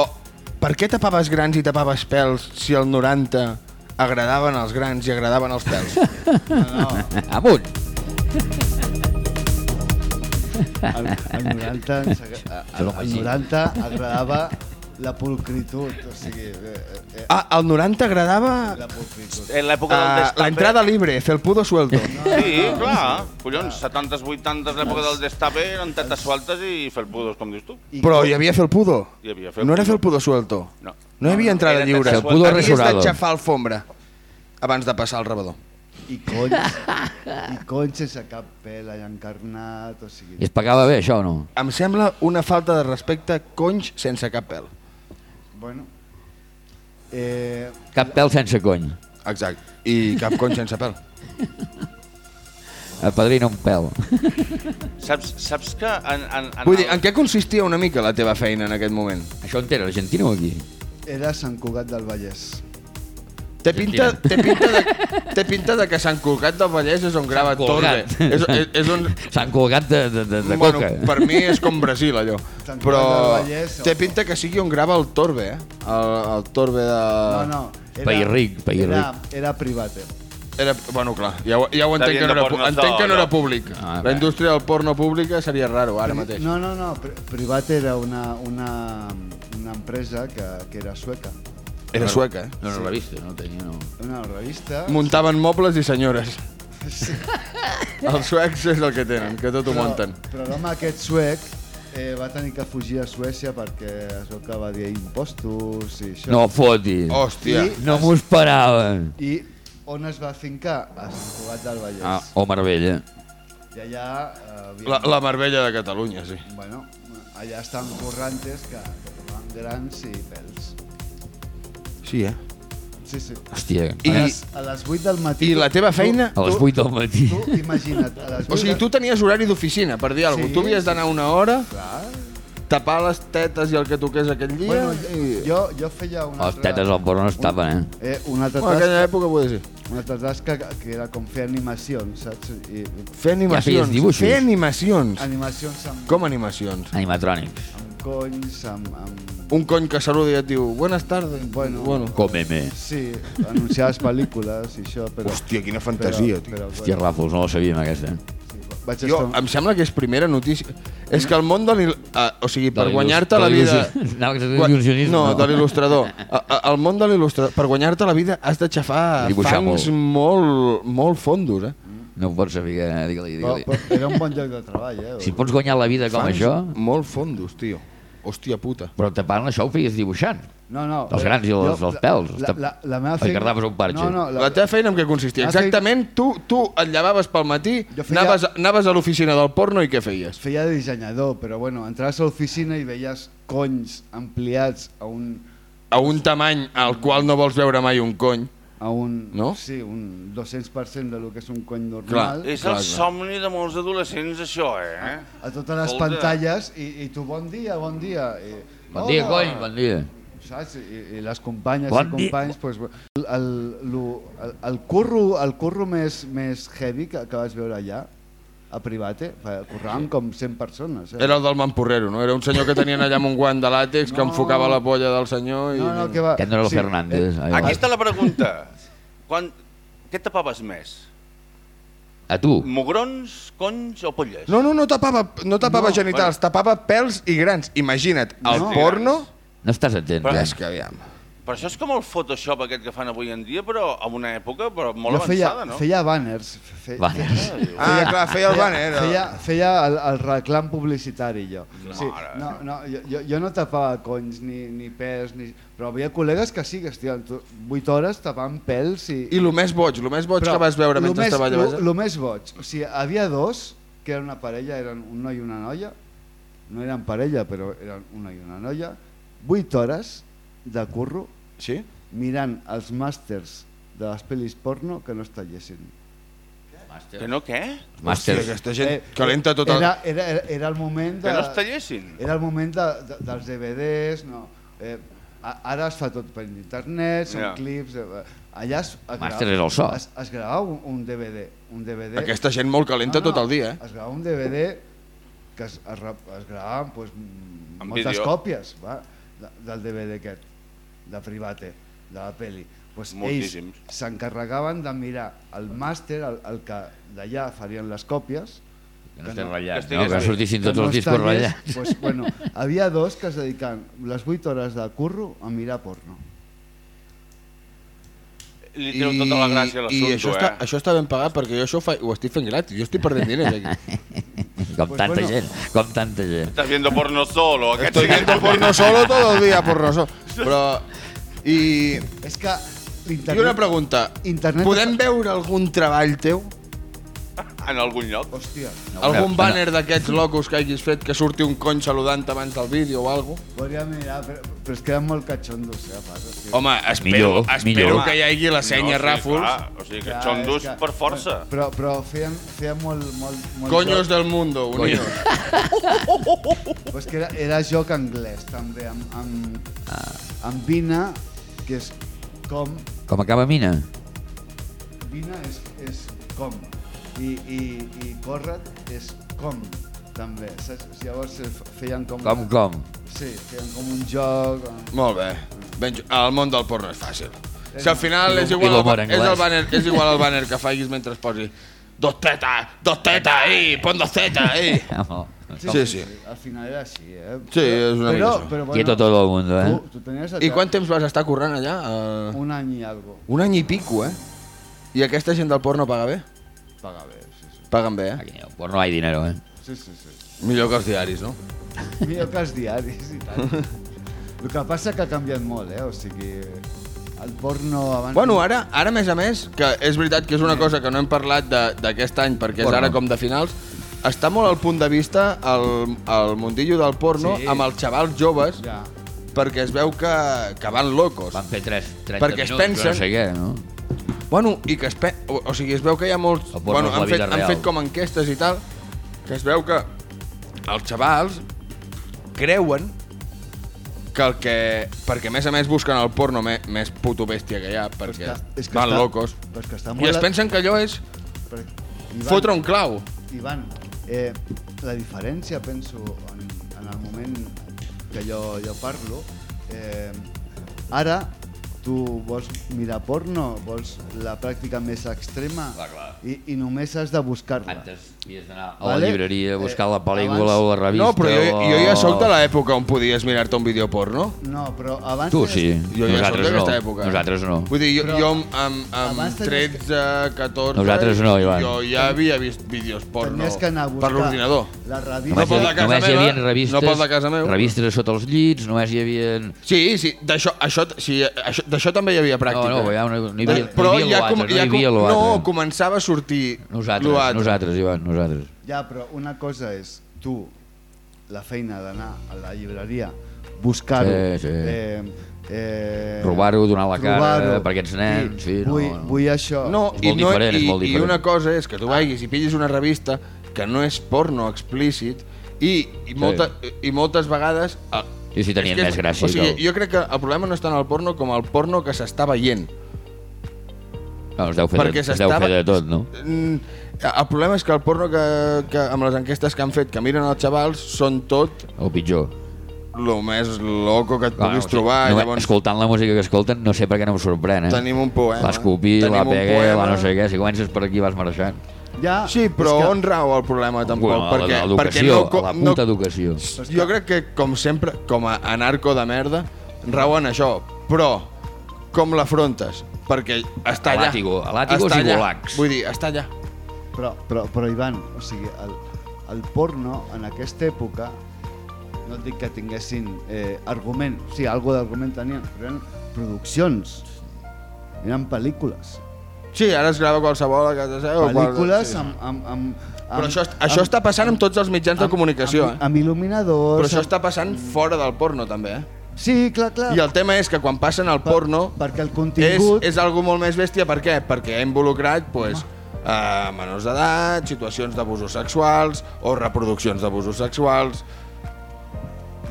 per què tapaves grans i tapaves pèls si al 90 agradaven els grans i agradaven els pèls? [LAUGHS] No, Amunt. al, al 90, ens agra- al, al 90 agradava la pulcritud, o sigui... Eh, eh, Ah, al 90 agradava la pulcritud. En l'època del destape... la entrada libre, felpudo suelto. Sí, clar. Collons, 70s, 80s, l'època del destape eren tetes sueltes i felpudos, com dius tu. I Però hi havia felpudo. Hi havia No era felpudo. felpudo suelto. No. No hi havia entrada Era lliure. felpudo Havies resurado. d'aixafar alfombra abans de passar el rebedor. I conys, i conys sense cap pèl allà encarnat, o sigui... I es pagava bé, això, o no? Em sembla una falta de respecte conys sense cap pèl. Bueno, eh, Cap pèl sense cony. Exacte. I cap cony sense pèl. El padrino un pèl. Saps, saps que en, en, en Vull dir, en què consistia una mica la teva feina en aquest moment? Això on era, Argentina o aquí? era Sant Cugat del Vallès. Té pinta, té pinta, de, té pinta de que Sant Cugat del Vallès és on grava Torbe. Colgat. És, és, és on... S'han colgat de, de, de, de bueno, coca. per mi és com Brasil, allò. Sant Però Cugat Vallès, té pinta que sigui on grava el Torbe, eh? El, el Torbe de... No, no. Era, País ric, país era, Era privat, eh? Era, bueno, clar, ja, ho- ja ho entenc que no era, entenc que no era públic. Ah, la bé. indústria del porno pública seria raro ara mateix. No, no, no. pri- Privat era una, una, una empresa que, que era sueca. Era sueca, eh? No, no l'he vist, no tenia, no. Una revista... Muntaven mobles i senyores. [LAUGHS] Els suecs és el que tenen, que tot ho però, munten. però l'home aquest suec eh, va tenir que fugir a Suècia perquè es veu que va dir impostos i això. No fotis. Hòstia. I- No m'ho esperava. I on es va fincar? A Sant Cugat del Vallès. Ah, o Marbella. I allà... Eh, havia- La, la Marbella de Catalunya, sí. Bueno, allà estan corrantes que, que trobaven grans i pèls. Sí, eh? Sí, sí. Hòstia. I- a, les, a les 8 del matí... I la teva feina... A les 8 del matí. Tu, imagina't, a les 8 O sigui, tu tenies horari d'oficina, per dir alguna Sí, cosa. Tu havies d'anar una hora, Clar. tapar les tetes i el que toqués aquell dia... Bueno, i... jo, jo feia una Les tetes al porno no es tapen, eh? Eh, una altra Bueno, en aquella tasca, època podia ser. una altra tasca que, que era com fer animacions, saps? I, Fer animacions. dibuixos. Fer animacions. animacions amb, Com animacions? Animatrònics. amb conys, amb, amb... Un cony que saluda i et diu Buenas tardes. Bueno. bueno. Cómeme. Sí, anunciaves pel·lícules i això, però... Hòstia, quina fantasia, però, tio. però, Hòstia, Ràfols, no la sabíem, aquesta. sí, vaig Jo, estar... em sembla que és primera notícia. És que el món de. Uh, o sigui, per De guanyar-te de la vida... No, no. de l'il·lustrador. El món de l'il·lustrador... Per guanyar-te la vida has d'aixafar Dibuixar fangs molt, molt fondos, eh? No ho pots saber, digue-li, Però, digue-li. però era un bon lloc de treball, eh? Si pots guanyar la vida com Fangs això, molt fondos, tio. Hòstia puta. però te parlen això ho feies dibuixant. No, no. Els grans i els- els pèls. La, la, la meva O guardaves un parche. No, no, La teva feina en què consistia? La feina- Exactament, tu, tu et llevaves pel matí, Jo feia- anaves, anaves a l'oficina del porno i què feies? feia de dissenyador, però bueno, entraves a l'oficina i veies conys ampliats a un, a un tamany al qual no vols veure mai un cony. A un, No? Sí, un 200% del que és un cony Clar. normal. És el somni de molts adolescents, això, eh? A totes les Escolta. pantalles i, i tu bon dia, bon dia. I, Bon dia, "Hola!" cony, bon dia. Saps? I, i les companyes Bon i companys... Pues, el, el, el, el, curro, el curro més, més heavy que, que vas veure allà, a Private, eh, curraven com 100 persones. Eh? Era el del Mamporrero, no? Era un senyor que tenien allà amb un guant de làtex que No. enfocava la polla del senyor i... No, no, que va... Aquest no era el sí, Fernández. eh. Aquí està la pregunta. Quan... Què tapaves més? A tu. Mugrons, conys o polles? No, no, no tapava, no tapava No, genitals, tapava pèls i grans. Imagina't, el No. porno... No estàs atent. Però-? És que aviam. Però això és com el Photoshop aquest que fan avui en dia, però en una època però molt Jo feia, avançada, no? feia banners. Fe, Banners. Ah, clar, feia el banner. Feia, feia el, el reclam publicitari, jo. Sí, Mare. no, no, jo, jo, no tapava conys ni, ni pèls, ni... però havia col·legues que sí, que estien 8 hores tapant pèls i... I el més boig, el més boig que vas veure mentre més, estava allà baix. El més boig, o sigui, havia dos, que eren una parella, eren un noi i una noia, no eren parella, però eren una i una noia, 8 hores de curro sí? mirant els màsters de les pel·lis porno que no es tallessin. Que no què? Màsters. Hòstia, aquesta gent calenta tot el... Era, era, era, era el moment de... Que no es tallessin? Era el moment de, de, dels DVDs, no. Eh, ara es fa tot per internet, són Ja. clips... Eh, allà es, es, Màster és el so. Es, es gravava un, un DVD. Un DVD Aquesta gent molt calenta tot el dia, eh? Es gravava un DVD que es, es, es gravaven pues, En moltes vídeo. còpies va, de, del DVD aquest, de Private, de la peli. Pues Moltíssims. ells s'encarregaven de mirar el màster, el, el que d'allà farien les còpies, Que no estés ratllat, que no? Que sortissin que tots no els discos ratllats. Pues, bueno, havia dos que es dedicaven les 8 hores de curro a mirar porno. Li treu tota la gràcia a I això, l'assumpte, està, eh? això està ben pagat perquè jo això fa, ho estic fent gratis, jo estic perdent diners aquí. [LAUGHS] Com Pues tanta bueno. gent, com tanta gent. Estás viendo porno solo. Estoy que- viendo porno solo todo el día, porno solo. Però... I... És que I una pregunta. Internet Podem veure algun treball teu? En algun lloc? Hòstia, Algun banner d'aquests locos que hagis fet que surti un cony saludant abans del vídeo o alguna cosa? podria mirar, però, però es queden molt catxondos, eh, a part. O sigui, Home, espero, Millor, espero millor. que hi hagi la senya no, Ràfols. Sí, clar, o sigui que Ja, que- per força. Però, però feien, feien molt, molt, molt Coños joc. del mundo, unidos. [LAUGHS] Pues que era, era joc anglès, també, amb, amb, Ah. amb Vina, que és com, Com acaba Mina? Vina és, és com, i, i, i Corrat és com, també, saps? Llavors eh, feien com... Com, com? Sí, feien com un joc... amb- Molt bé. Ben, el món del porno és fàcil. Si al final I és igual, és, el banner, és igual el banner que facis mentre es posi dos tetas, dos tetas, eh, pon dos tetas, [LAUGHS] eh. Sí, sí. Al final era així, eh? Sí, és una mica però, això. però, Quieto todo el mundo, eh? Tu, tu tenies I quant temps vas estar currant allà? Uh, Un any i algo. un any i pico, eh? I aquesta gent del porno paga bé? Paga bé, sí, sí. Paguen bé, eh? Aquí, por no hay dinero, eh? Sí, sí, sí. Millor que els diaris, no? [LAUGHS] Millor que els diaris i tal. [LAUGHS] El que passa que ha canviat molt, eh? O sigui, el porno abans... Bueno, ara, ara a més a més, que és veritat que és una cosa que no hem parlat de- d'aquest any perquè és Porno. ara com de finals, està molt al punt de vista el, el mundillo del porno Sí. amb els xavals joves Ja. perquè es veu que, que van locos. Van fer 3, 30 Perquè es minuts, pensen- no sé què, no? Bueno, i que es, pe... o, o sigui, es veu que hi ha molts... Bueno, és han, fet, han fet com enquestes i tal, que es veu que els xavals creuen que el que... Perquè a més a més busquen el porno me, més puto bèstia que hi ha, perquè és que van està- locos. és que està I molt es a- pensen que allò és Però, Ivan, fotre un clau. Ivan, eh, la diferència, penso, en, en el moment que jo, jo parlo, eh, ara tu vols mirar porno, vols la pràctica més extrema Clar, clar. I, i només has de buscar-la. Antes havies d'anar a Vale. la llibreria a buscar Eh, la pel·lícula abans- o la revista No, però jo, o... jo ja sóc de l'època on podies mirar-te un vídeo porno. No, però abans... Tu sí, Jo ja nosaltres no. d'aquesta època. Nosaltres no. Vull dir, jo, Però jo amb, amb, amb abans tenies 13, 14... Nosaltres no, Ivan. Jo ja havia vist vídeos porno Tenies que anar a per l'ordinador. la No revista... casa només hi meva, havia revistes, no pel de casa meu. revistes sota els llits, només hi havia... Sí, sí, d'això això, sí, això, d'això també hi havia pràctica. No, no, ja no, no hi havia, Però no hi havia ja, com, l'altre, no ja hi havia no, començava a sortir Nosaltres, nosaltres, Ivan, nosaltres. Ja, però una cosa és tu, la feina d'anar a la llibreria buscar-ho. Sí, sí. Eh, eh, Robar-ho, donar la cara per aquests nens, sí, no, vull, no. vull això. No, És i, molt no, diferent, és i, molt i una cosa és que tu vagis i pillis una revista que no és porno explícit i, i, molta, i moltes vegades... Sí, sí, tenien és que més gràcia O sigui, el- jo crec que el problema no és tant el porno com el porno que s'està veient. No, es deu fer, de, Perquè es deu fer de tot, no? Mm, El problema és que el porno que, que amb les enquestes que han fet que miren els xavals són tot El pitjor. el més loco que et Clar, puguis o sigui, trobar. no, llavors Escoltant la música que escolten, no sé per què no em sorprèn, eh? tenim un poema. L'escopir, la pegue, la no sé què, si comences per aquí vas marxant. Ja, Sí, però que- on rau el problema tampoc? Bueno, perquè, la- perquè l'educació, no, la no, puta educació. Jo crec que, com sempre, com a anarco de merda, rau en això. Però, com l'afrontes? Perquè està A allà. làtigo, a làtigos està i. Vull dir, està allà. Però, però, però Ivan, o sigui, el, el porno en aquesta època, no et dic que tinguessin eh, argument, sigui, algo d'argument tenien, però eren produccions, eren pel·lícules. Sí, ara es grava qualsevol a casa seva. Pel·lícules sí. amb, amb, amb, Però això, això està passant amb tots els mitjans de comunicació, amb, eh? amb il·luminadors... Però això amb- està passant fora del porno, també, eh? Sí, clar, clar. I el tema és que quan passen al porno perquè el és, contingut... és algo molt més bèstia, per què? Perquè ha involucrat pues, eh, menors d'edat, situacions d'abusos sexuals o reproduccions d'abusos sexuals.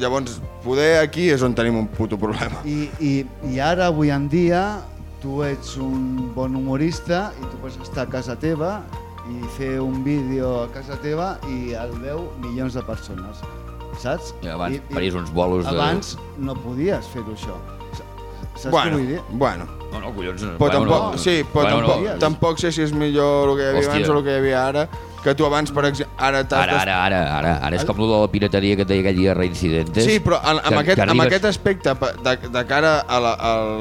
Llavors, poder aquí és on tenim un puto problema. I, i, I ara, avui en dia, tu ets un bon humorista i tu pots estar a casa teva i fer un vídeo a casa teva i el veu milions de persones, saps? I abans faries uns bolos de- Abans no podies fer-ho això. Saps Bueno, què vull dir? bueno. No, no, collons. Però bueno, tampoc, no. sí, però Bueno, tampoc, no. tampoc sé si és millor el que hi havia Hòstia. abans o el que hi havia ara, que tu abans, per exemple, ara t'has Ara, ara, ara, ara, ara és com el de la pirateria que et deia aquell dia reincidentes. Sí, però en, amb, que- aquest, que amb arribes- aquest aspecte de, de cara a la-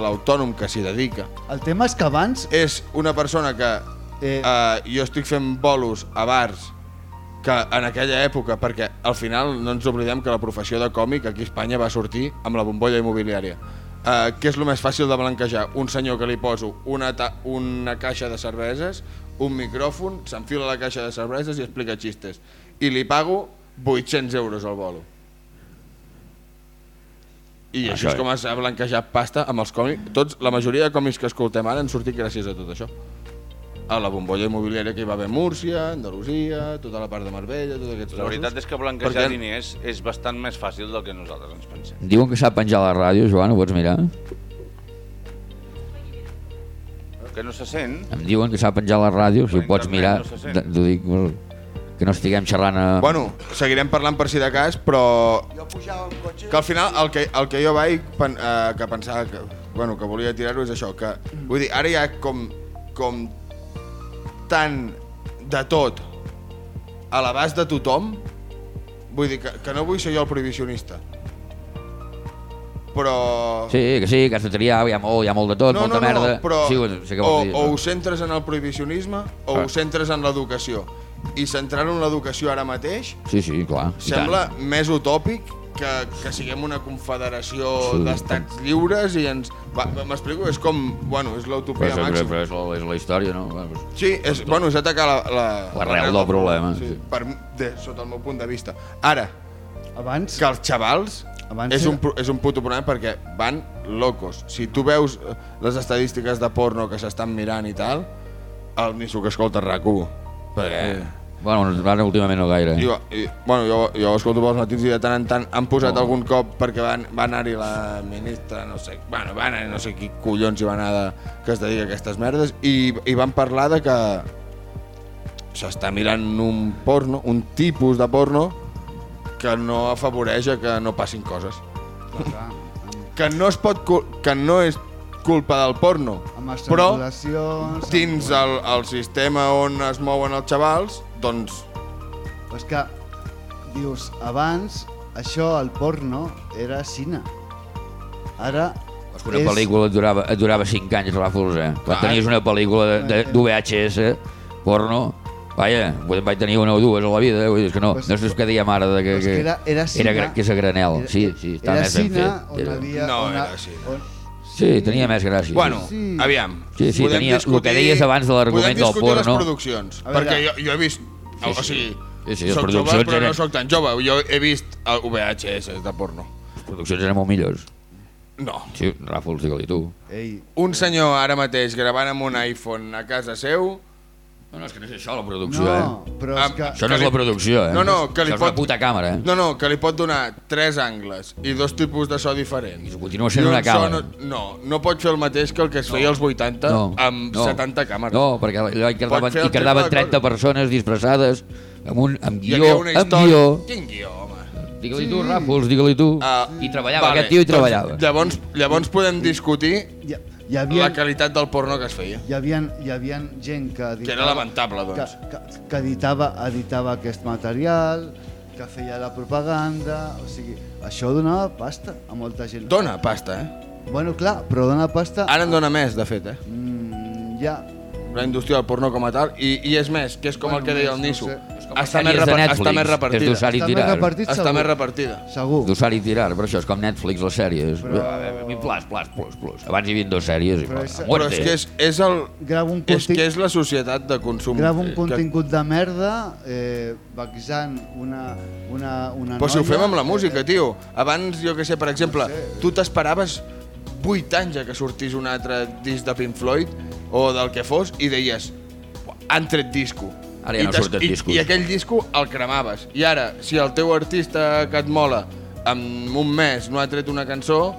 l'autònom que s'hi dedica, El tema és que abans... és una persona que eh, jo estic fent bolos a bars que en aquella època, perquè al final no ens oblidem que la professió de còmic aquí a Espanya va sortir amb la bombolla immobiliària. Uh, què és el més fàcil de blanquejar? Un senyor que li poso una, ta una caixa de cerveses, un micròfon, s'enfila a la caixa de cerveses i explica xistes. I li pago 800 euros al bolo. I Això això és com s'ha blanquejat pasta amb els còmics. Tots, la majoria de còmics que escoltem ara han sortit gràcies a tot això. A la bombolla immobiliària que hi va haver a Múrcia, Andalusia, tota la part de Marbella, tots aquests La veritat és que blanquejar Perquè- diners és bastant més fàcil del que nosaltres ens pensem. Diuen que sap penjar a la ràdio, Joan, ho pots mirar? Que no se sent. Em diuen que sap penjar a la ràdio, si ho pots mirar. no se sent. d- T'ho dic, que no estiguem xerrant a... Bueno, seguirem parlant per si de cas, però... Que al final el que, el que jo vaig pen, eh, que pensava que, bueno, que volia tirar-ho és això, que vull dir, ara hi ha com, com tant de tot a l'abast de tothom, vull dir que, que no vull ser jo el prohibicionista, però... Sí, que sí, que has de triar, hi ha molt, hi ha molt de tot, no, molta no, merda. No, però sí, sé què o, dir. o ho centres en el prohibicionisme o Ah. ho centres en l'educació. I centrar-ho en l'educació ara mateix Sí, sí, clar. sembla més utòpic que, que siguem una confederació Sí. d'estats lliures i ens... M'explico? És com... Bueno, és l'utopia és, però, màxima. però és, la, és la història, no? Bueno, doncs- Sí, és, bueno, és atacar la... la L'arrel del problema, Sí, sí. per, de, sota el meu punt de vista. Ara, abans, que els xavals Abans és, un, és un puto problema perquè van locos. Si tu veus eh, les estadístiques de porno que s'estan mirant i tal, el Nisso que escolta RAC1. Perquè... Bueno, ara últimament no gaire. Jo, i, bueno, jo, jo escolto pels matins i de tant en tant han posat No. algun cop perquè van, va anar-hi la ministra, no sé, bueno, va anar no sé qui collons hi va anar de, que es dedica a aquestes merdes i, i van parlar de que s'està mirant un porno, un tipus de porno que no afavoreix a que no passin coses. Que no es pot que no és culpa del porno, però dins el, el sistema on es mouen els xavals, doncs Però és que, dius, abans això, el porno, era cine. Ara És una pel·lícula et durava, et durava 5 anys, Ràfols, eh? Quan tenies una pel·lícula de, porno, vaja, vaig tenir una o dues a la vida, eh? vull dir, és que no, Pues- no és el que dèiem ara, de que, Pues que era- era cine. era, que és a granel, Era- sí, sí, està era més ben cine fet. on Era- havia... No, una, era cine. On, Sí, tenia més gràcia. Bueno, Sí. aviam. Sí, sí, podem tenia- el que discutir- deies abans de l'argument podem del discutir les porno. produccions, veure. perquè jo, jo he vist... Sí, o sí. sigui, Sí, sí, les soc jove, produccions però eren- no sóc tan jove. Jo he vist el VHS de porno. produccions eren molt millors. No. Sí, Ràfols, digue-li tu. Ei, Un senyor ara mateix gravant amb un iPhone a casa seu... No, no, és que no és això la producció, No, eh? però és que- Això no és la producció, eh? No, no, que li això és pot... una puta càmera, eh? No, no, que li pot donar tres angles i dos tipus de so diferents. I continua sent una càmera. No, no pot fer el mateix que el que es feia als 80 No, amb no. 70 càmeres. No, perquè allò hi Pot quedaven, el hi quedaven triple de 30 persones disfressades amb, un, amb Hi havia guió, una amb història... guió. Quin guió, home? Digue-li tu, Ràfols, digue-li tu. I treballava, aquest tio hi treballava. Doncs, llavors, llavors podem discutir hi, hi havia, la qualitat del porno que es feia. hi havia, hi havia gent que editava, Que era lamentable, doncs. Que, que, que editava, editava aquest material, que feia la propaganda, o sigui, això donava pasta a molta gent. Dona pasta, eh? Bueno, clar, però dona pasta... Ara en dona més, de fet, eh? Mm, ja. La indústria del porno com a tal. I, i és més, que és com Bueno, el que deia el Nisso. no sé. Està, més repar- Netflix, està més que és repartida. d'usar i Està tirar. més repartit, Està està més repartida. Segur. D'usar i tirar, però això és com Netflix, les sèries. Però-. Plas, plas, plus, plus. Abans hi havia dos sèries i Però però, és- Però és que és, és el... Grava un És que és la societat de consum. Grava un que- contingut de merda eh, vexant una, una, una Però si ho fem amb la música, tio. Abans, jo que sé, per exemple, tu t'esperaves 8 anys a que sortís un altre disc de Pink Floyd o del que fos i deies, "Buah, han tret disco. Ara ja I no surten i, discos. I aquell disco el cremaves. I ara, si el teu artista que et mola en un mes no ha tret una cançó,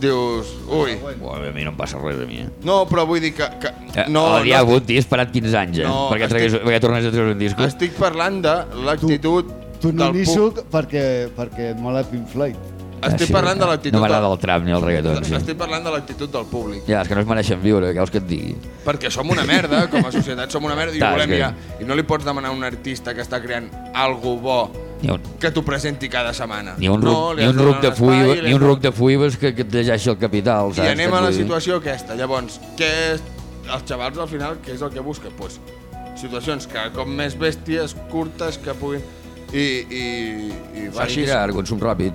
dius, ui. Buah, a mi no em passa res, a mi. Eh? No, però vull dir que... que Eh, no, L'Adrià no, Guti ha esperat 15 anys, eh? No, perquè, estic- tragués, perquè tornés a treure un disc. estic parlant de l'actitud Tu no del suc perquè, perquè et mola Pink Floyd. Estic parlant de l'actitud No m'agrada del- el trap ni el reggaeton, sí. Estic parlant de l'actitud del públic. Ja, és que no es mereixen viure, què vols que et digui? Perquè som una merda, com a societat som una merda i Clar, volem que- ja. I no li pots demanar a un artista que està creant algo bo Ni un, que t'ho presenti cada setmana. ni un, no, ni un ruc de fuives, ni un ruc de fuives que, que et llegeixi el capital, I saps? anem Què a la situació aquesta. Llavors, què és... Els xavals al final, què és el que busquen? Pues, situacions cada cop més bèsties, curtes, que puguin... I, i, i de tirar, consum ràpid,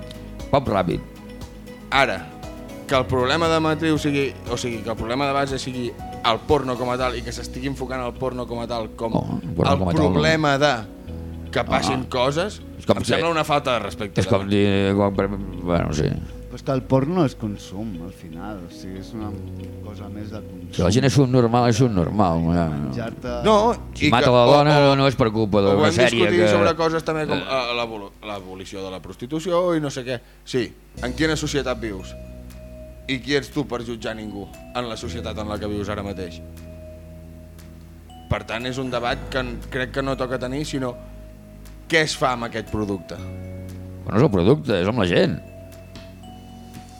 pop ràpid. Ara, que el problema de matriu sigui, o sigui, que el problema de base sigui el porno com a tal i que s'estigui enfocant el porno com a tal com Oh, el el com a tal, problema de que passin Ah. coses, És com em que- sembla una falta de respecte. És com dir... Com, bueno, sí. Però és que el porno és consum, al final. O sigui, és una cosa més de consum. Si la gent és un normal, és un normal. Ja. Menjar-te... No, Si i mata que- la o- dona o- no és per culpa O d'una hem sèrie discutit que... sobre coses també com l'evolu- l'abolició de la prostitució i no sé què. Sí, en quina societat vius? I qui ets tu per jutjar ningú en la societat en la que vius ara mateix? Per tant, és un debat que crec que no toca tenir, sinó què es fa amb aquest producte? Però no és el producte, és amb la gent.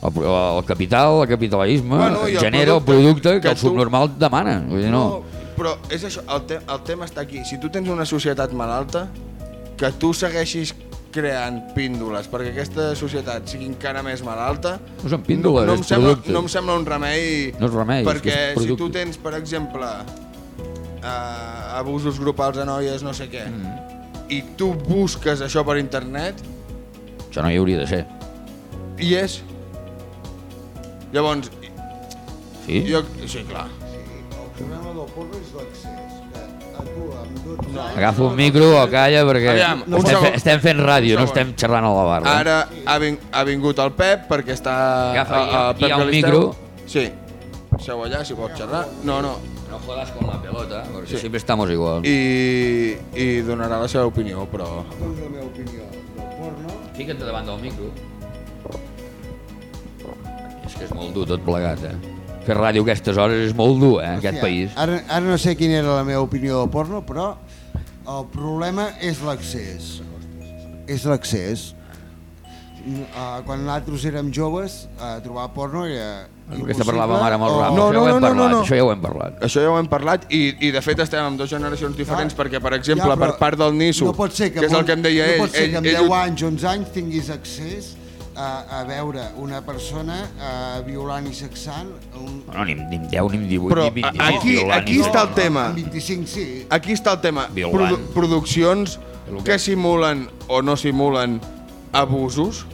El, el capital, el capitalisme, Bueno, el genera el producte que, que el tu- subnormal demana. Vull dir, no. Però és això, el, te el tema està aquí. Si tu tens una societat malalta, que tu segueixis creant píndoles perquè aquesta societat sigui encara més malalta... No són píndoles, no, no, em sembla, producte. no em sembla un remei... No és remei, Perquè és si tu tens, per exemple, uh, abusos grupals a noies, no sé què, Mm. i tu busques això per internet, Això no hi hauria de ser. i és... Llavors, Sí? jo, sí, clar. El problema del porno és l'accés. Que a tu, amb 12 anys... Agafa un micro o calla perquè Aviam, un estem, segon. fe, estem fent ràdio, no estem xerrant a la barra. Ara ha, vin ha vingut el Pep perquè està... Agafa, a- a Pep hi ha un micro. Sí. Seu allà, si vols xerrar. No, no. No jodas con la pelota, porque Sí. siempre estamos igual. I, I donarà la seva opinió, però... La meva opinió del porno... Fica't davant del micro. És que és molt dur tot plegat, eh? Fer ràdio a aquestes hores és molt dur, eh, en aquest Hòstia, país. Ara, ara no sé quina era la meva opinió del porno, però el problema és l'accés. És l'accés. Uh, quan nosaltres érem joves, uh, trobar porno era Aquesta amb el o- Rafa. No, això no, ja no, no, parlat, no, no. això ja ho hem parlat. Això ja ho hem parlat i, i de fet estem en dues generacions diferents perquè, per exemple, Ja, per part del Nisso, no pot ser que, que és amb el que em deia no ell, pot ser ell, que amb ell, 10 anys, 11 anys tinguis accés a, a veure una persona uh, violant i sexant un... No, ni, ni amb 10, ni amb 18, Però ni amb 28. aquí, violant, aquí està el tema. Amb 25 sí. Aquí està el tema. Violant. Produ produccions que simulen o no simulen abusos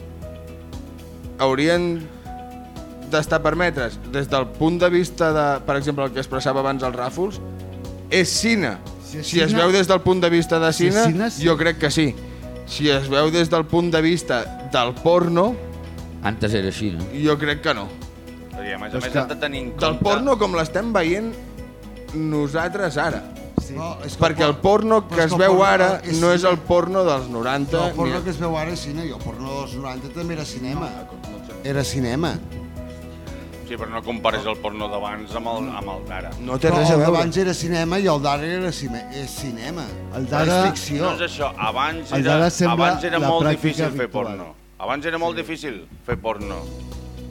haurien d'estar permetres des del punt de vista de, per exemple, el que expressava abans el Ràfols, és cine. Si és Si es cine- veu des del punt de vista de Si cine, cine, sí. jo crec que sí. Si es veu des del punt de vista del porno, Antes era així, no? Jo crec que no. Perquè, a més a És més, que has de tenir en Del compte... porno com l'estem veient nosaltres ara. Sí. No, és que Perquè el porno però que és es el veu porno ara és no és el porno dels 90. No, el porno ni- que es veu ara és cine i el porno dels 90 també era cinema. Era cinema. Sí, però no compares el porno d'abans amb el, amb el d'ara. No Però el d'abans era cinema i el d'ara era cine, és cinema. El d'ara- és ficció. No és això, abans El era, d'ara sembla abans era la molt pràctica difícil fer habitual. porno. Abans era molt difícil fer porno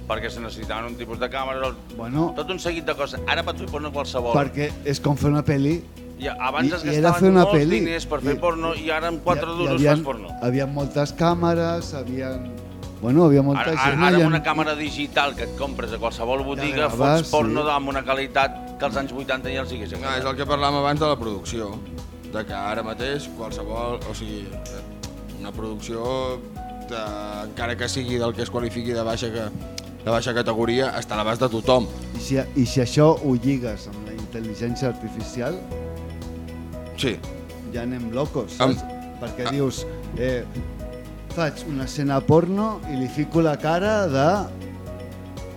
perquè se necessitaven un tipus de càmera, Bueno. tot un seguit de coses. Ara pots fer porno qualsevol. Perquè és com fer una pel·li I abans I- es i era gastaven una molts pel·li. diners per fer I- porno i ara amb 4 Hi- hi duros fas porno. Havia moltes càmeres, havien... Bueno, havia molta Ara, gent... ara, ara amb una càmera digital que et compres a qualsevol botiga graves, fots porno sí. amb una qualitat que als anys 80 ja els sigués No, és el que parlàvem abans de la producció, de que ara mateix qualsevol, o sigui, una producció, de, encara que sigui del que es qualifiqui de baixa, que, de baixa categoria, està a l'abast de tothom. I si, I si això ho lligues amb la intel·ligència artificial, sí. ja anem locos, Am- saps? Perquè dius, eh, faig una escena porno i li fico la cara de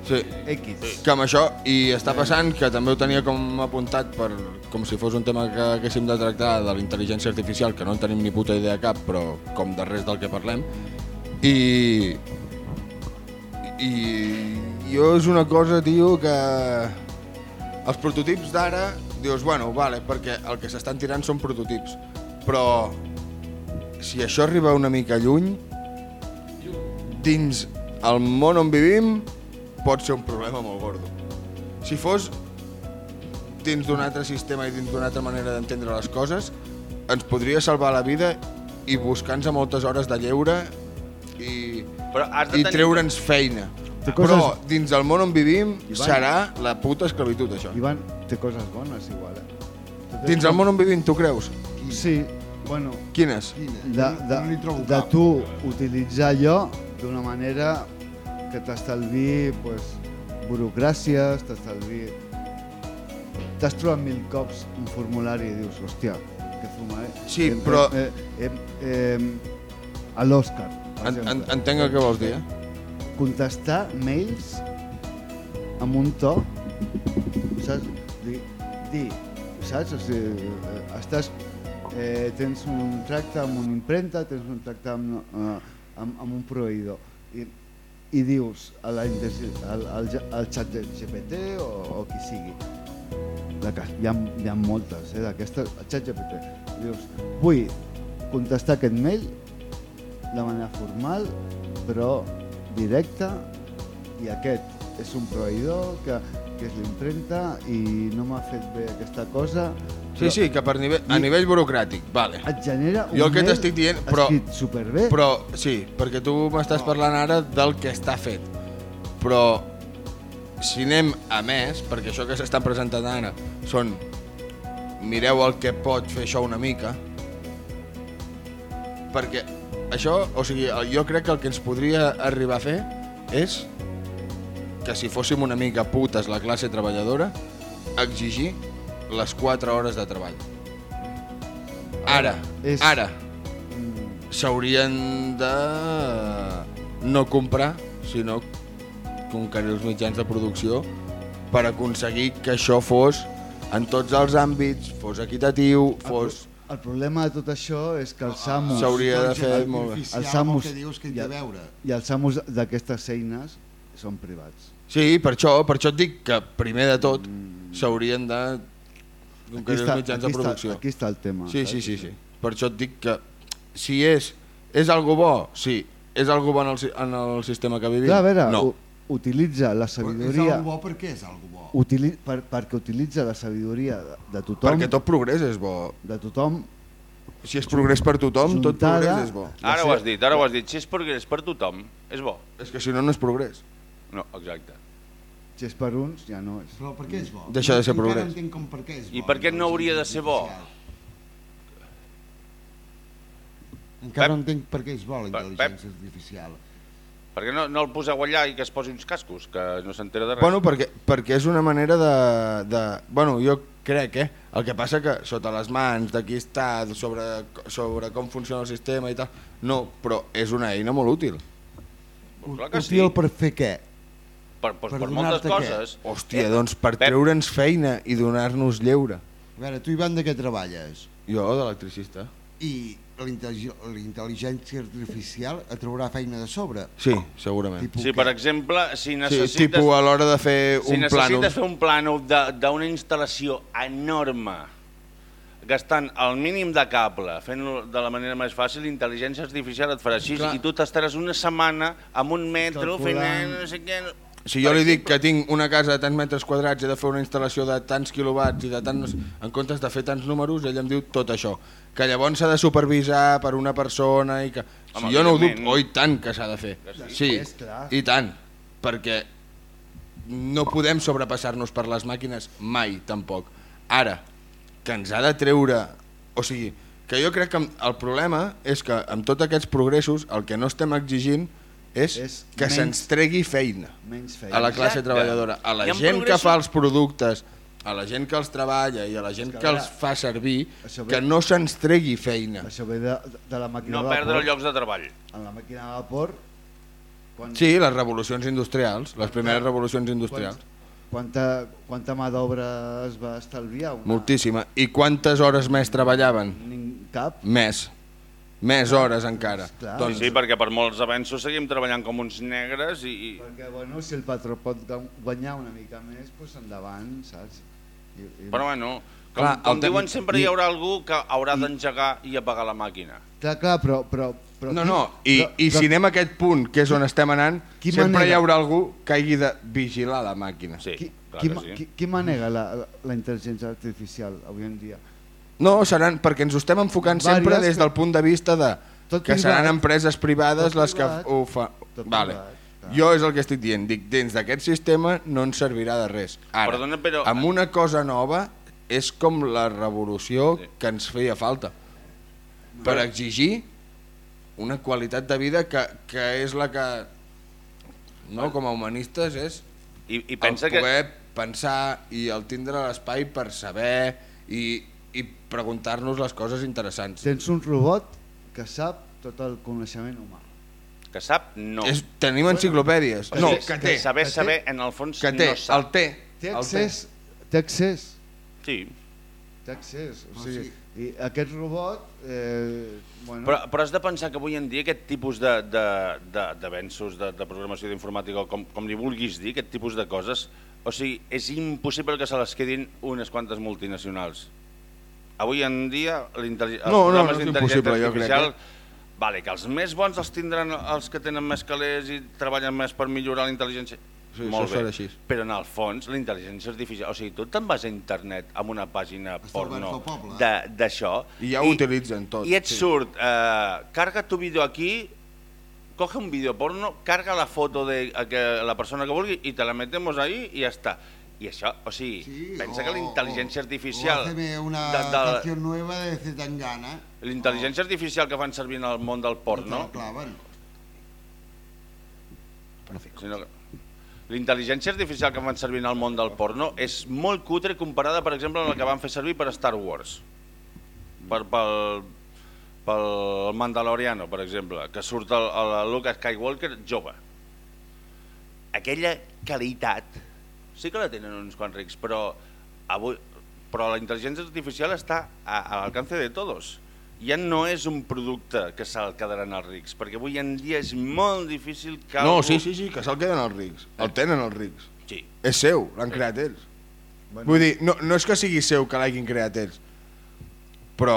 Sí. X. Que amb això, i està passant que també ho tenia com apuntat per, com si fos un tema que haguéssim de tractar de la intel·ligència artificial, que no en tenim ni puta idea cap, però com de res del que parlem. I, i jo és una cosa, tio, que els prototips d'ara, dius, bueno, vale, perquè el que s'estan tirant són prototips, però si això arriba una mica lluny, dins el món on vivim, pot ser un problema molt gordo. Si fos dins d'un altre sistema i dins d'una altra manera d'entendre les coses, ens podria salvar la vida i buscar-nos a moltes hores de lleure i, Però has de i tenir- treure'ns feina. Té Però coses- dins del món on vivim Ivan. serà la puta esclavitud, això. Ivan, té coses bones igual, eh? Tot Dins és el com- món on vivim, tu creus? Sí, bueno... Quines? De, de, de tu utilitzar allò d'una manera que t'estalvi pues, burocràcies, t'estalvi... T'has trobat mil cops un formulari i dius, hòstia, que fuma, eh? Sí, Em- però- Eh, eh, eh, a l'Òscar, En, en, entenc el que vols dir, eh? Contestar mails amb un to, saps? Dir, dir saps? O sigui, eh, estàs, eh, tens un tracte amb una impremta, tens un tracte amb, eh, amb, amb un proveïdor i, i dius a la, al, al, al xat de GPT o, o qui sigui, que hi ha, hi ha moltes, eh, d'aquestes, al xat GPT, dius, vull contestar aquest mail de manera formal, però directa, i aquest és un proveïdor que, que és l'impremta i no m'ha fet bé aquesta cosa. Sí, sí, que per nivell, a nivell burocràtic, vale. Et genera un Jo el que mail t'estic dient, però... escrit superbé. Però, sí, perquè tu m'estàs parlant ara del que està fet. Però, si anem a més, perquè això que s'està presentant ara són mireu el que pot fer això una mica, perquè això, o sigui, jo crec que el que ens podria arribar a fer és que si fóssim una mica putes la classe treballadora, exigir les 4 hores de treball. Ara, És- ara, s'haurien de no comprar, sinó conquerir els mitjans de producció per aconseguir que això fos en tots els àmbits, fos equitatiu, fos... El problema de tot això és que els amos... S'hauria de fer molt bé. Els amos, que dius que hi té a veure. I els amos d'aquestes eines són privats. Sí, per això, per això et dic que primer de tot s'haurien de conquerir els mitjans de aquí, producció. està, aquí està el tema. Sí, sí, sí, sí. Per això et dic que si és, és algo bo, sí. És algo bo en el, en el sistema que vivim? Clar, a veure, no. utilitza la És sabidoria... algo bo perquè és algo bo. Utili per, perquè utilitza la sabidoria de, de tothom. Perquè tot progrés és bo. De tothom. Si és progrés per tothom, tot Juntada- progrés és bo. Ara ho has dit, ara ho has dit. Si és progrés per tothom, és bo. És que si no, no és progrés. No, exacte. Si és per uns, ja no és. Però per què és bo? Deixa de ser Encara progrés. entenc com per què és bo. I per què no hauria de ser bo? Encara no entenc per què és bo la Pep? intel·ligència artificial. Per què no, no el poseu allà i que es posi uns cascos, que no s'entera de res? Bueno, perquè, perquè és una manera de, de... Bueno, jo crec, eh? El que passa que sota les mans de qui està, sobre, sobre com funciona el sistema i tal, no, però és una eina molt útil. Clar que sí. útil per fer què? Per, per, per per moltes donar-te què? coses. Hòstia, doncs per treure'ns feina i donar-nos lleure. A veure, tu, Ivan, de què treballes? Jo, d'electricista. I l'intel·ligència artificial et traurà feina de sobre? Sí, segurament. Tipus Si, per exemple, si necessites... Sí, tipus a l'hora de fer si un necessites plànol. fer un plànol de- d'una instal·lació enorme, gastant el mínim de cable, fent-lo de la manera més fàcil, l'intel·ligència artificial et farà així Clar. i tu t'estaràs una setmana amb un metro fent Calculant. no sé què... Si jo li dic que tinc una casa de tants metres quadrats i he de fer una instal·lació de tants quilowatts i de tants, en comptes de fer tants números, ell em diu tot això. Que llavors s'ha de supervisar per una persona i que... Home, si jo no ho dubto, oi tant que s'ha de fer. Sí, i tant, perquè no podem sobrepassar-nos per les màquines mai, tampoc. Ara, que ens ha de treure... O sigui, que jo crec que el problema és que amb tots aquests progressos el que no estem exigint és, És que se'ns tregui feina menys feina. a la classe Exacte. treballadora, a la gent que progressos- fa els productes, a la gent que els treballa i a la gent que, que, els fa servir, ve- que no se'ns tregui feina. Això ve de, de la màquina No de vapor. perdre llocs de treball. En la màquina de vapor... Quan, Sí, les revolucions industrials, les primeres revolucions industrials. Quanta, quanta mà d'obra es va estalviar? Una, Moltíssima. I quantes hores més treballaven? Cap. Més. Més hores encara. Clar. Doncs... Sí, sí, perquè per molts avenços seguim treballant com uns negres i... i... Perquè, bueno, si el patró pot gu- guanyar una mica més, doncs endavant, saps? I, i... Però bueno, com, Clar, com diuen sempre hi i- haurà algú que haurà d'engegar i apagar la màquina. Clar, clar, però... però, però No, qui- no, i, però- i però- si anem a aquest punt, que és on estem anant, Qui sempre manega? hi haurà algú que hagi de vigilar la màquina. Sí, Qui, ma- qui, qui manega la, la intel·ligència artificial avui en dia? No, seran perquè ens ho estem enfocant sempre Vàries des del punt de vista de Tot que privat. seran empreses privades Tot les que privat. ho fa. Tot Vale. privat, Jo és el que estic dient, dic, dins d'aquest sistema no ens servirà de res. Ara, Perdona, però- amb una cosa nova és com la revolució que ens feia falta per exigir una qualitat de vida que, que és la que no, com a humanistes és I, i pensa el que... poder pensar i el tindre l'espai per saber i preguntar-nos les coses interessants. Tens un robot que sap tot el coneixement humà. Que sap, no. És, tenim enciclopèdies. Que No, que té. Saber, que té- saber, en el fons, Que té, no sap. el té. Té el accés, té accés, Sí. té accés. O Ah, sigui, sí. I aquest robot, eh, bueno, Però, però has de pensar que avui en dia aquest tipus de- de- de- d'avenços de, de, de programació d'informàtica, o com, com li vulguis dir, aquest tipus de coses, o sigui, és impossible que se les quedin unes quantes multinacionals. Avui en dia, No, no, programes no és d'intel·ligència impossible, jo crec, artificial, eh? vale, que els més bons els tindran els que tenen més calés i treballen més per millorar la intel·ligència. Sí, Molt bé. així. Però en el fons, la intel·ligència artificial... O sigui, tu te'n vas a internet amb una pàgina porno al poble. de- d'això I ja ho utilitzen tot, I et sí. surt, eh, carga tu vídeo aquí, coge un vídeo porno, carga la foto de que la persona que vulgui i te la metemos ahí i ja està. I això, o sigui, Sí, pensa o- que la intel·ligència o artificial... hazme una de- de- canción nueva de Zetangana. La intel·ligència artificial que fan servir en el món del porno... Te la clavan. Sinó que... La intel·ligència artificial que fan servir en el món del porno és molt cutre comparada, per exemple, amb la que van fer servir per Star Wars. Per, pel, pel Mandaloriano, per exemple, que surt el, el Luke Skywalker jove. Aquella qualitat sí que la tenen uns quants rics, però, avui, però la intel·ligència artificial està a, a l'alcance de tots. Ja no és un producte que se'l quedaran els rics, perquè avui en dia és molt difícil que... No, algú- sí, sí, sí, que se'l queden els rics. El tenen els rics. Sí. És seu, l'han creat ells. Bueno. Vull dir, no, no és que sigui seu que l'hagin creat ells, però,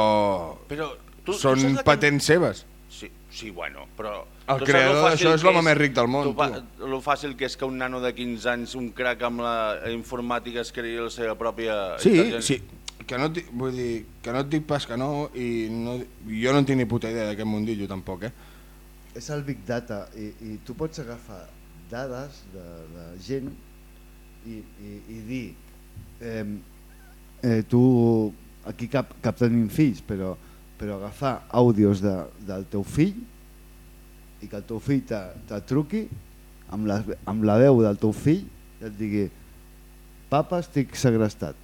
Però tu, tu són saps la que- patents seves. Sí, bueno, però... El tu creador d'això és l'home més ric del món, tu fa- Lo fàcil que és que un nano de 15 anys, un crac amb la informàtica, es creï la seva pròpia... Sí, sí, que no, vull dir, que no et dic pas que no, i no, jo no en tinc ni puta idea d'aquest mundillo tampoc, eh? és el Big Data i, i tu pots agafar dades de, de gent i, i, i dir eh, eh, tu aquí cap, cap tenim fills però, però agafar àudios de, del teu fill i que el teu fill te, te truqui amb la, amb la veu del teu fill i et digui papa estic segrestat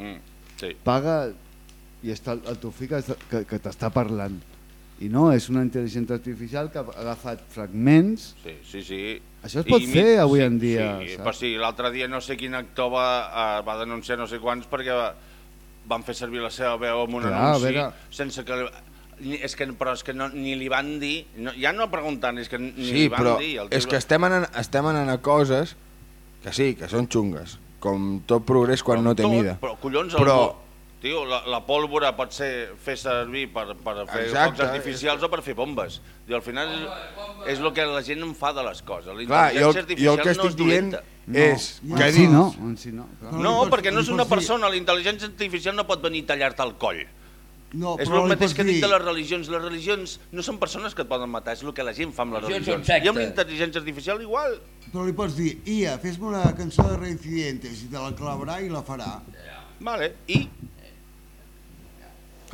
Mm, sí. paga i està el, el teu fill que, que, que t'està parlant I no, és una intel·ligència artificial que ha agafat fragments... Sí, sí, sí. Això es pot I fer mi- avui sí, en dia, Sí, saps? però sí, l'altre dia no sé quin actor va, eh, va denunciar no sé quants perquè va, van fer servir la seva veu en un Clar, anunci veure. sense que... És que, però és que no, ni li van dir, no, ja no preguntant, és que ni Sí, li van però dir. El és que estem anant, estem anant a coses que sí, que són xungues, com tot progrés quan no té tot, mida. Però collons, Però- algú, tio, la, la pólvora pot ser fer servir per, per fer Exacte, focs artificials o per fer bombes. I al final és, és el que la gent en fa de les coses. La Clar, jo, el que artificial no és dient dolenta. és No, que en si dins... no, en si no. No, perquè no és una persona, la intel·ligència artificial no pot venir a tallar-te el coll. No, és el mateix que dic de les religions. Les religions no són persones que et poden matar, és el que la gent fa amb les Religions. I amb la sectes. intel·ligència artificial igual. Però li pots dir, Ia, fes-me una cançó de Reincidentes i te la clavarà i la farà. Vale, i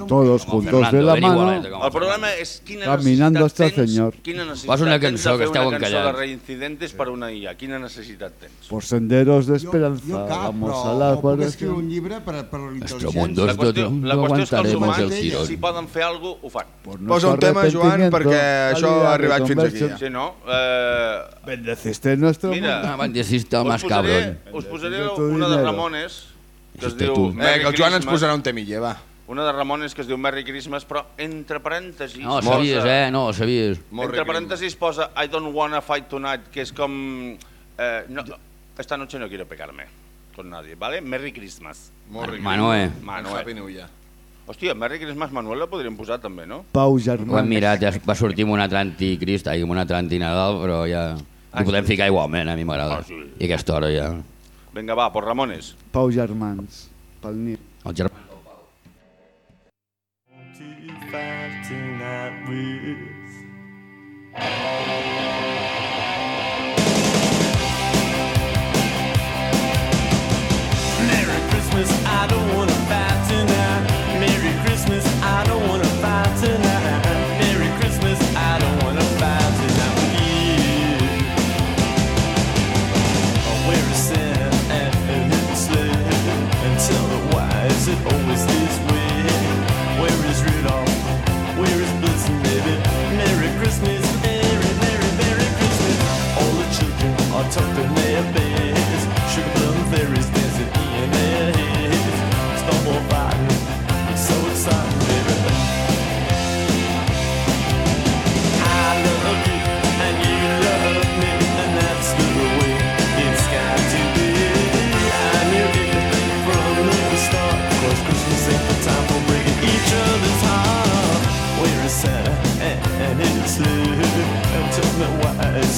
Todos juntos de la mano, com el problema és quina Caminando necessitat hasta el tens, Señor. quina necessitat Posa una tens cançó, de que fer una cançó de encallats. reincidentes per una IA. Quina necessitat tens? por senderos de Jo, esperanza, jo cap, vamos però a la o puc escriure un llibre per, per la Nuestro intel·ligència. mundo La es qüestió, no la qüestió és que els aguantaremos humans, el si poden fer alguna cosa, ho fan. Por Posa nuestro un tema, Joan, perquè això ha de arribat fins aquí. Sí, no? Eh, Bendeciste nuestro Mira, mundo. Ah, bendeciste más cabrón. us posaré una de. Ramones, que es diu. Eh, que el Joan ens posarà un temilla, va. Una de Ramones que es diu Merry Christmas, però entre parèntesis... No, sabies, posa- eh? No, sabies. Entre parèntesis posa I don't wanna fight tonight, que és com... Eh, no, esta noche no quiero pegarme con nadie, ¿vale? Merry Christmas. Ric. Manuel. Manuel. Happy New Year. Hòstia, Merry Christmas Manuel la podríem posar també, no? Pau Ho hem Germán. mirat, ja va sortir amb un altre anticrist, ai, amb un altre antinadal, però ja... Ah, Ho podem sí. ficar igualment, a mi m'agrada. Ah, sí. I aquesta hora ja... Vinga, va, por Ramones. Pau Germans. Pel Nil. El germà... Merry Christmas, I don't wanna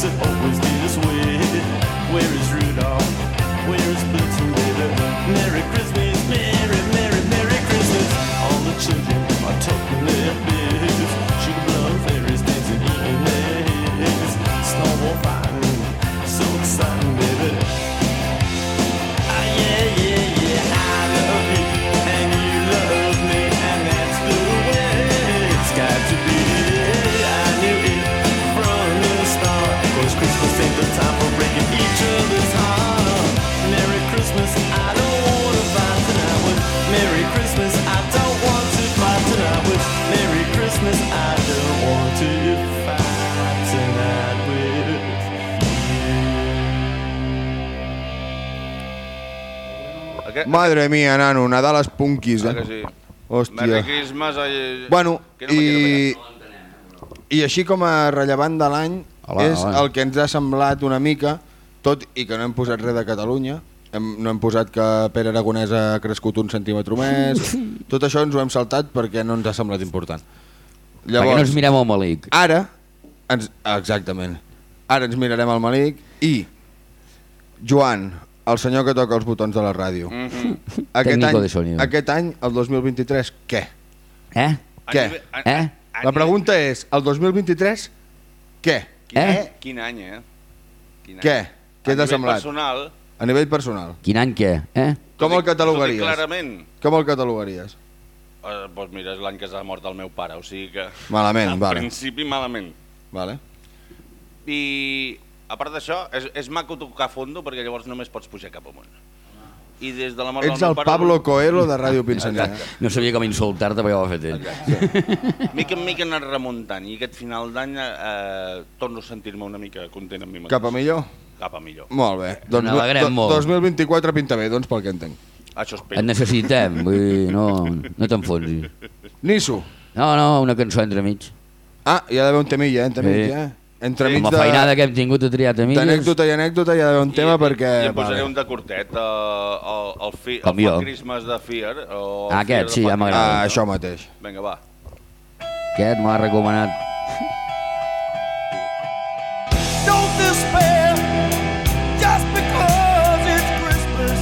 it always this way? Where is Rudolph? Where is Blitzen, Aquest, Madre mía, nano, Nadal als punkis, Ah, que eh? sí. Hòstia. Merry Christmas... Ai, Bueno, que no i, i així com a rellevant de l'any és hola. el que ens ha semblat una mica, tot i que no hem posat res de Catalunya, hem, no hem posat que Pere Aragonès ha crescut un centímetre més, [LAUGHS] tot això ens ho hem saltat perquè no ens ha semblat important. Perquè no ens mirem el malic. Ara, ens, exactament, ara ens mirarem el Malic i Joan, el senyor que toca els botons de la ràdio. Mhm. Aquest, Técnico any, de sonido. aquest any, el 2023, què? Eh? Què? A- Eh? La pregunta és, el 2023, què? Quin, Eh? Quin any, eh? Quin any. Què? Què A t'ha nivell semblat? personal, A nivell personal. Quin any què? Eh? Com el catalogaries? clarament. Com el catalogaries? Eh, doncs mira, és l'any que s'ha mort el meu pare, o sigui que... Malament, en vale. principi, malament. Vale. I a part d'això, és, és maco tocar fondo perquè llavors només pots pujar cap amunt. i des de la mort Ets el pare... Pablo Coelho de Ràdio Pinsania. No sabia com insultar-te perquè ho ha fet ell. Mica en mica he anat remuntant i aquest final d'any eh, torno a sentir-me una mica content amb mi mateix. Cap a millor? Cap a millor. Molt bé. Doncs, N'alegrem do- molt. 2024 pinta bé, doncs pel que entenc. Això Et espero. necessitem, vull dir, no, no t'enfonsis. Nisso. No, no, una cançó entre mig. Ah, hi ha d'haver un temilla, eh? Entre Sí. eh? Entre Amb la de... feinada que hem tingut a triar temilles. D'anècdota i anècdota hi ha d'haver un tema perquè... I em posaré vale. un de curtet, uh, el, el, fi, Com el jo. Fuck Christmas de Fear. O el Ah, aquest, Fear sí, ja m'agrada. Ah, això mateix. Vinga, va. Aquest m'ho ha recomanat. Don't despair just because it's Christmas.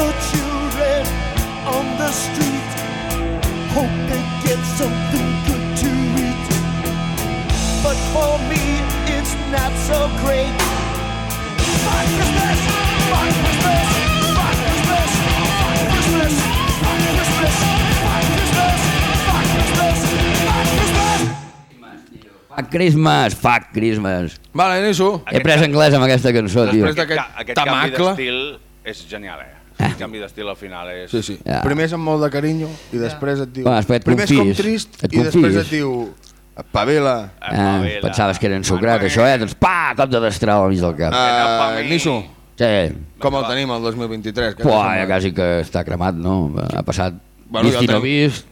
The children on the street hope they get something good to eat. But for me, it's not so great. Fuck Christmas! Fuck Christmas! Fuck Christmas! Fuck Christmas! Fuck Christmas! Fuck Christmas! Fuck Christmas! Fuck Christmas! Fuck Christmas, fuck Christmas. Vale, Nisso. He pres anglès amb aquesta cançó, tio. Després d'aquest aquest canvi tamacle... d'estil és genial, eh? El canvi d'estil al final és... Sí, sí. Ja. Primer és amb molt de carinyo i després et diu... Bueno, després et Primer és com trist et i després confies. et diu... Pavela. Ah, pensaves que era ensucrat, això, eh? Doncs pa, cop de destral al mig del cap. Uh, Nisso, Sí. com el tenim el 2023? Què Pua, ja quasi que està cremat, no? Ha passat Bueno, vist ja i no vist,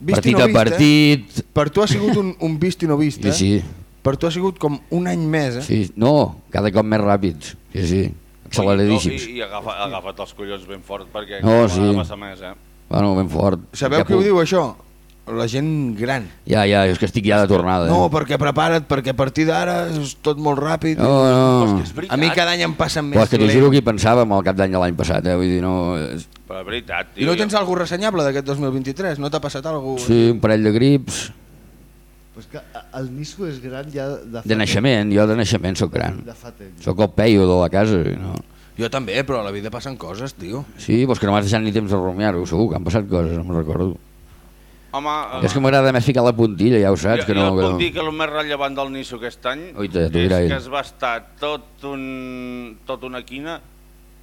Vist partit no a vist, partit... Eh? Per tu ha sigut un, un vist i no vist, Sí, eh? sí. Per tu ha sigut com un any més, eh? Sí, no, cada cop més ràpids. Sí, sí, acceleradíssims. I, i agafa, agafa't els collons ben fort perquè Oh, no sí. ha de passar més, eh? Bueno, ben fort. Sabeu Ja qui ho diu, això? La gent gran. Ja, ja, és que estic ja de tornada. No, eh? perquè prepara't, perquè a partir d'ara és tot molt ràpid. No, no. A mi cada any em passen més Però és que t'ho juro que hi pensava amb el cap d'any de l'any passat, eh? Vull dir, no... Però de veritat, I no tens alguna ressenyable d'aquest 2023? No t'ha passat alguna cosa? Sí, un parell de grips... És que el Nisso és gran ja de fa De naixement, jo de naixement sóc gran. De fa temps. Sóc el peio de la casa, no? Jo també, però a la vida passen coses, tio. Sí, però que no m'has deixat ni temps de rumiar-ho, segur que han passat coses, no me'n recordo. Home, És que m'agrada més ficar la puntilla, ja ho saps, jo, que no... jo Que puc no. dir que el més rellevant del Nisso aquest any Oita, és ell. que es va estar tot, un, tot una quina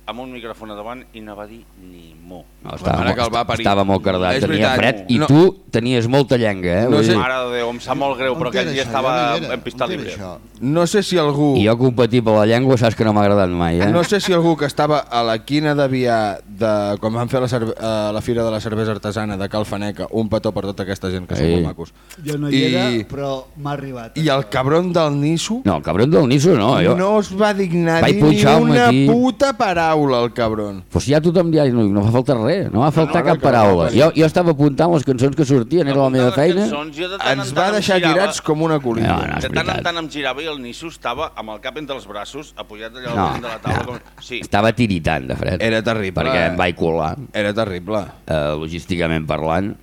amb un micròfon davant i no va dir ni mo. No, estava, molt, que el va parir. estava molt cardat, És tenia veritat. fred, i No. tu tenies molta llenga, eh? No sé- Mare de Déu, em sap molt greu, però aquell dia estava en pista libre. No sé si algú... I jo competir per la llengua saps que no m'ha agradat mai, eh? No sé si algú que estava a la quina d'Avià de, quan van fer la, cerve, a la Fira de la Cervesa Artesana de Cal Faneca, un petó per tota aquesta gent que són Sí. molt macos. Jo no hi era, I, però m'ha arribat. I el cabron del Nisso No, el cabron del Nisso no, jo... no es va dignar dir ni una puta paraula, el cabron. Pues ja tothom ja no, no fa falta res, no va faltar no, cap que no, paraula. que Jo, jo estava apuntant les cançons que sortien, era la meva feina. Cançons, de tant Ens en va deixar girava- girats com una colilla. No, no, De tant en tant em girava i el Nisso estava amb el cap entre els braços, apoyat allà al No, de la taula. no. Com... Sí, Estava tiritant de fred. Era terrible. Perquè em vaig colar, Era terrible. eh, logísticament parlant.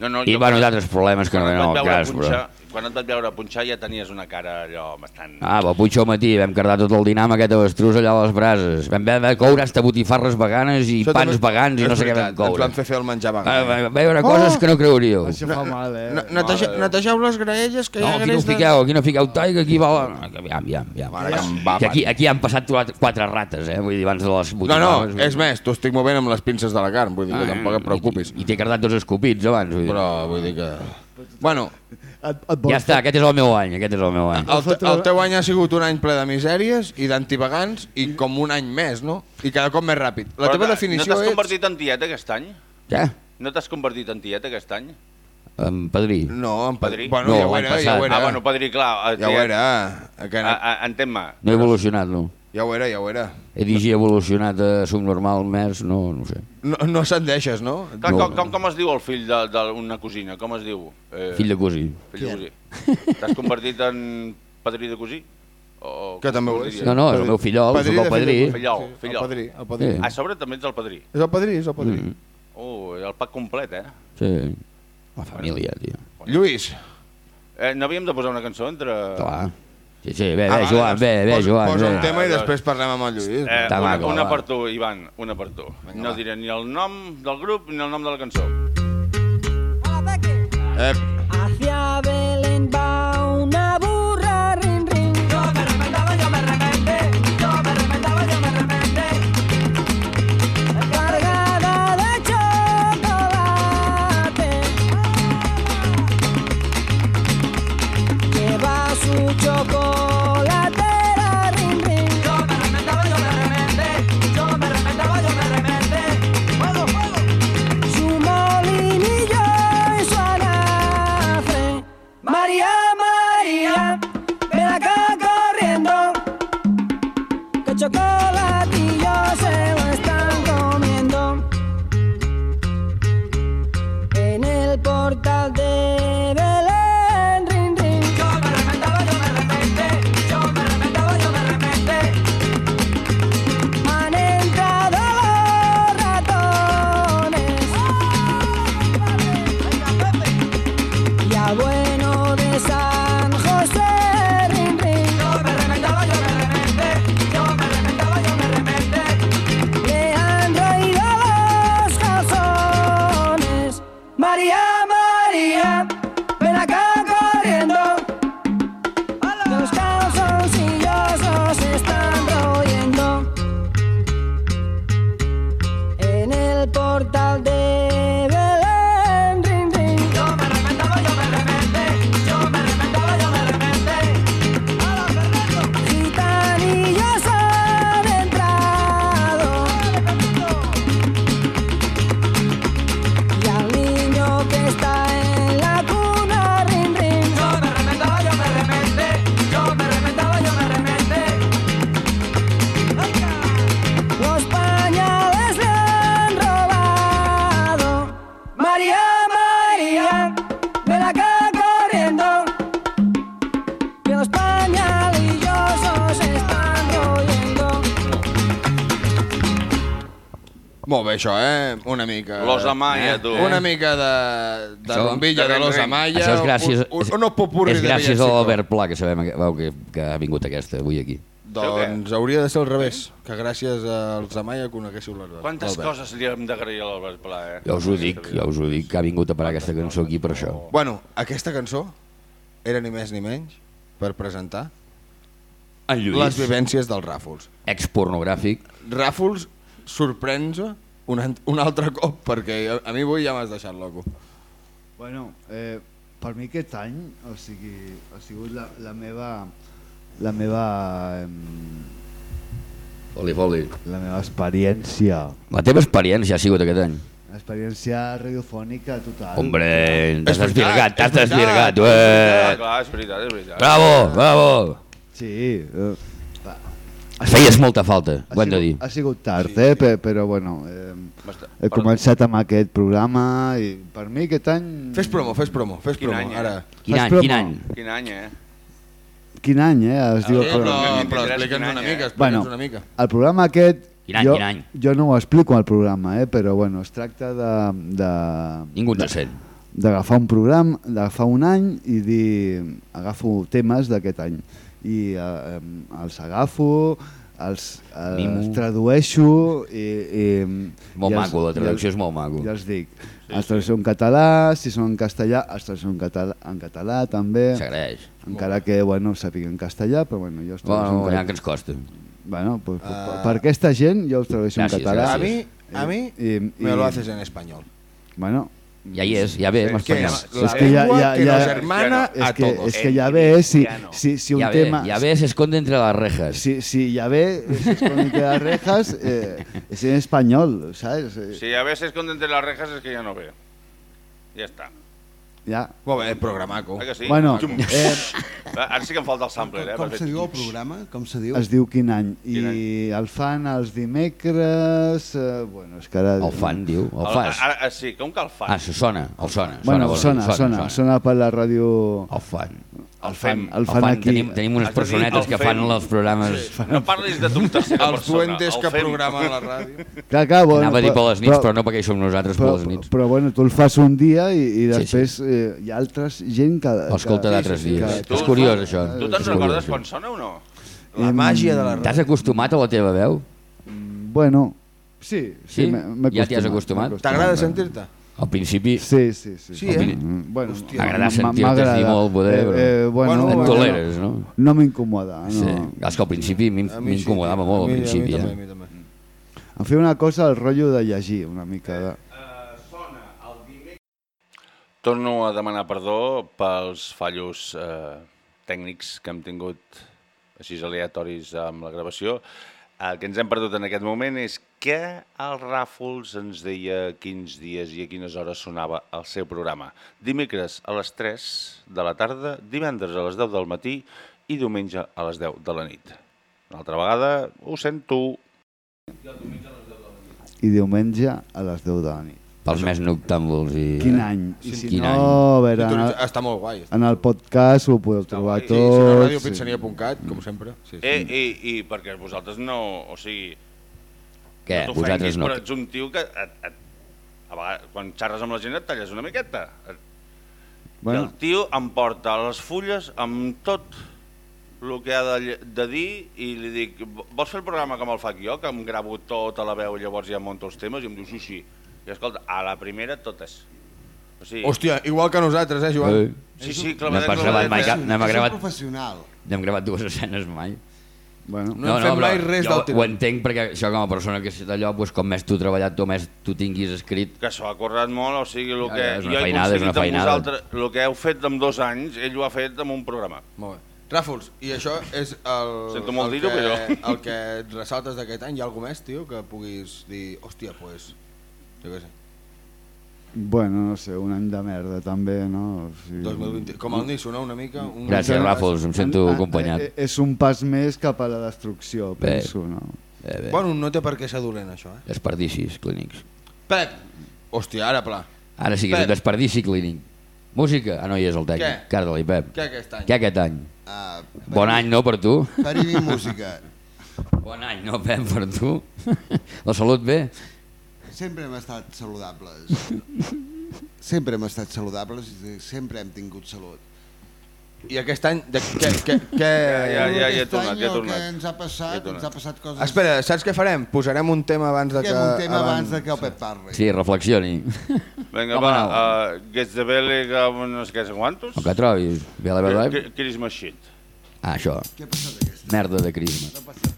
no, no, I, bueno, d'altres problemes que no venen al cas, però... punxar, Quan et vaig veure punxar ja tenies una cara allò bastant... Ah, però Puig al matí vam cardar tot el dinar amb aquest avestruz allà a les brases. Vam haver de coure hasta botifarres veganes i Això pans també- vegans i no sé què vam coure. Ens van fer fer el menjar Ah, vegà. va- veure coses que no creuríeu. Això fa mal, eh? Ne- Netege, netegeu les graelles, que hi No, ha aquí no greix ho fiqueu, aquí no fiqueu tall, que aquí va la... Aviam, aviam, aviam. Mare que aquí, aquí han passat quatre, rates, eh? Vull dir, abans de les No, botifarres. no, és més, t'ho estic movent amb les pinces de la carn, vull dir que Ah, tampoc et preocupis. I, i t'he cardat dos escopits abans, vull dir. Però vull dir que... Bueno, Et, et vols Ja està, aquest és el meu any, aquest és el meu any. el, te, el teu any ha sigut un any ple de misèries i d'antivagants i com un any més, no? I cada cop més ràpid. La Però teva no definició t'has és... convertit en tieta aquest any? Què? No t'has convertit en tieta aquest any? En padrí. No, en Padrí? Bueno, No, ja ho era, ja ho era. Ah, bueno, padrí, clar. Ja ho era. Que A, no, a, entén-me. No he evolucionat, no. Ja ho era, ja ho era. He dit evolucionat a subnormal més, no, no ho sé. No, no ascendeixes, no? Clar, No. com, com, com es diu el fill de- d'una cosina? Com es diu? Eh, Fill de cosí. Fill de cosí. T'has convertit en padrí de cosí? O, Que també ho és? No, no, és el meu fillol, Padrí el padrí. Fillol, Sí, fillol. El padrí, el padrí. Sí. A sobre també ets el padrí. És el padrí, és el padrí. Mm, Oh, el pack complet, eh? sí. La família, tio. Lluís, eh? No havíem de posar una cançó entre... Clar. Sí, sí, bé, Ah, bé, vale, Joan, doncs bé, bé, Joan. posa un tema i després parlem amb el Lluís. Eh, una, una per tu, Ivan, una per tu. no diré ni el nom del grup ni el nom de la cançó. Eh, Hacia Belén va molt bé això, eh? Una mica... Los Amaya, eh? tu. Una mica de, de Això- bombilla de de Los ring. Amaya. Això és gràcies, Un, un, un popurri és de gràcies a l'Albert Pla, que sabem que, veu, que, que ha vingut aquesta avui aquí. Doncs hauria de ser al revés, que gràcies als Amaya coneguéssiu l'Albert. Quantes coses li hem d'agrair a l'Albert Pla, eh? Ja us ho dic, ja us ho dic, que ha vingut a parar aquesta cançó aquí per això. Bueno, aquesta cançó era ni més ni menys per presentar En Lluís. les vivències del Ràfols. Ex-pornogràfic. Ràfols sorprèn-se un, un altre cop, perquè a, a mi avui ja m'has deixat loco. Bueno, eh, per mi aquest any o sigui, ha sigut la, la meva la meva em, Foli, foli. la meva experiència La teva experiència ha sigut aquest any. experiència radiofònica total Hombre, t'has desvirgat, t'has desvirgat. Eh. clar, és veritat, és veritat. Bravo, bravo. sí eh. Feies molta falta, ho hem de dir. ha sigut tard eh, pe- però bueno eh, he començat amb aquest programa i per mi aquest any Fes promo, fes promo, fes Quin promo, any, eh? ara. Quin any, promo? quin any? Quin any, eh? quin any eh, es diu el Sí, però, però 23, explica'ns una quin any, mica, eh? explica'ns Bueno, una mica. el programa aquest Quin any, jo, quin any? jo no ho explico al programa eh, però bueno, es tracta de, de, Ningú ens sent. d'agafar un programa, d'agafar un any i dir, agafo temes d'aquest any i eh, els agafo, els, eh, Mimo. els tradueixo i, i, Molt i els- maco, la traducció els- és molt maco. I els dic, els tradueixo en català, si són en castellà, els tradueixo en català, en català també, S'agraeix. encara que bueno, sàpiga en castellà, però bueno, jo els tradueixo Bueno, en ja català. que ens costa. Bueno, pues, Ah. per, per aquesta gent jo els tradueixo Gràcies, en català. A mi, a mi, I- i- me lo haces en espanyol. Bueno, Ja hi és, ja ve, en Que espanyol. és la És que ja- lengua ja- que ja- nos hermana és a que, todos. és que ja ve si, si, si un Ja ve, tema... ja ve, se esconde entre les rejas. Si, si ya ve, si es con entre las rejas, eh, es en español, ¿sabes? Eh, Si a veces esconde entre las rejas es que ya no ve. Ya está. Ja. Molt bé, programaco. Eh que sí? Bueno, eh, [LAUGHS] Ara sí que em falta el sampler, eh? Com per se diu el programa? Com se diu? es diu quin any. Quin I el fan els dimecres... Eh, bueno, és que ara... El fan, diu, el El- fas. Ara, sí, com que el fan? Ah, se sona, el sona. Bueno, vol dir, sona, sona, sona, per la ràdio... El fan. El fan, el El fan fan, aquí. tenim, tenim unes personetes que fan fem. els programes... Sí. No parlis de tu en tercera Els persona. duendes el que fem. programen la ràdio. [LAUGHS] Clar, clar, bueno, Anava a dir per les nits, però no perquè hi som nosaltres per però, les nits. Però bueno, tu el fas un dia i, i Sí, després Eh, hi ha altres gent que... Escolta d'altres dies. que- És curiós, això. Tu És te'n recordes quan sona o no? La màgia de la T'has acostumat a la teva veu? Bueno, sí. Sí? m'he Ja t'hi has acostumat, T'agrada sentir-te? Al principi... Sí, sí, sí. Sí, eh? Mm, Bueno, M'agrada sentir-te m'agrada. dir molt, poder, però... Eh, eh, bueno, Et bueno, toleres, no? No m'incomoda, no. Sí. És que al principi sí, m'incomodava tio. molt, A al mi- a mi principi. també, eh? a mi també. Em feia una cosa al rotllo de llegir, una mica de... Torno a demanar perdó pels fallos eh, tècnics que hem tingut així aleatoris amb la gravació. El que ens hem perdut en aquest moment és que el Ràfols ens deia quins dies i a quines hores sonava el seu programa. Dimecres a les 3 de la tarda, divendres a les 10 del matí i diumenge a les 10 de la nit. Una altra vegada, ho sento. I diumenge a les 10 de la nit. Pels més noctàmbuls i... Quin any? I si Quin no, any? a veure, en el, Està molt guai. en el podcast ho podeu trobar Sí, tot. no, sí. radiopinsania.cat, com sempre. Sí, sí. Eh, i, I perquè vosaltres no... O sigui, Què? no t'ofenguis, Vosaltres no. però ets un tio que et, et, a vegades, quan xerres amb la gent et talles una miqueta. Et, bueno. El tio em porta les fulles amb tot el que ha de, de dir i li dic, vols fer el programa com el faig jo, que em gravo tota la veu i llavors ja monto els temes? I em diu, sí, sí. I escolta, a la primera totes. O sigui, Hòstia, igual que nosaltres, eh, Joan? Eh. Sí, sí, No hem gravat mai cap... No hem gravat, professional. no hem gravat dues escenes mai. Bueno, No hem fet mai res jo del ho tirón. entenc perquè això com a persona que ha allò, doncs, com més tu treballat, tu més tu tinguis escrit, que s'ho ha currat molt, o sigui, el Ja, que ja, és una jo he feinada, és una aconseguit amb vosaltres, el que heu fet en dos anys, ell ho ha fet en un programa. Molt bé. Ràfols, i això és el, Sento molt el, que, però- el que et ressaltes d'aquest any. Hi ha alguna més, tio, que puguis dir, hòstia, pues, jo què sé, bueno, no sé, un any de merda també, no? O sigui, 2020, com el Nisso, no?, una mica? Un... Gràcies, Ràfols, em sento Ah, acompanyat. eh, És un pas més cap a la destrucció, Bé. penso, no? Bé, bé. Bueno, no té per què ser dolent, això, eh? Desperdicis clínics. Pep! Hòstia, ara pla. Ara sí que és Pep. un desperdici clínic. Música? Ah, no hi és el tècnic. Què? Carda-li, Pep. Què aquest any? Què aquest any? Uh, Bon any, no, per tu? Per i música. Bon any, no, Pep, per tu? [LAUGHS] La salut bé? Sempre hem estat saludables. Sempre hem estat saludables i sempre hem tingut salut. I aquest any, de, què, què, què... Ja, ja, ja, ja he Aquest tornat, any ja he el tornat. que ens ha Ja passat, tornat. ens ha passat coses... Espera, saps què farem? Posarem un tema abans de que... Fiquem un tema abans de que el Pep parli. Sí, reflexioni. Vinga, va, uh, Gets de Bèlega, no sé què, quantos? El que trobis. Bé, la veritat... Cri- Christmas shit. Ah, això. Què ha passat aquesta? Merda de crisma. Even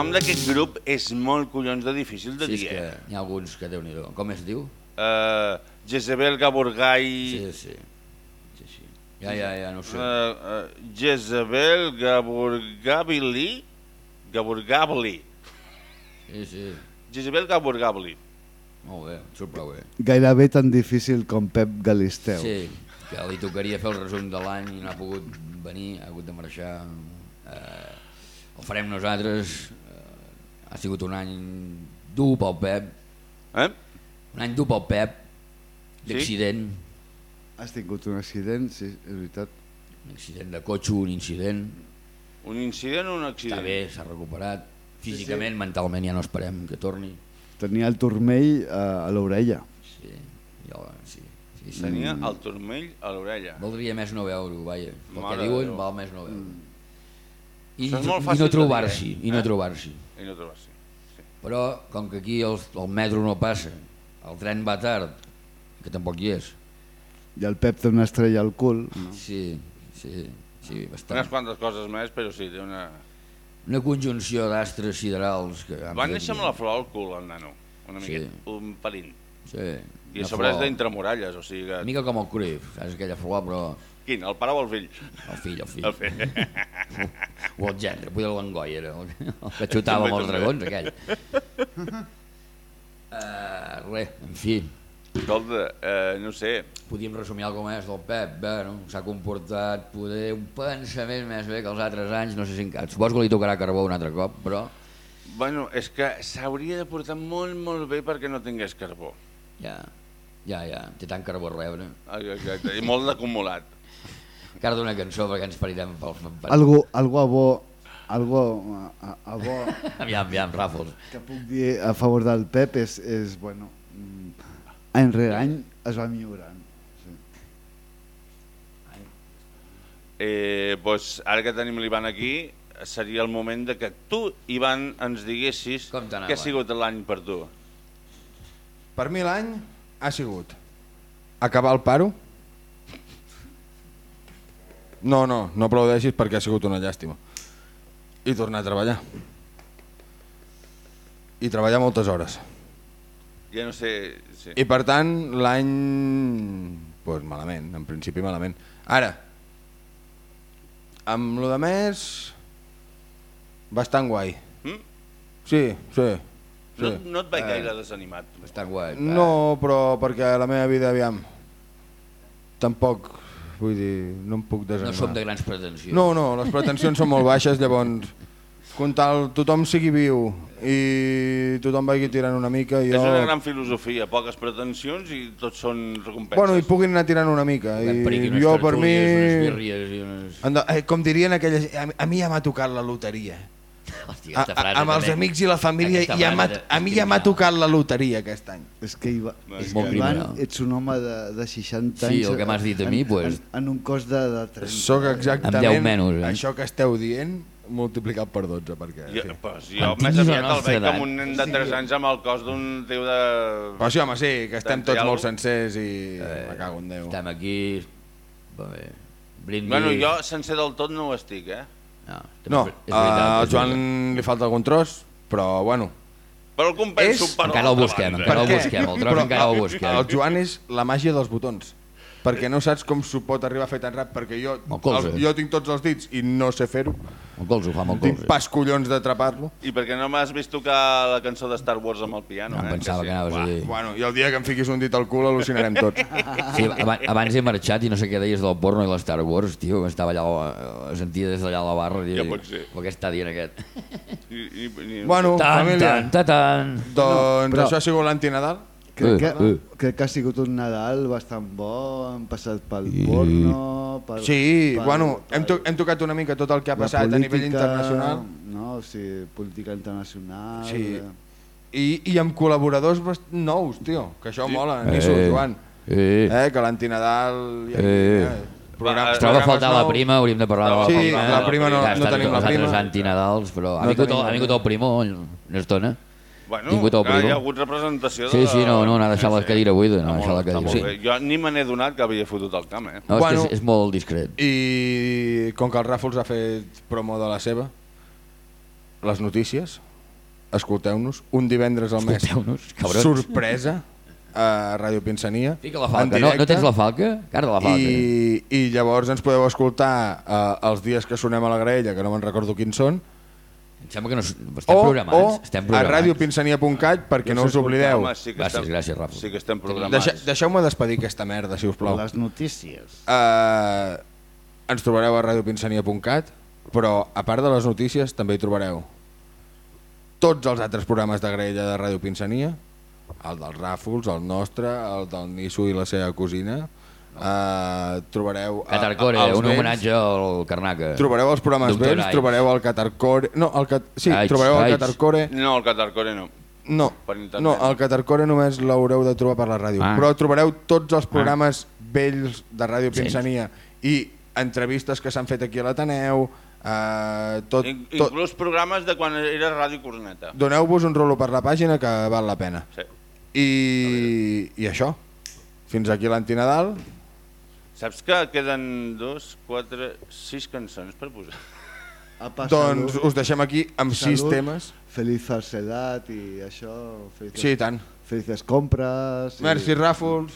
nom d'aquest grup és molt collons de difícil de Sí, dir, que eh? n'hi ha alguns que déu nhi Com es diu? Uh, Jezebel Gaburgai... Sí, sí. sí, sí. Ja, ja, ja, no ho sé. Uh, uh, Jezebel Gaburgabili... Gaburgabli. Sí, sí. Jezebel Gaburgabli. Molt bé, surt prou bé. Gairebé tan difícil com Pep Galisteu. Sí, que li tocaria fer el resum de l'any i no ha pogut venir, ha hagut de marxar. Eh, el farem nosaltres. Eh, ha sigut un any dur pel Pep. Eh? Un any dur pel Pep, d'accident. Has tingut un accident, sí, és veritat. Un accident de cotxe, un incident. Un incident o un accident? Està bé, s'ha recuperat. Físicament, mentalment ja no esperem que torni. Tenia el turmell a, a l'orella. Sí, jo, sí. sí, sí. Tenia el turmell a l'orella. Valdria més no veure-ho, vaja. Pel Mare que diuen, Déu. val més no veure-ho. I, molt i fàcil no trobar-s'hi, eh? i no Eh? trobar-s'hi. I no trobar-s'hi. Però, com que aquí el, el metro no passa, el tren va tard, que tampoc hi és. I el Pep té una estrella al cul. No? Sí, sí, sí, bastant. Unes quantes coses més, però sí, té una... Una conjunció d'astres siderals que... Va néixer amb la flor al cul, el nano. Una Sí. miqueta, un pelín. Sí, I a sobre és flor. d'intramuralles, o sigui que... Una mica com el Cruyff, saps aquella flor, però... Quin, el pare o el fill? El fill, el fill. [LAUGHS] El fill. o el gendre, potser l'engoi era, el, el que xutava amb els dragons, aquell. Uh, res, en fi. Escolta, eh, no sé, Podíem resumir alguna més del Pep, bueno, s'ha comportat poder un pensament més bé que els altres anys, no sé si encara, suposo que li tocarà carbó un altre cop, però bueno, és que s'hauria de portar molt, molt bé perquè no tingués carbó. ja, ja, ja, té tant carbó a rebre. Exacte, i molt d'acumulat. Encara d'una cançó perquè ens parirem pel... pel... Algo, algo a bo, algo a, a, bo [LAUGHS] Aviam, aviam, Ràfols. que puc dir a favor del Pep és, és bueno, mm, any rere any es va millorant. Sí. Eh, doncs, ara que tenim l'Ivan aquí, seria el moment de que tu, Ivan, ens diguessis què ha sigut l'any per tu. Per mi l'any ha sigut acabar el paro. No, no, no aplaudeixis perquè ha sigut una llàstima. I tornar a treballar. I treballar moltes hores. Ja no sé... Sí. I per tant, l'any... Pues malament, en principi malament. Ara, amb lo de més, bastant guai. Mm? Sí, sí. sí. No, no et veig Eh, gaire desanimat. Bastant guai. No, però perquè la meva vida, aviam, tampoc, vull dir, no em puc No desanimar. som de grans pretensions. No, no, les pretensions són molt baixes, llavors, quan tal, tothom sigui viu i tothom vagi tirant una mica, jo... És una gran filosofia, poques pretensions i tots són recompenses. Bueno, i puguin anar tirant una mica. I jo, per mi... unes birries i unes- Anda, eh, com dirien aquelles... A mi ja m'ha tocat la loteria. Hòstia, A, a, frase amb els també. amics i la família, ja m'ha, frase a mi ja m'ha tocat la loteria aquest any. És que Iva, És és que Ivan, ets un home de, de 60 Sí, anys el que m'has dit a en- mi, en, pues. en, un cos de, de 30. Soc exactament Amb 10 menys, eh? això que esteu dient multiplicat per 12 perquè, Jo, sí. pues, jo més aviat el veig com un nen de 3 anys amb el cos d'un tio de... Però sí, home, sí, que estem tots molt sencers i me cago en Déu. Estem aquí... Bé. Brindis... Bueno, jo sencer del tot no ho estic, eh? No, No, al Joan li falta algun tros, però bueno. Però el compenso És- per Encara el l'altra busquem, encara què? busquem, el tros encara el el- busquem. El Joan és la màgia dels botons. Perquè no saps com s'ho pot arribar a fer tan ràpid, perquè jo, El jo tinc tots els dits i no sé fer-ho. El colze fa Tinc pas collons d'atrapar-lo. I perquè no m'has vist tocar la cançó de Star Wars amb el piano, No, eh? pensava que anaves a dir... Bueno, i el dia que em fiquis un dit al cul al·lucinarem tots. [LAUGHS] Sí, abans, he marxat i no sé què deies del porno i la Star Wars, tio, estava allà, a- a sentir des d'allà a la barra i Ja pot ser. però què està dient aquest? I, i, i... Bueno, Tan, família, tan, tan, tan. doncs No, però- això ha sigut l'antinadal. Crec, Eh, que, eh. crec que ha sigut un Nadal bastant bo, hem passat pel porno... Per, Sí, per- bueno, hem, to hem tocat una mica tot el que ha passat a nivell política, internacional. No, o sigui, política internacional... Sí. eh, I, i amb col·laboradors nous, tio, que això Sí. mola, Eh, Nisso, Joan. eh. Eh, que l'antinadal... Ja, Eh. eh, programa- Es troba a programes faltar la prima, hauríem de parlar de la Sí, prima. la prima no- Ja no tenim la prima. antinadals, però ha No vingut, tenim ha vingut el primó una estona. Bueno, vingut clar, hi ha hagut representació de... Sí, sí, no, no, n'ha deixat la Sí, sí. cadira buida, no, ha deixat molt- la cadira. Sí. Jo ni me n'he donat que havia fotut el camp, eh? No, és, Bueno. és, és molt discret. I com que el Ràfols ha fet promo de la seva, les notícies, escolteu-nos, un divendres al mes, cabrons. sorpresa, a Ràdio Pinsania. Fica la falca, no, no tens la falca? Cara de la falca. I, I llavors ens podeu escoltar uh, els dies que sonem a la graella, que no me'n recordo quins són, Em sembla que no, estem o, programats. o estem a programats. radiopinsania.cat perquè no us oblideu. Home, sí que Gràcies, estem, gràcies, Rafa. Sí que estem programats. Deixa, Deixeu-me despedir aquesta merda, si us plau. Les notícies. Uh, ens trobareu a radiopinsania.cat, però a part de les notícies també hi trobareu tots els altres programes de graella de Ràdio Pinsania, el dels Ràfols, el nostre, el del Nisso i la seva cosina, uh, trobareu... a- Catarcore, a- els un vells, homenatge al Carnaca. Trobareu els programes Doctor vells, trobareu el Catarcore... No, el cat... sí, Aig, trobareu el. Catarcore... No, el Catarcore no. No, no, el Catarcore només l'haureu de trobar per la ràdio, Ah. però trobareu tots els programes vells de Ràdio Sí. Pinsania i entrevistes que s'han fet aquí a l'Ateneu, eh, tot, In, tot, inclús programes de quan era Ràdio Corneta. doneu-vos un rolo per la pàgina que val la pena. Sí. I, I això, fins aquí l'antinadal. Saps que queden dos, quatre, sis cançons per posar? Apa, Doncs salut. us deixem aquí amb sis Salut, temes. Feliz falsedat i això... Felices, Sí, i tant. Felices compres... i- Merci Ràfols,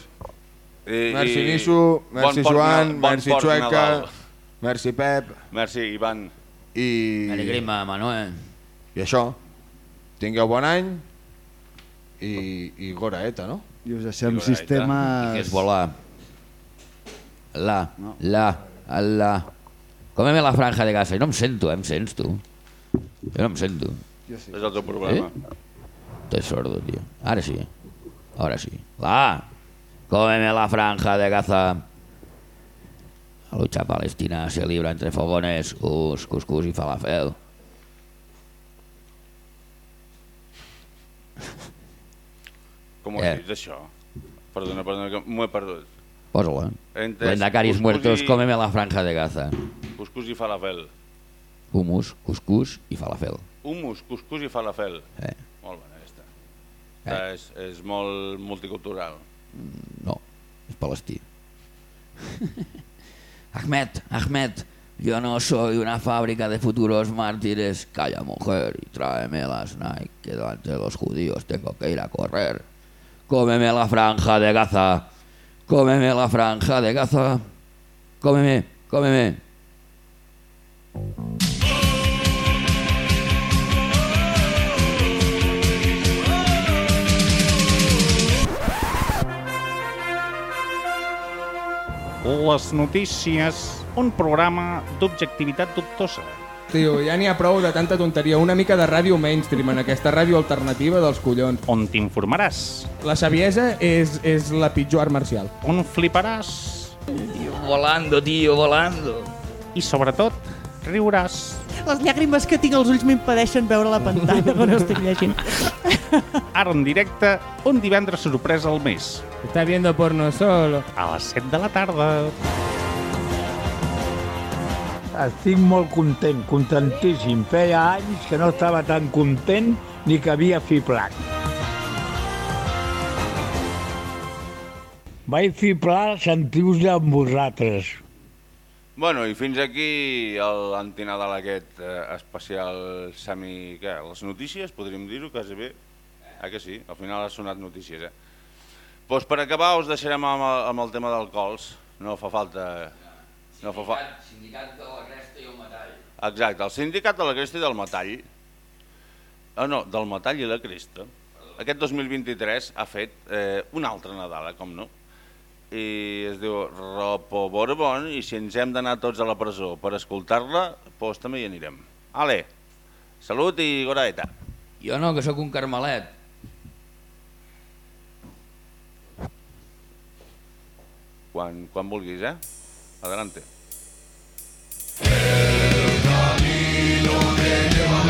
I, merci i- Nisso, merci bon Joan, bon merci port Xueca, Nadal. merci Pep Merci, Ivan. i... Alegrima, Manuel. I això, tingueu bon any i, i goraeta, no? I us deixem Figureta. Que sistemes... es vola. La, No. la, la. Cómeme la franja de Gaza. I no em sento, eh? Em sents, tu? Jo no em sento. Jo sí. És el teu problema. Estoy sordo, tío. Ahora sí. Ahora sí. La. Cómeme la franja de Gaza. La lucha palestina se libra entre fogones, us, cuscús y falafel. Com ho Eh. dit, això? Perdona, perdona, que m'ho he perdut. Posa-la. Lendacaris muertos, i- cómeme la franja de Gaza. Cuscús i falafel. Humus, cuscús y falafel. Hummus, cuscús i falafel. Eh. Molt bona, aquesta. Eh. És, és molt multicultural. No, es palestí. [LAUGHS] Ahmed, Ahmed, yo no soy una fábrica de futuros mártires. Calla, mujer, y tráeme las Nike, que delante de los judíos tengo que ir a correr. Cómeme la franja de Gaza. Cómeme la franja de Gaza. Cómeme, cómeme. Les notícies, un programa d'objectivitat dubtosa. Tio, ja n'hi ha prou de tanta tonteria. Una mica de ràdio mainstream en aquesta ràdio alternativa dels collons. On t'informaràs. La saviesa és, és la pitjor art marcial. On fliparàs. Volando, tío, volando. I sobretot, riuràs. Les llàgrimes que tinc als ulls m'impedeixen veure la pantalla quan estic llegint. Ara en directe, un divendres sorpresa al mes. Està viendo porno solo. A les 7 de la tarda. Estic molt content, contentíssim. Feia anys que no estava tan content ni que havia fiblat. Vaig fiblar sentir-vos amb vosaltres. Bueno, i fins aquí l'antinadal aquest eh, especial semi... Què? Les notícies, podríem dir-ho, quasi bé. Ah, que sí? Al final ha sonat notícies, eh? Doncs per acabar us deixarem amb el, amb el tema d'alcohols. No fa falta... No fa fa... Sindicat de la Cresta i el Metall. Exacte, el sindicat de la Cresta i del Metall, ah, no, del Metall i la Cresta, aquest 2023 ha fet eh, una altra Nadala, com no, i es diu Ropo Borbón, i si ens hem d'anar tots a la presó per escoltar-la, doncs també hi anirem. Ale, salut i goraeta. Jo no, que sóc un carmelet. Quan, quan vulguis, eh? Adelante. El camino que lleva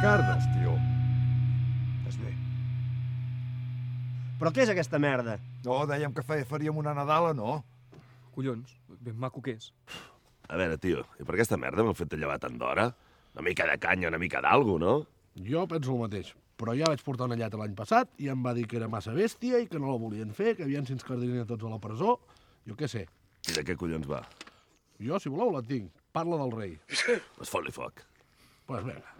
Picardes, tio. És bé. Però què és aquesta merda? No, dèiem que feia, faríem una Nadala, no? Collons, ben maco que és. A veure, tio, i per aquesta merda m'heu fet de llevar tant d'hora? Una mica de canya, una mica d'algo, no? Jo penso el mateix, però ja vaig portar una lletra l'any passat i em va dir que era massa bèstia i que no la volien fer, que havien s'inscardinen tots a la presó. Jo què sé. I de què collons va? Jo, si voleu, la tinc. Parla del rei. Pues fot-li foc. Pues vinga.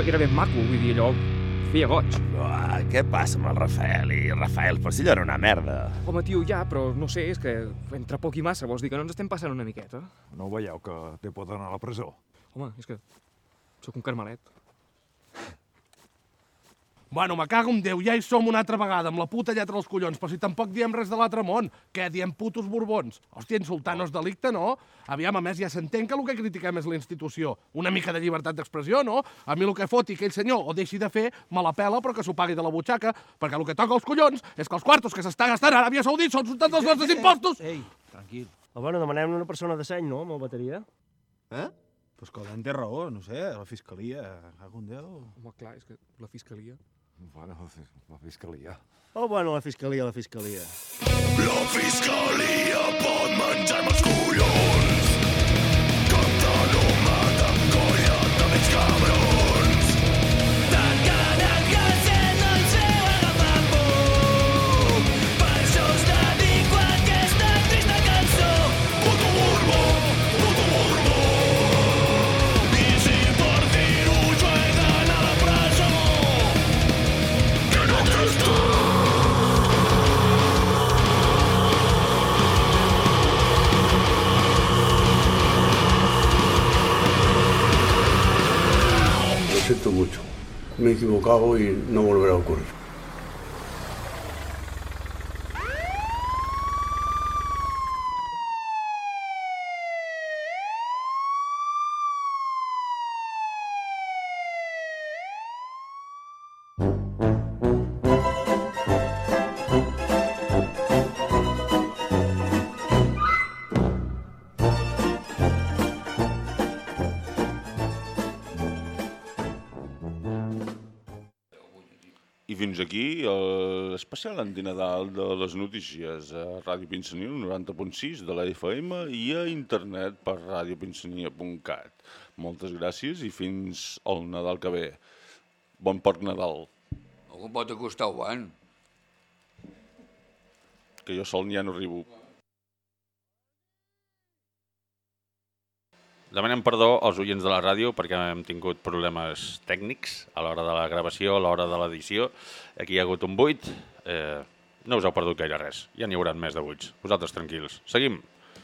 ben maco, vull dir, allò feia goig. Uah, què passa amb el Rafael? I Rafael, per si allò era una merda. Home, tio, ja, però no sé, és que entre poc i massa, vols dir que no ens estem passant una miqueta? No ho veieu que té por d'anar a la presó? Home, és que sóc un carmelet. Bueno, me cago en Déu, ja hi som una altra vegada, amb la puta lletra dels collons, però si tampoc diem res de l'altre món. Què, diem putos borbons? Hòstia, insultar no és delicte, no? Aviam, a més, ja s'entén que el que critiquem és la institució. Una mica de llibertat d'expressió, no? A mi el que foti aquell senyor o deixi de fer, me la pela, però que s'ho pagui de la butxaca, perquè el que toca als collons és que els quartos que s'està gastant a Aràbia Saudita són tots els nostres impostos! Ei, tranquil. Oh, bueno, demanem una persona de seny, no?, amb el bateria. Eh? Pues Codan té raó, no sé, la fiscalia, algun Déu... Home, clar, és que la fiscalia... Bueno, la fiscalia. Oh, bueno, la fiscalia, la fiscalia. La fiscalia pot menjar-me els collons que no maten colla de menys cabrons Me he equivocado y no volverá a ocurrir. Fins aquí l'especial antinadal de les notícies a Ràdio Pinsania, 90.6 de la FM i a internet per radiopinsania.cat. Moltes gràcies i fins al Nadal que ve. Bon porc Nadal, Algú pot acostar Juan? que jo sol ja no arribo. Demanem perdó als oients de la ràdio perquè hem tingut problemes tècnics a l'hora de la gravació, a l'hora de l'edició. Aquí hi ha hagut un buit. Eh, no us heu perdut gaire res. Ja n'hi haurà més de buits. Vosaltres tranquils. Seguim.